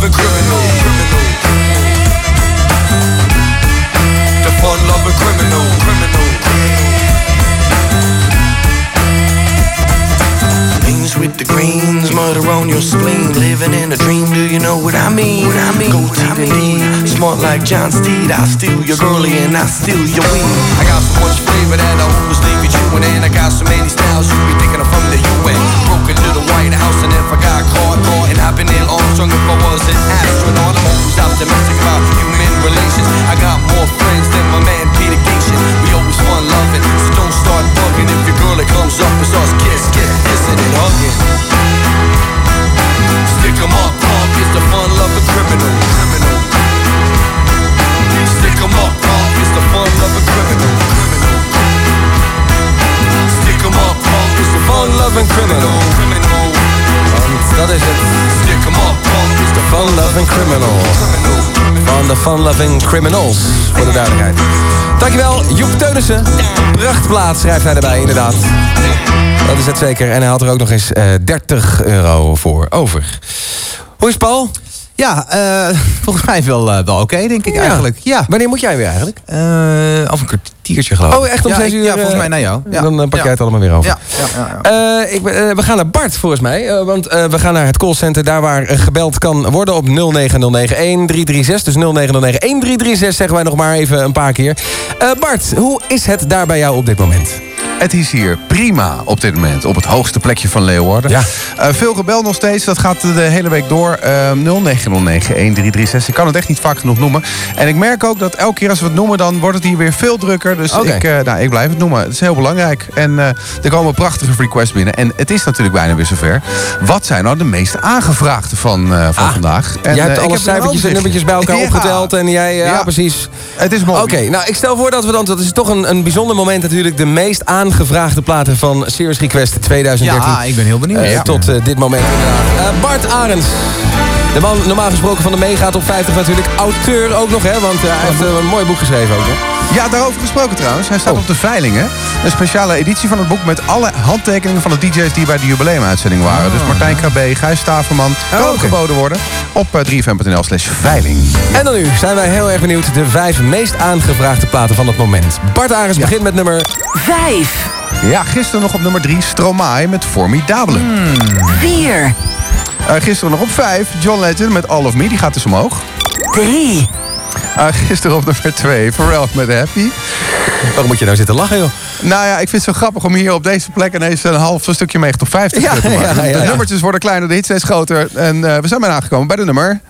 loving criminal. criminal. The fun loving criminal. criminal. With the greens, murder on your spleen. Living in a dream, do you know what I mean? What I mean? Go TBD, smart like John Steed. I steal your girlie and I steal your weed. I got so much flavor that I always leave you chewing. I got so many styles, you be thinking I'm from the UN. Broke into the White House and if I got caught, caught. And I've been Neil Armstrong if I was an astronaut. I'm always optimistic about human relations. I got more friends than my man Peter Gatien. We always fun loving, so don't start bugging. If your girl it comes up, it's us kiss, kiss, kissing and hugging. Stick 'em up, punk is the fun loving criminal. criminal. Stick 'em up, punk is the fun loving criminal. criminal. Fun loving criminal. dat is het. The Fun Loving Criminal. Van de Fun Loving Criminals, voor de duidelijkheid. Dankjewel, Joep Teunissen. Prachtplaat schrijft hij erbij, inderdaad. Dat is het zeker. En hij had er ook nog eens eh 30 euro voor over. Hoe is Paul? Ja, eh, volgens mij wel, eh, wel oké, denk ik eigenlijk. Ja. Wanneer moet jij weer eigenlijk? Eh af een kwartiertje geloof ik. Oh, echt om ja, zes ik- uur? Ja, volgens mij naar jou. Ja. Dan pak jij het allemaal weer over. Ja, ja, ja, ja. Ik, we gaan naar Bart, volgens mij. want we gaan naar het callcenter. Daar waar gebeld kan worden op 0909-1336. Dus 0909-1336 zeggen wij nog maar even een paar keer. Bart, hoe is het daar bij jou op dit moment? Het is hier prima op dit moment. Op het hoogste plekje van Leeuwarden. Ja. Eh, veel gebeld nog steeds. Dat gaat de hele week door. Eh 0909-1336. Ik kan het echt niet vaak genoeg noemen. En ik merk ook dat elke keer als we het noemen... dan wordt het hier weer veel drukker. Dus ik, eh, nou, ik blijf het noemen. Het is heel belangrijk. En er komen prachtige requests binnen. En het is natuurlijk bijna weer zover. Wat zijn nou de meest aangevraagde van, van vandaag? En, jij hebt alle er cijfertjes en nummertjes bij elkaar Ja. opgeteld. En jij, ja, Ja. precies. Het is mooi. Oké, nou ik stel voor dat we dan, dat is toch een, een bijzonder moment natuurlijk, de meest aangevraagde platen van Serious Request 2013. Ja, ik ben heel benieuwd. Eh, Ja. Tot eh, dit moment inderdaad. Eh, Bart Arends. De man normaal gesproken van de meegaat op 50 natuurlijk. Auteur ook nog, hè? Want hij heeft een mooi boek geschreven ook, hè? Ja, daarover gesproken trouwens. Hij staat Oh. op de veiling, hè? Een speciale editie van het boek met alle handtekeningen van de DJ's die bij de jubileumuitzending waren. dus Martijn KB, Gijs Staverman. Kan Oh, ook geboden worden op eh, 3fm.nl slash veiling. En dan nu zijn wij heel erg benieuwd. De vijf meest aangevraagde platen van het moment. Bart Arends begint met nummer... Vijf. Ja, gisteren nog op nummer 3 Stromae met Formidabele. Vier. Eh, gisteren nog op 5 John Legend met All of Me, die gaat dus omhoog. Drie. Eh, gisteren op nummer 2 Pharrell met Happy. Waarom moet je nou zitten lachen, joh? Nou ja, ik vind het zo grappig om hier op deze plek ineens een half stukje mee tot 50 Ja, te maken. ja, ja, De ja. nummertjes worden kleiner, de hits steeds groter. En eh, we zijn bijna aangekomen bij de nummer...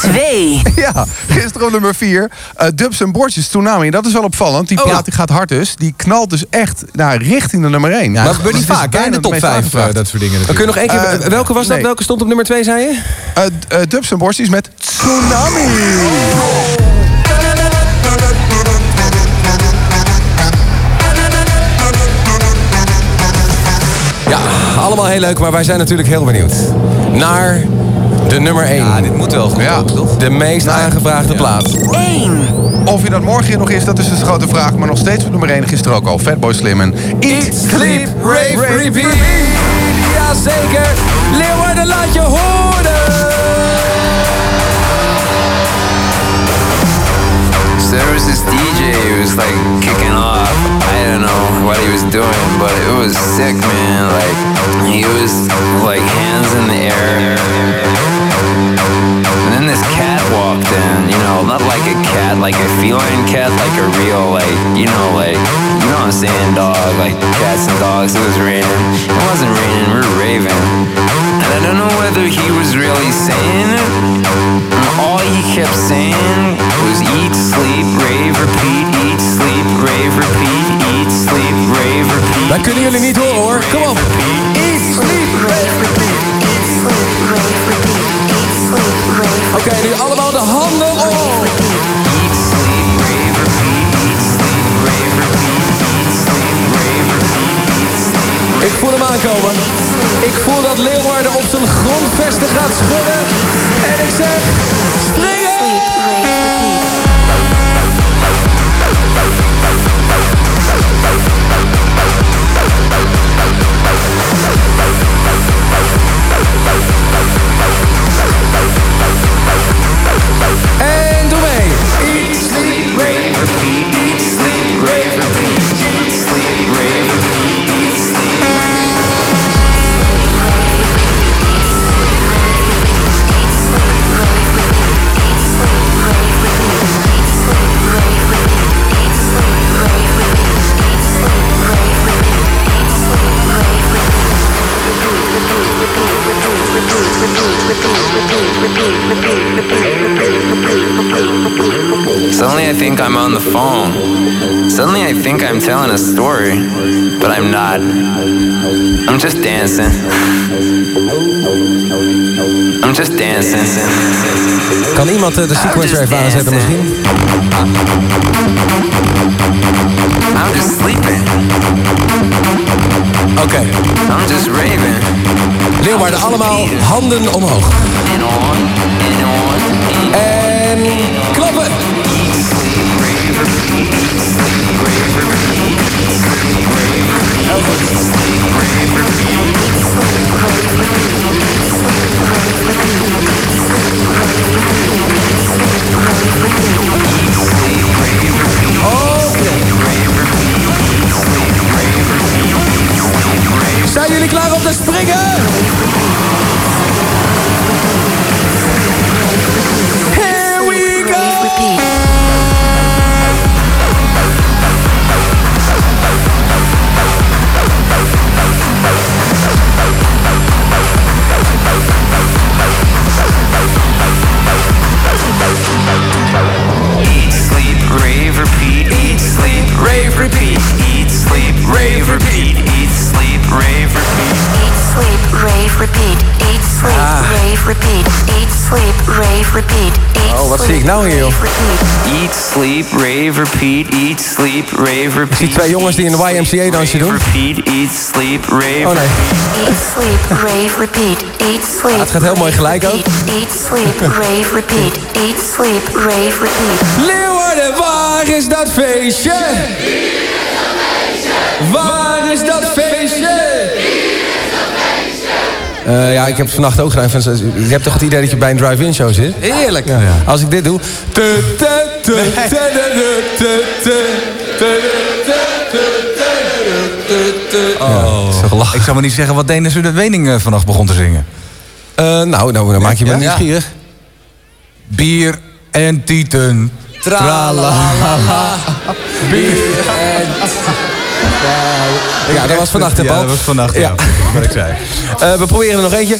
Twee. Ja, gisteren op nummer 4. Dubs en Bordjes, Tsunami. En dat is wel opvallend. Die Oh, plaat die gaat hard dus. Die knalt dus echt naar richting de nummer 1. Ja, dat gebeurt niet vaak, hè, in de top 5, uh, dat soort dingen Dan kun je nog één keer... Eh, welke was dat? Welke stond op nummer 2, zei je? Dubs en Bordjes met Tsunami. Ja, allemaal heel leuk, maar wij zijn natuurlijk heel benieuwd. Naar de nummer 1. Ja, dit moet wel goed Ja. toch? De meest aangevraagde plaat. Eén. Of je dat morgen hier nog is, dat is dus de grote vraag. Maar nog steeds op nummer 1 gisteren ook al. Fatboy Slim en Eat, Sleep, rave, repeat. Jazeker. Leeuwarden, laat je horen. So there was this DJ who was like kicking off. I don't know what he was doing, but it was sick, man. Like he was like hands in the air. This cat walked in, you know, not like a cat, like a feline cat, like a real, like, you know, like, you know what I'm saying, dog, like cats and dogs. It was raining. It wasn't raining, we were raving. And I don't know whether he was really saying it. All he kept saying was eat, sleep, rave, repeat, eat, sleep, rave, repeat, eat, sleep, rave, repeat. Dat kunnen jullie niet horen hoor. Kom op. Eat, sleep, rave, repeat, eat, sleep, rave, eat, sleep, rave, repeat, eat, sleep. Ik voel hem aankomen. Ik voel dat Leeuwarden op zijn grondvesten gaat schudden. En ik zeg... Springen! En Suddenly I think I'm on the phone. Suddenly I think I'm telling a story, but I'm not. I'm just dancing. I'm just dancing. Kan iemand eh, de sequencer even aanzetten misschien? I'm just sleeping. Oké. I'm just raving. Leeuwarden, allemaal handen omhoog. En klappen. Zijn jullie klaar om te springen? Wat zie ik nou hier, joh? Eat, sleep, rave, repeat. Eat, sleep, rave, repeat. zie twee jongens die een YMCA-dansje doen. Repeat, eat, sleep, rave. Oh nee. Eat, sleep, rave, repeat. Eat, sleep. het gaat heel mooi gelijk ook. Eat, sleep, rave, repeat. Eat, sleep, rave, repeat. Leeuwarden, waar is dat feestje? Waar is dat feestje? Eh, ja, ik heb vannacht ook gedaan. Je hebt toch het idee dat je bij een drive-in show zit? eerlijk Als ik dit doe... Oh. Ik zou maar niet zeggen wat Denis de Wening eh, vannacht begon te zingen. Eh, nou, nou, dan maak je me ja? nieuwsgierig. Bier en tieten. Tralala. Bier en... Ja, dat was vannacht, hè, Ja, Paul? dat was vannacht, ja. Ja. Wat ik zei. Eh, we proberen er nog eentje.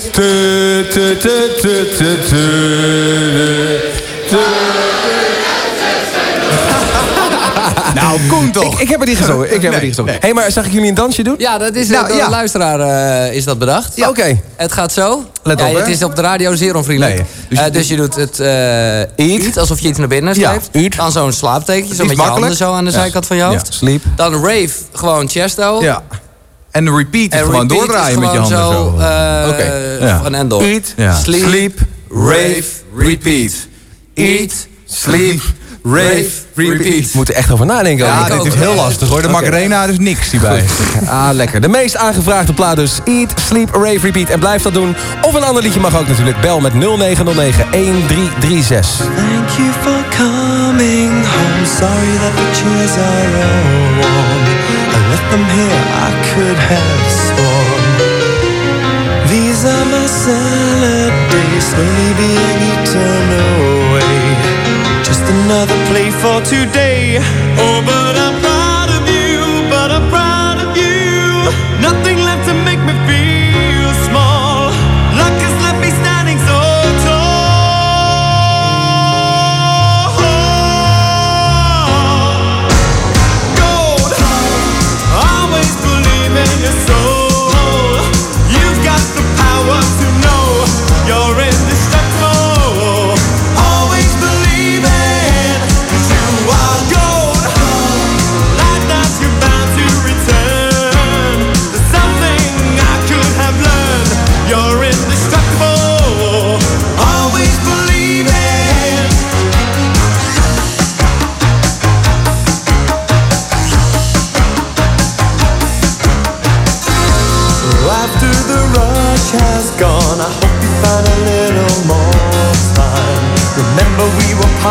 Nou, Koen toch? Ik, ik heb het niet gezongen. Ik heb het niet gezongen. Hé, hey, maar zag ik jullie een dansje doen? Ja, dat is Nou, door ja. een luisteraar eh, is dat bedacht. Ja, oké. Het gaat zo. Let ja, op, hè. Het is op de radio zeer onvriendelijk. Nee. Dus, dus je doet het eh eat. alsof je iets naar binnen eat. Dan zo'n slaaptekentje, zo met je handen zo aan de zijkant van je hoofd. Ja, sleep. Dan rave, gewoon chesto. Ja. En repeat is En gewoon repeat doordraaien is met je handen zo. eh. Ja. Van en door. Eat, Ja. Sleep, Sleep, rave, repeat. eat, Sleep, rave, repeat. We moeten echt over nadenken. Ja, dit is heel lastig hoor. De Oké. Macarena is niks hierbij. Ah, lekker. De meest aangevraagde plaat dus. Eat, Sleep, Rave, Repeat. En blijf dat doen. Of een ander liedje mag ook natuurlijk. Bel met 0909 1336. Thank you for coming home. Sorry that the chairs are all warm. I left them here, I could have sworn. These are my salad days, slowly being. Just another play for today. Oh, but I'm proud of you, but I'm proud of you. Nothing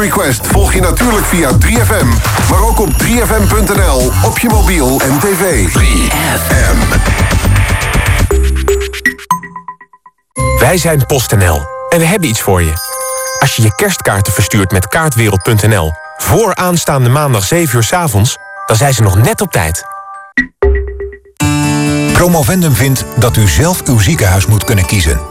Request volg je natuurlijk via 3FM. Maar ook op 3FM.nl, op je mobiel en tv. 3FM. Wij zijn PostNL en we hebben iets voor je. Als je je kerstkaarten verstuurt met kaartwereld.nl... voor aanstaande maandag 7 uur 's avonds, dan zijn ze nog net op tijd. Promovendum vindt dat u zelf uw ziekenhuis moet kunnen kiezen.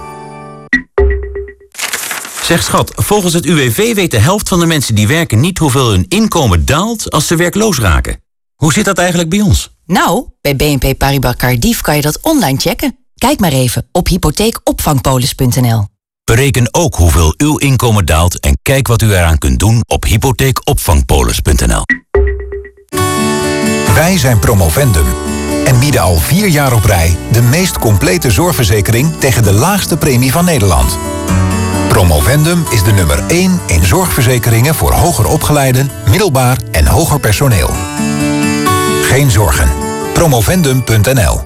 Zeg schat, volgens het UWV weet de helft van de mensen die werken niet hoeveel hun inkomen daalt als ze werkloos raken. Hoe zit dat eigenlijk bij ons? Nou, bij BNP Paribas Cardiff kan je dat online checken. Kijk maar even op hypotheekopvangpolis.nl. Bereken ook hoeveel uw inkomen daalt en kijk wat u eraan kunt doen op hypotheekopvangpolis.nl. Wij zijn Promovendum en bieden al vier jaar op rij de meest complete zorgverzekering tegen de laagste premie van Nederland. Promovendum is de nummer 1 in zorgverzekeringen voor hoger opgeleiden, middelbaar en hoger personeel. Geen zorgen. Promovendum.nl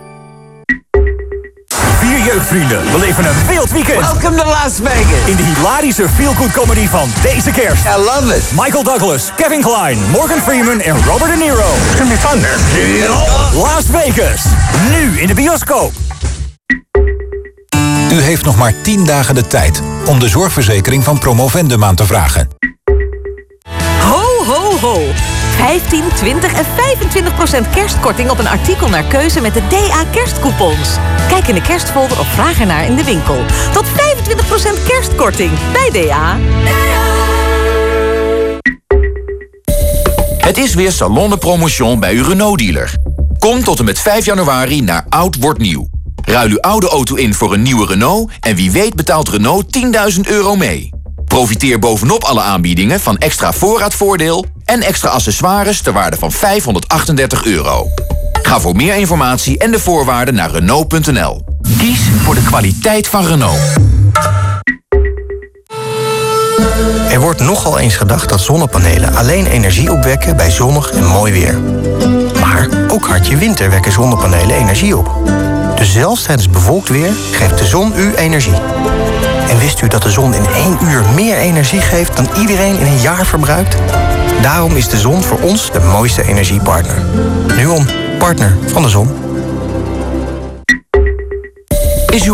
Vier jeugdvrienden beleven een wild weekend. Welcome to Las Vegas. In de hilarische feel-good comedy van deze kerst. I love it. Michael Douglas, Kevin Klein, Morgan Freeman en Robert De Niro. It's gonna be fun. Las Vegas. Nu in de bioscoop. U heeft nog maar 10 dagen de tijd om de zorgverzekering van Promovendum aan te vragen. Ho, ho, ho. 15, 20 en 25 procent kerstkorting op een artikel naar keuze met de DA kerstcoupons. Kijk in de kerstfolder of vraag ernaar in de winkel. Tot 25 procent kerstkorting bij DA. Het is weer Salon de Promotion bij uw Renault-dealer. Kom tot en met 5 januari naar Oud Wordt Nieuw. Ruil uw oude auto in voor een nieuwe Renault... en wie weet betaalt Renault 10.000 euro mee. Profiteer bovenop alle aanbiedingen van extra voorraadvoordeel... en extra accessoires ter waarde van 538 euro. Ga voor meer informatie en de voorwaarden naar Renault.nl. Kies voor de kwaliteit van Renault. Er wordt nogal eens gedacht dat zonnepanelen alleen energie opwekken bij zonnig en mooi weer. Maar ook hartje winter wekken zonnepanelen energie op. Zelfs tijdens bewolkt weer geeft de zon u energie. En wist u dat de zon in één uur meer energie geeft dan iedereen in een jaar verbruikt? Daarom is de zon voor ons de mooiste energiepartner. Nu om partner van de zon. Is uw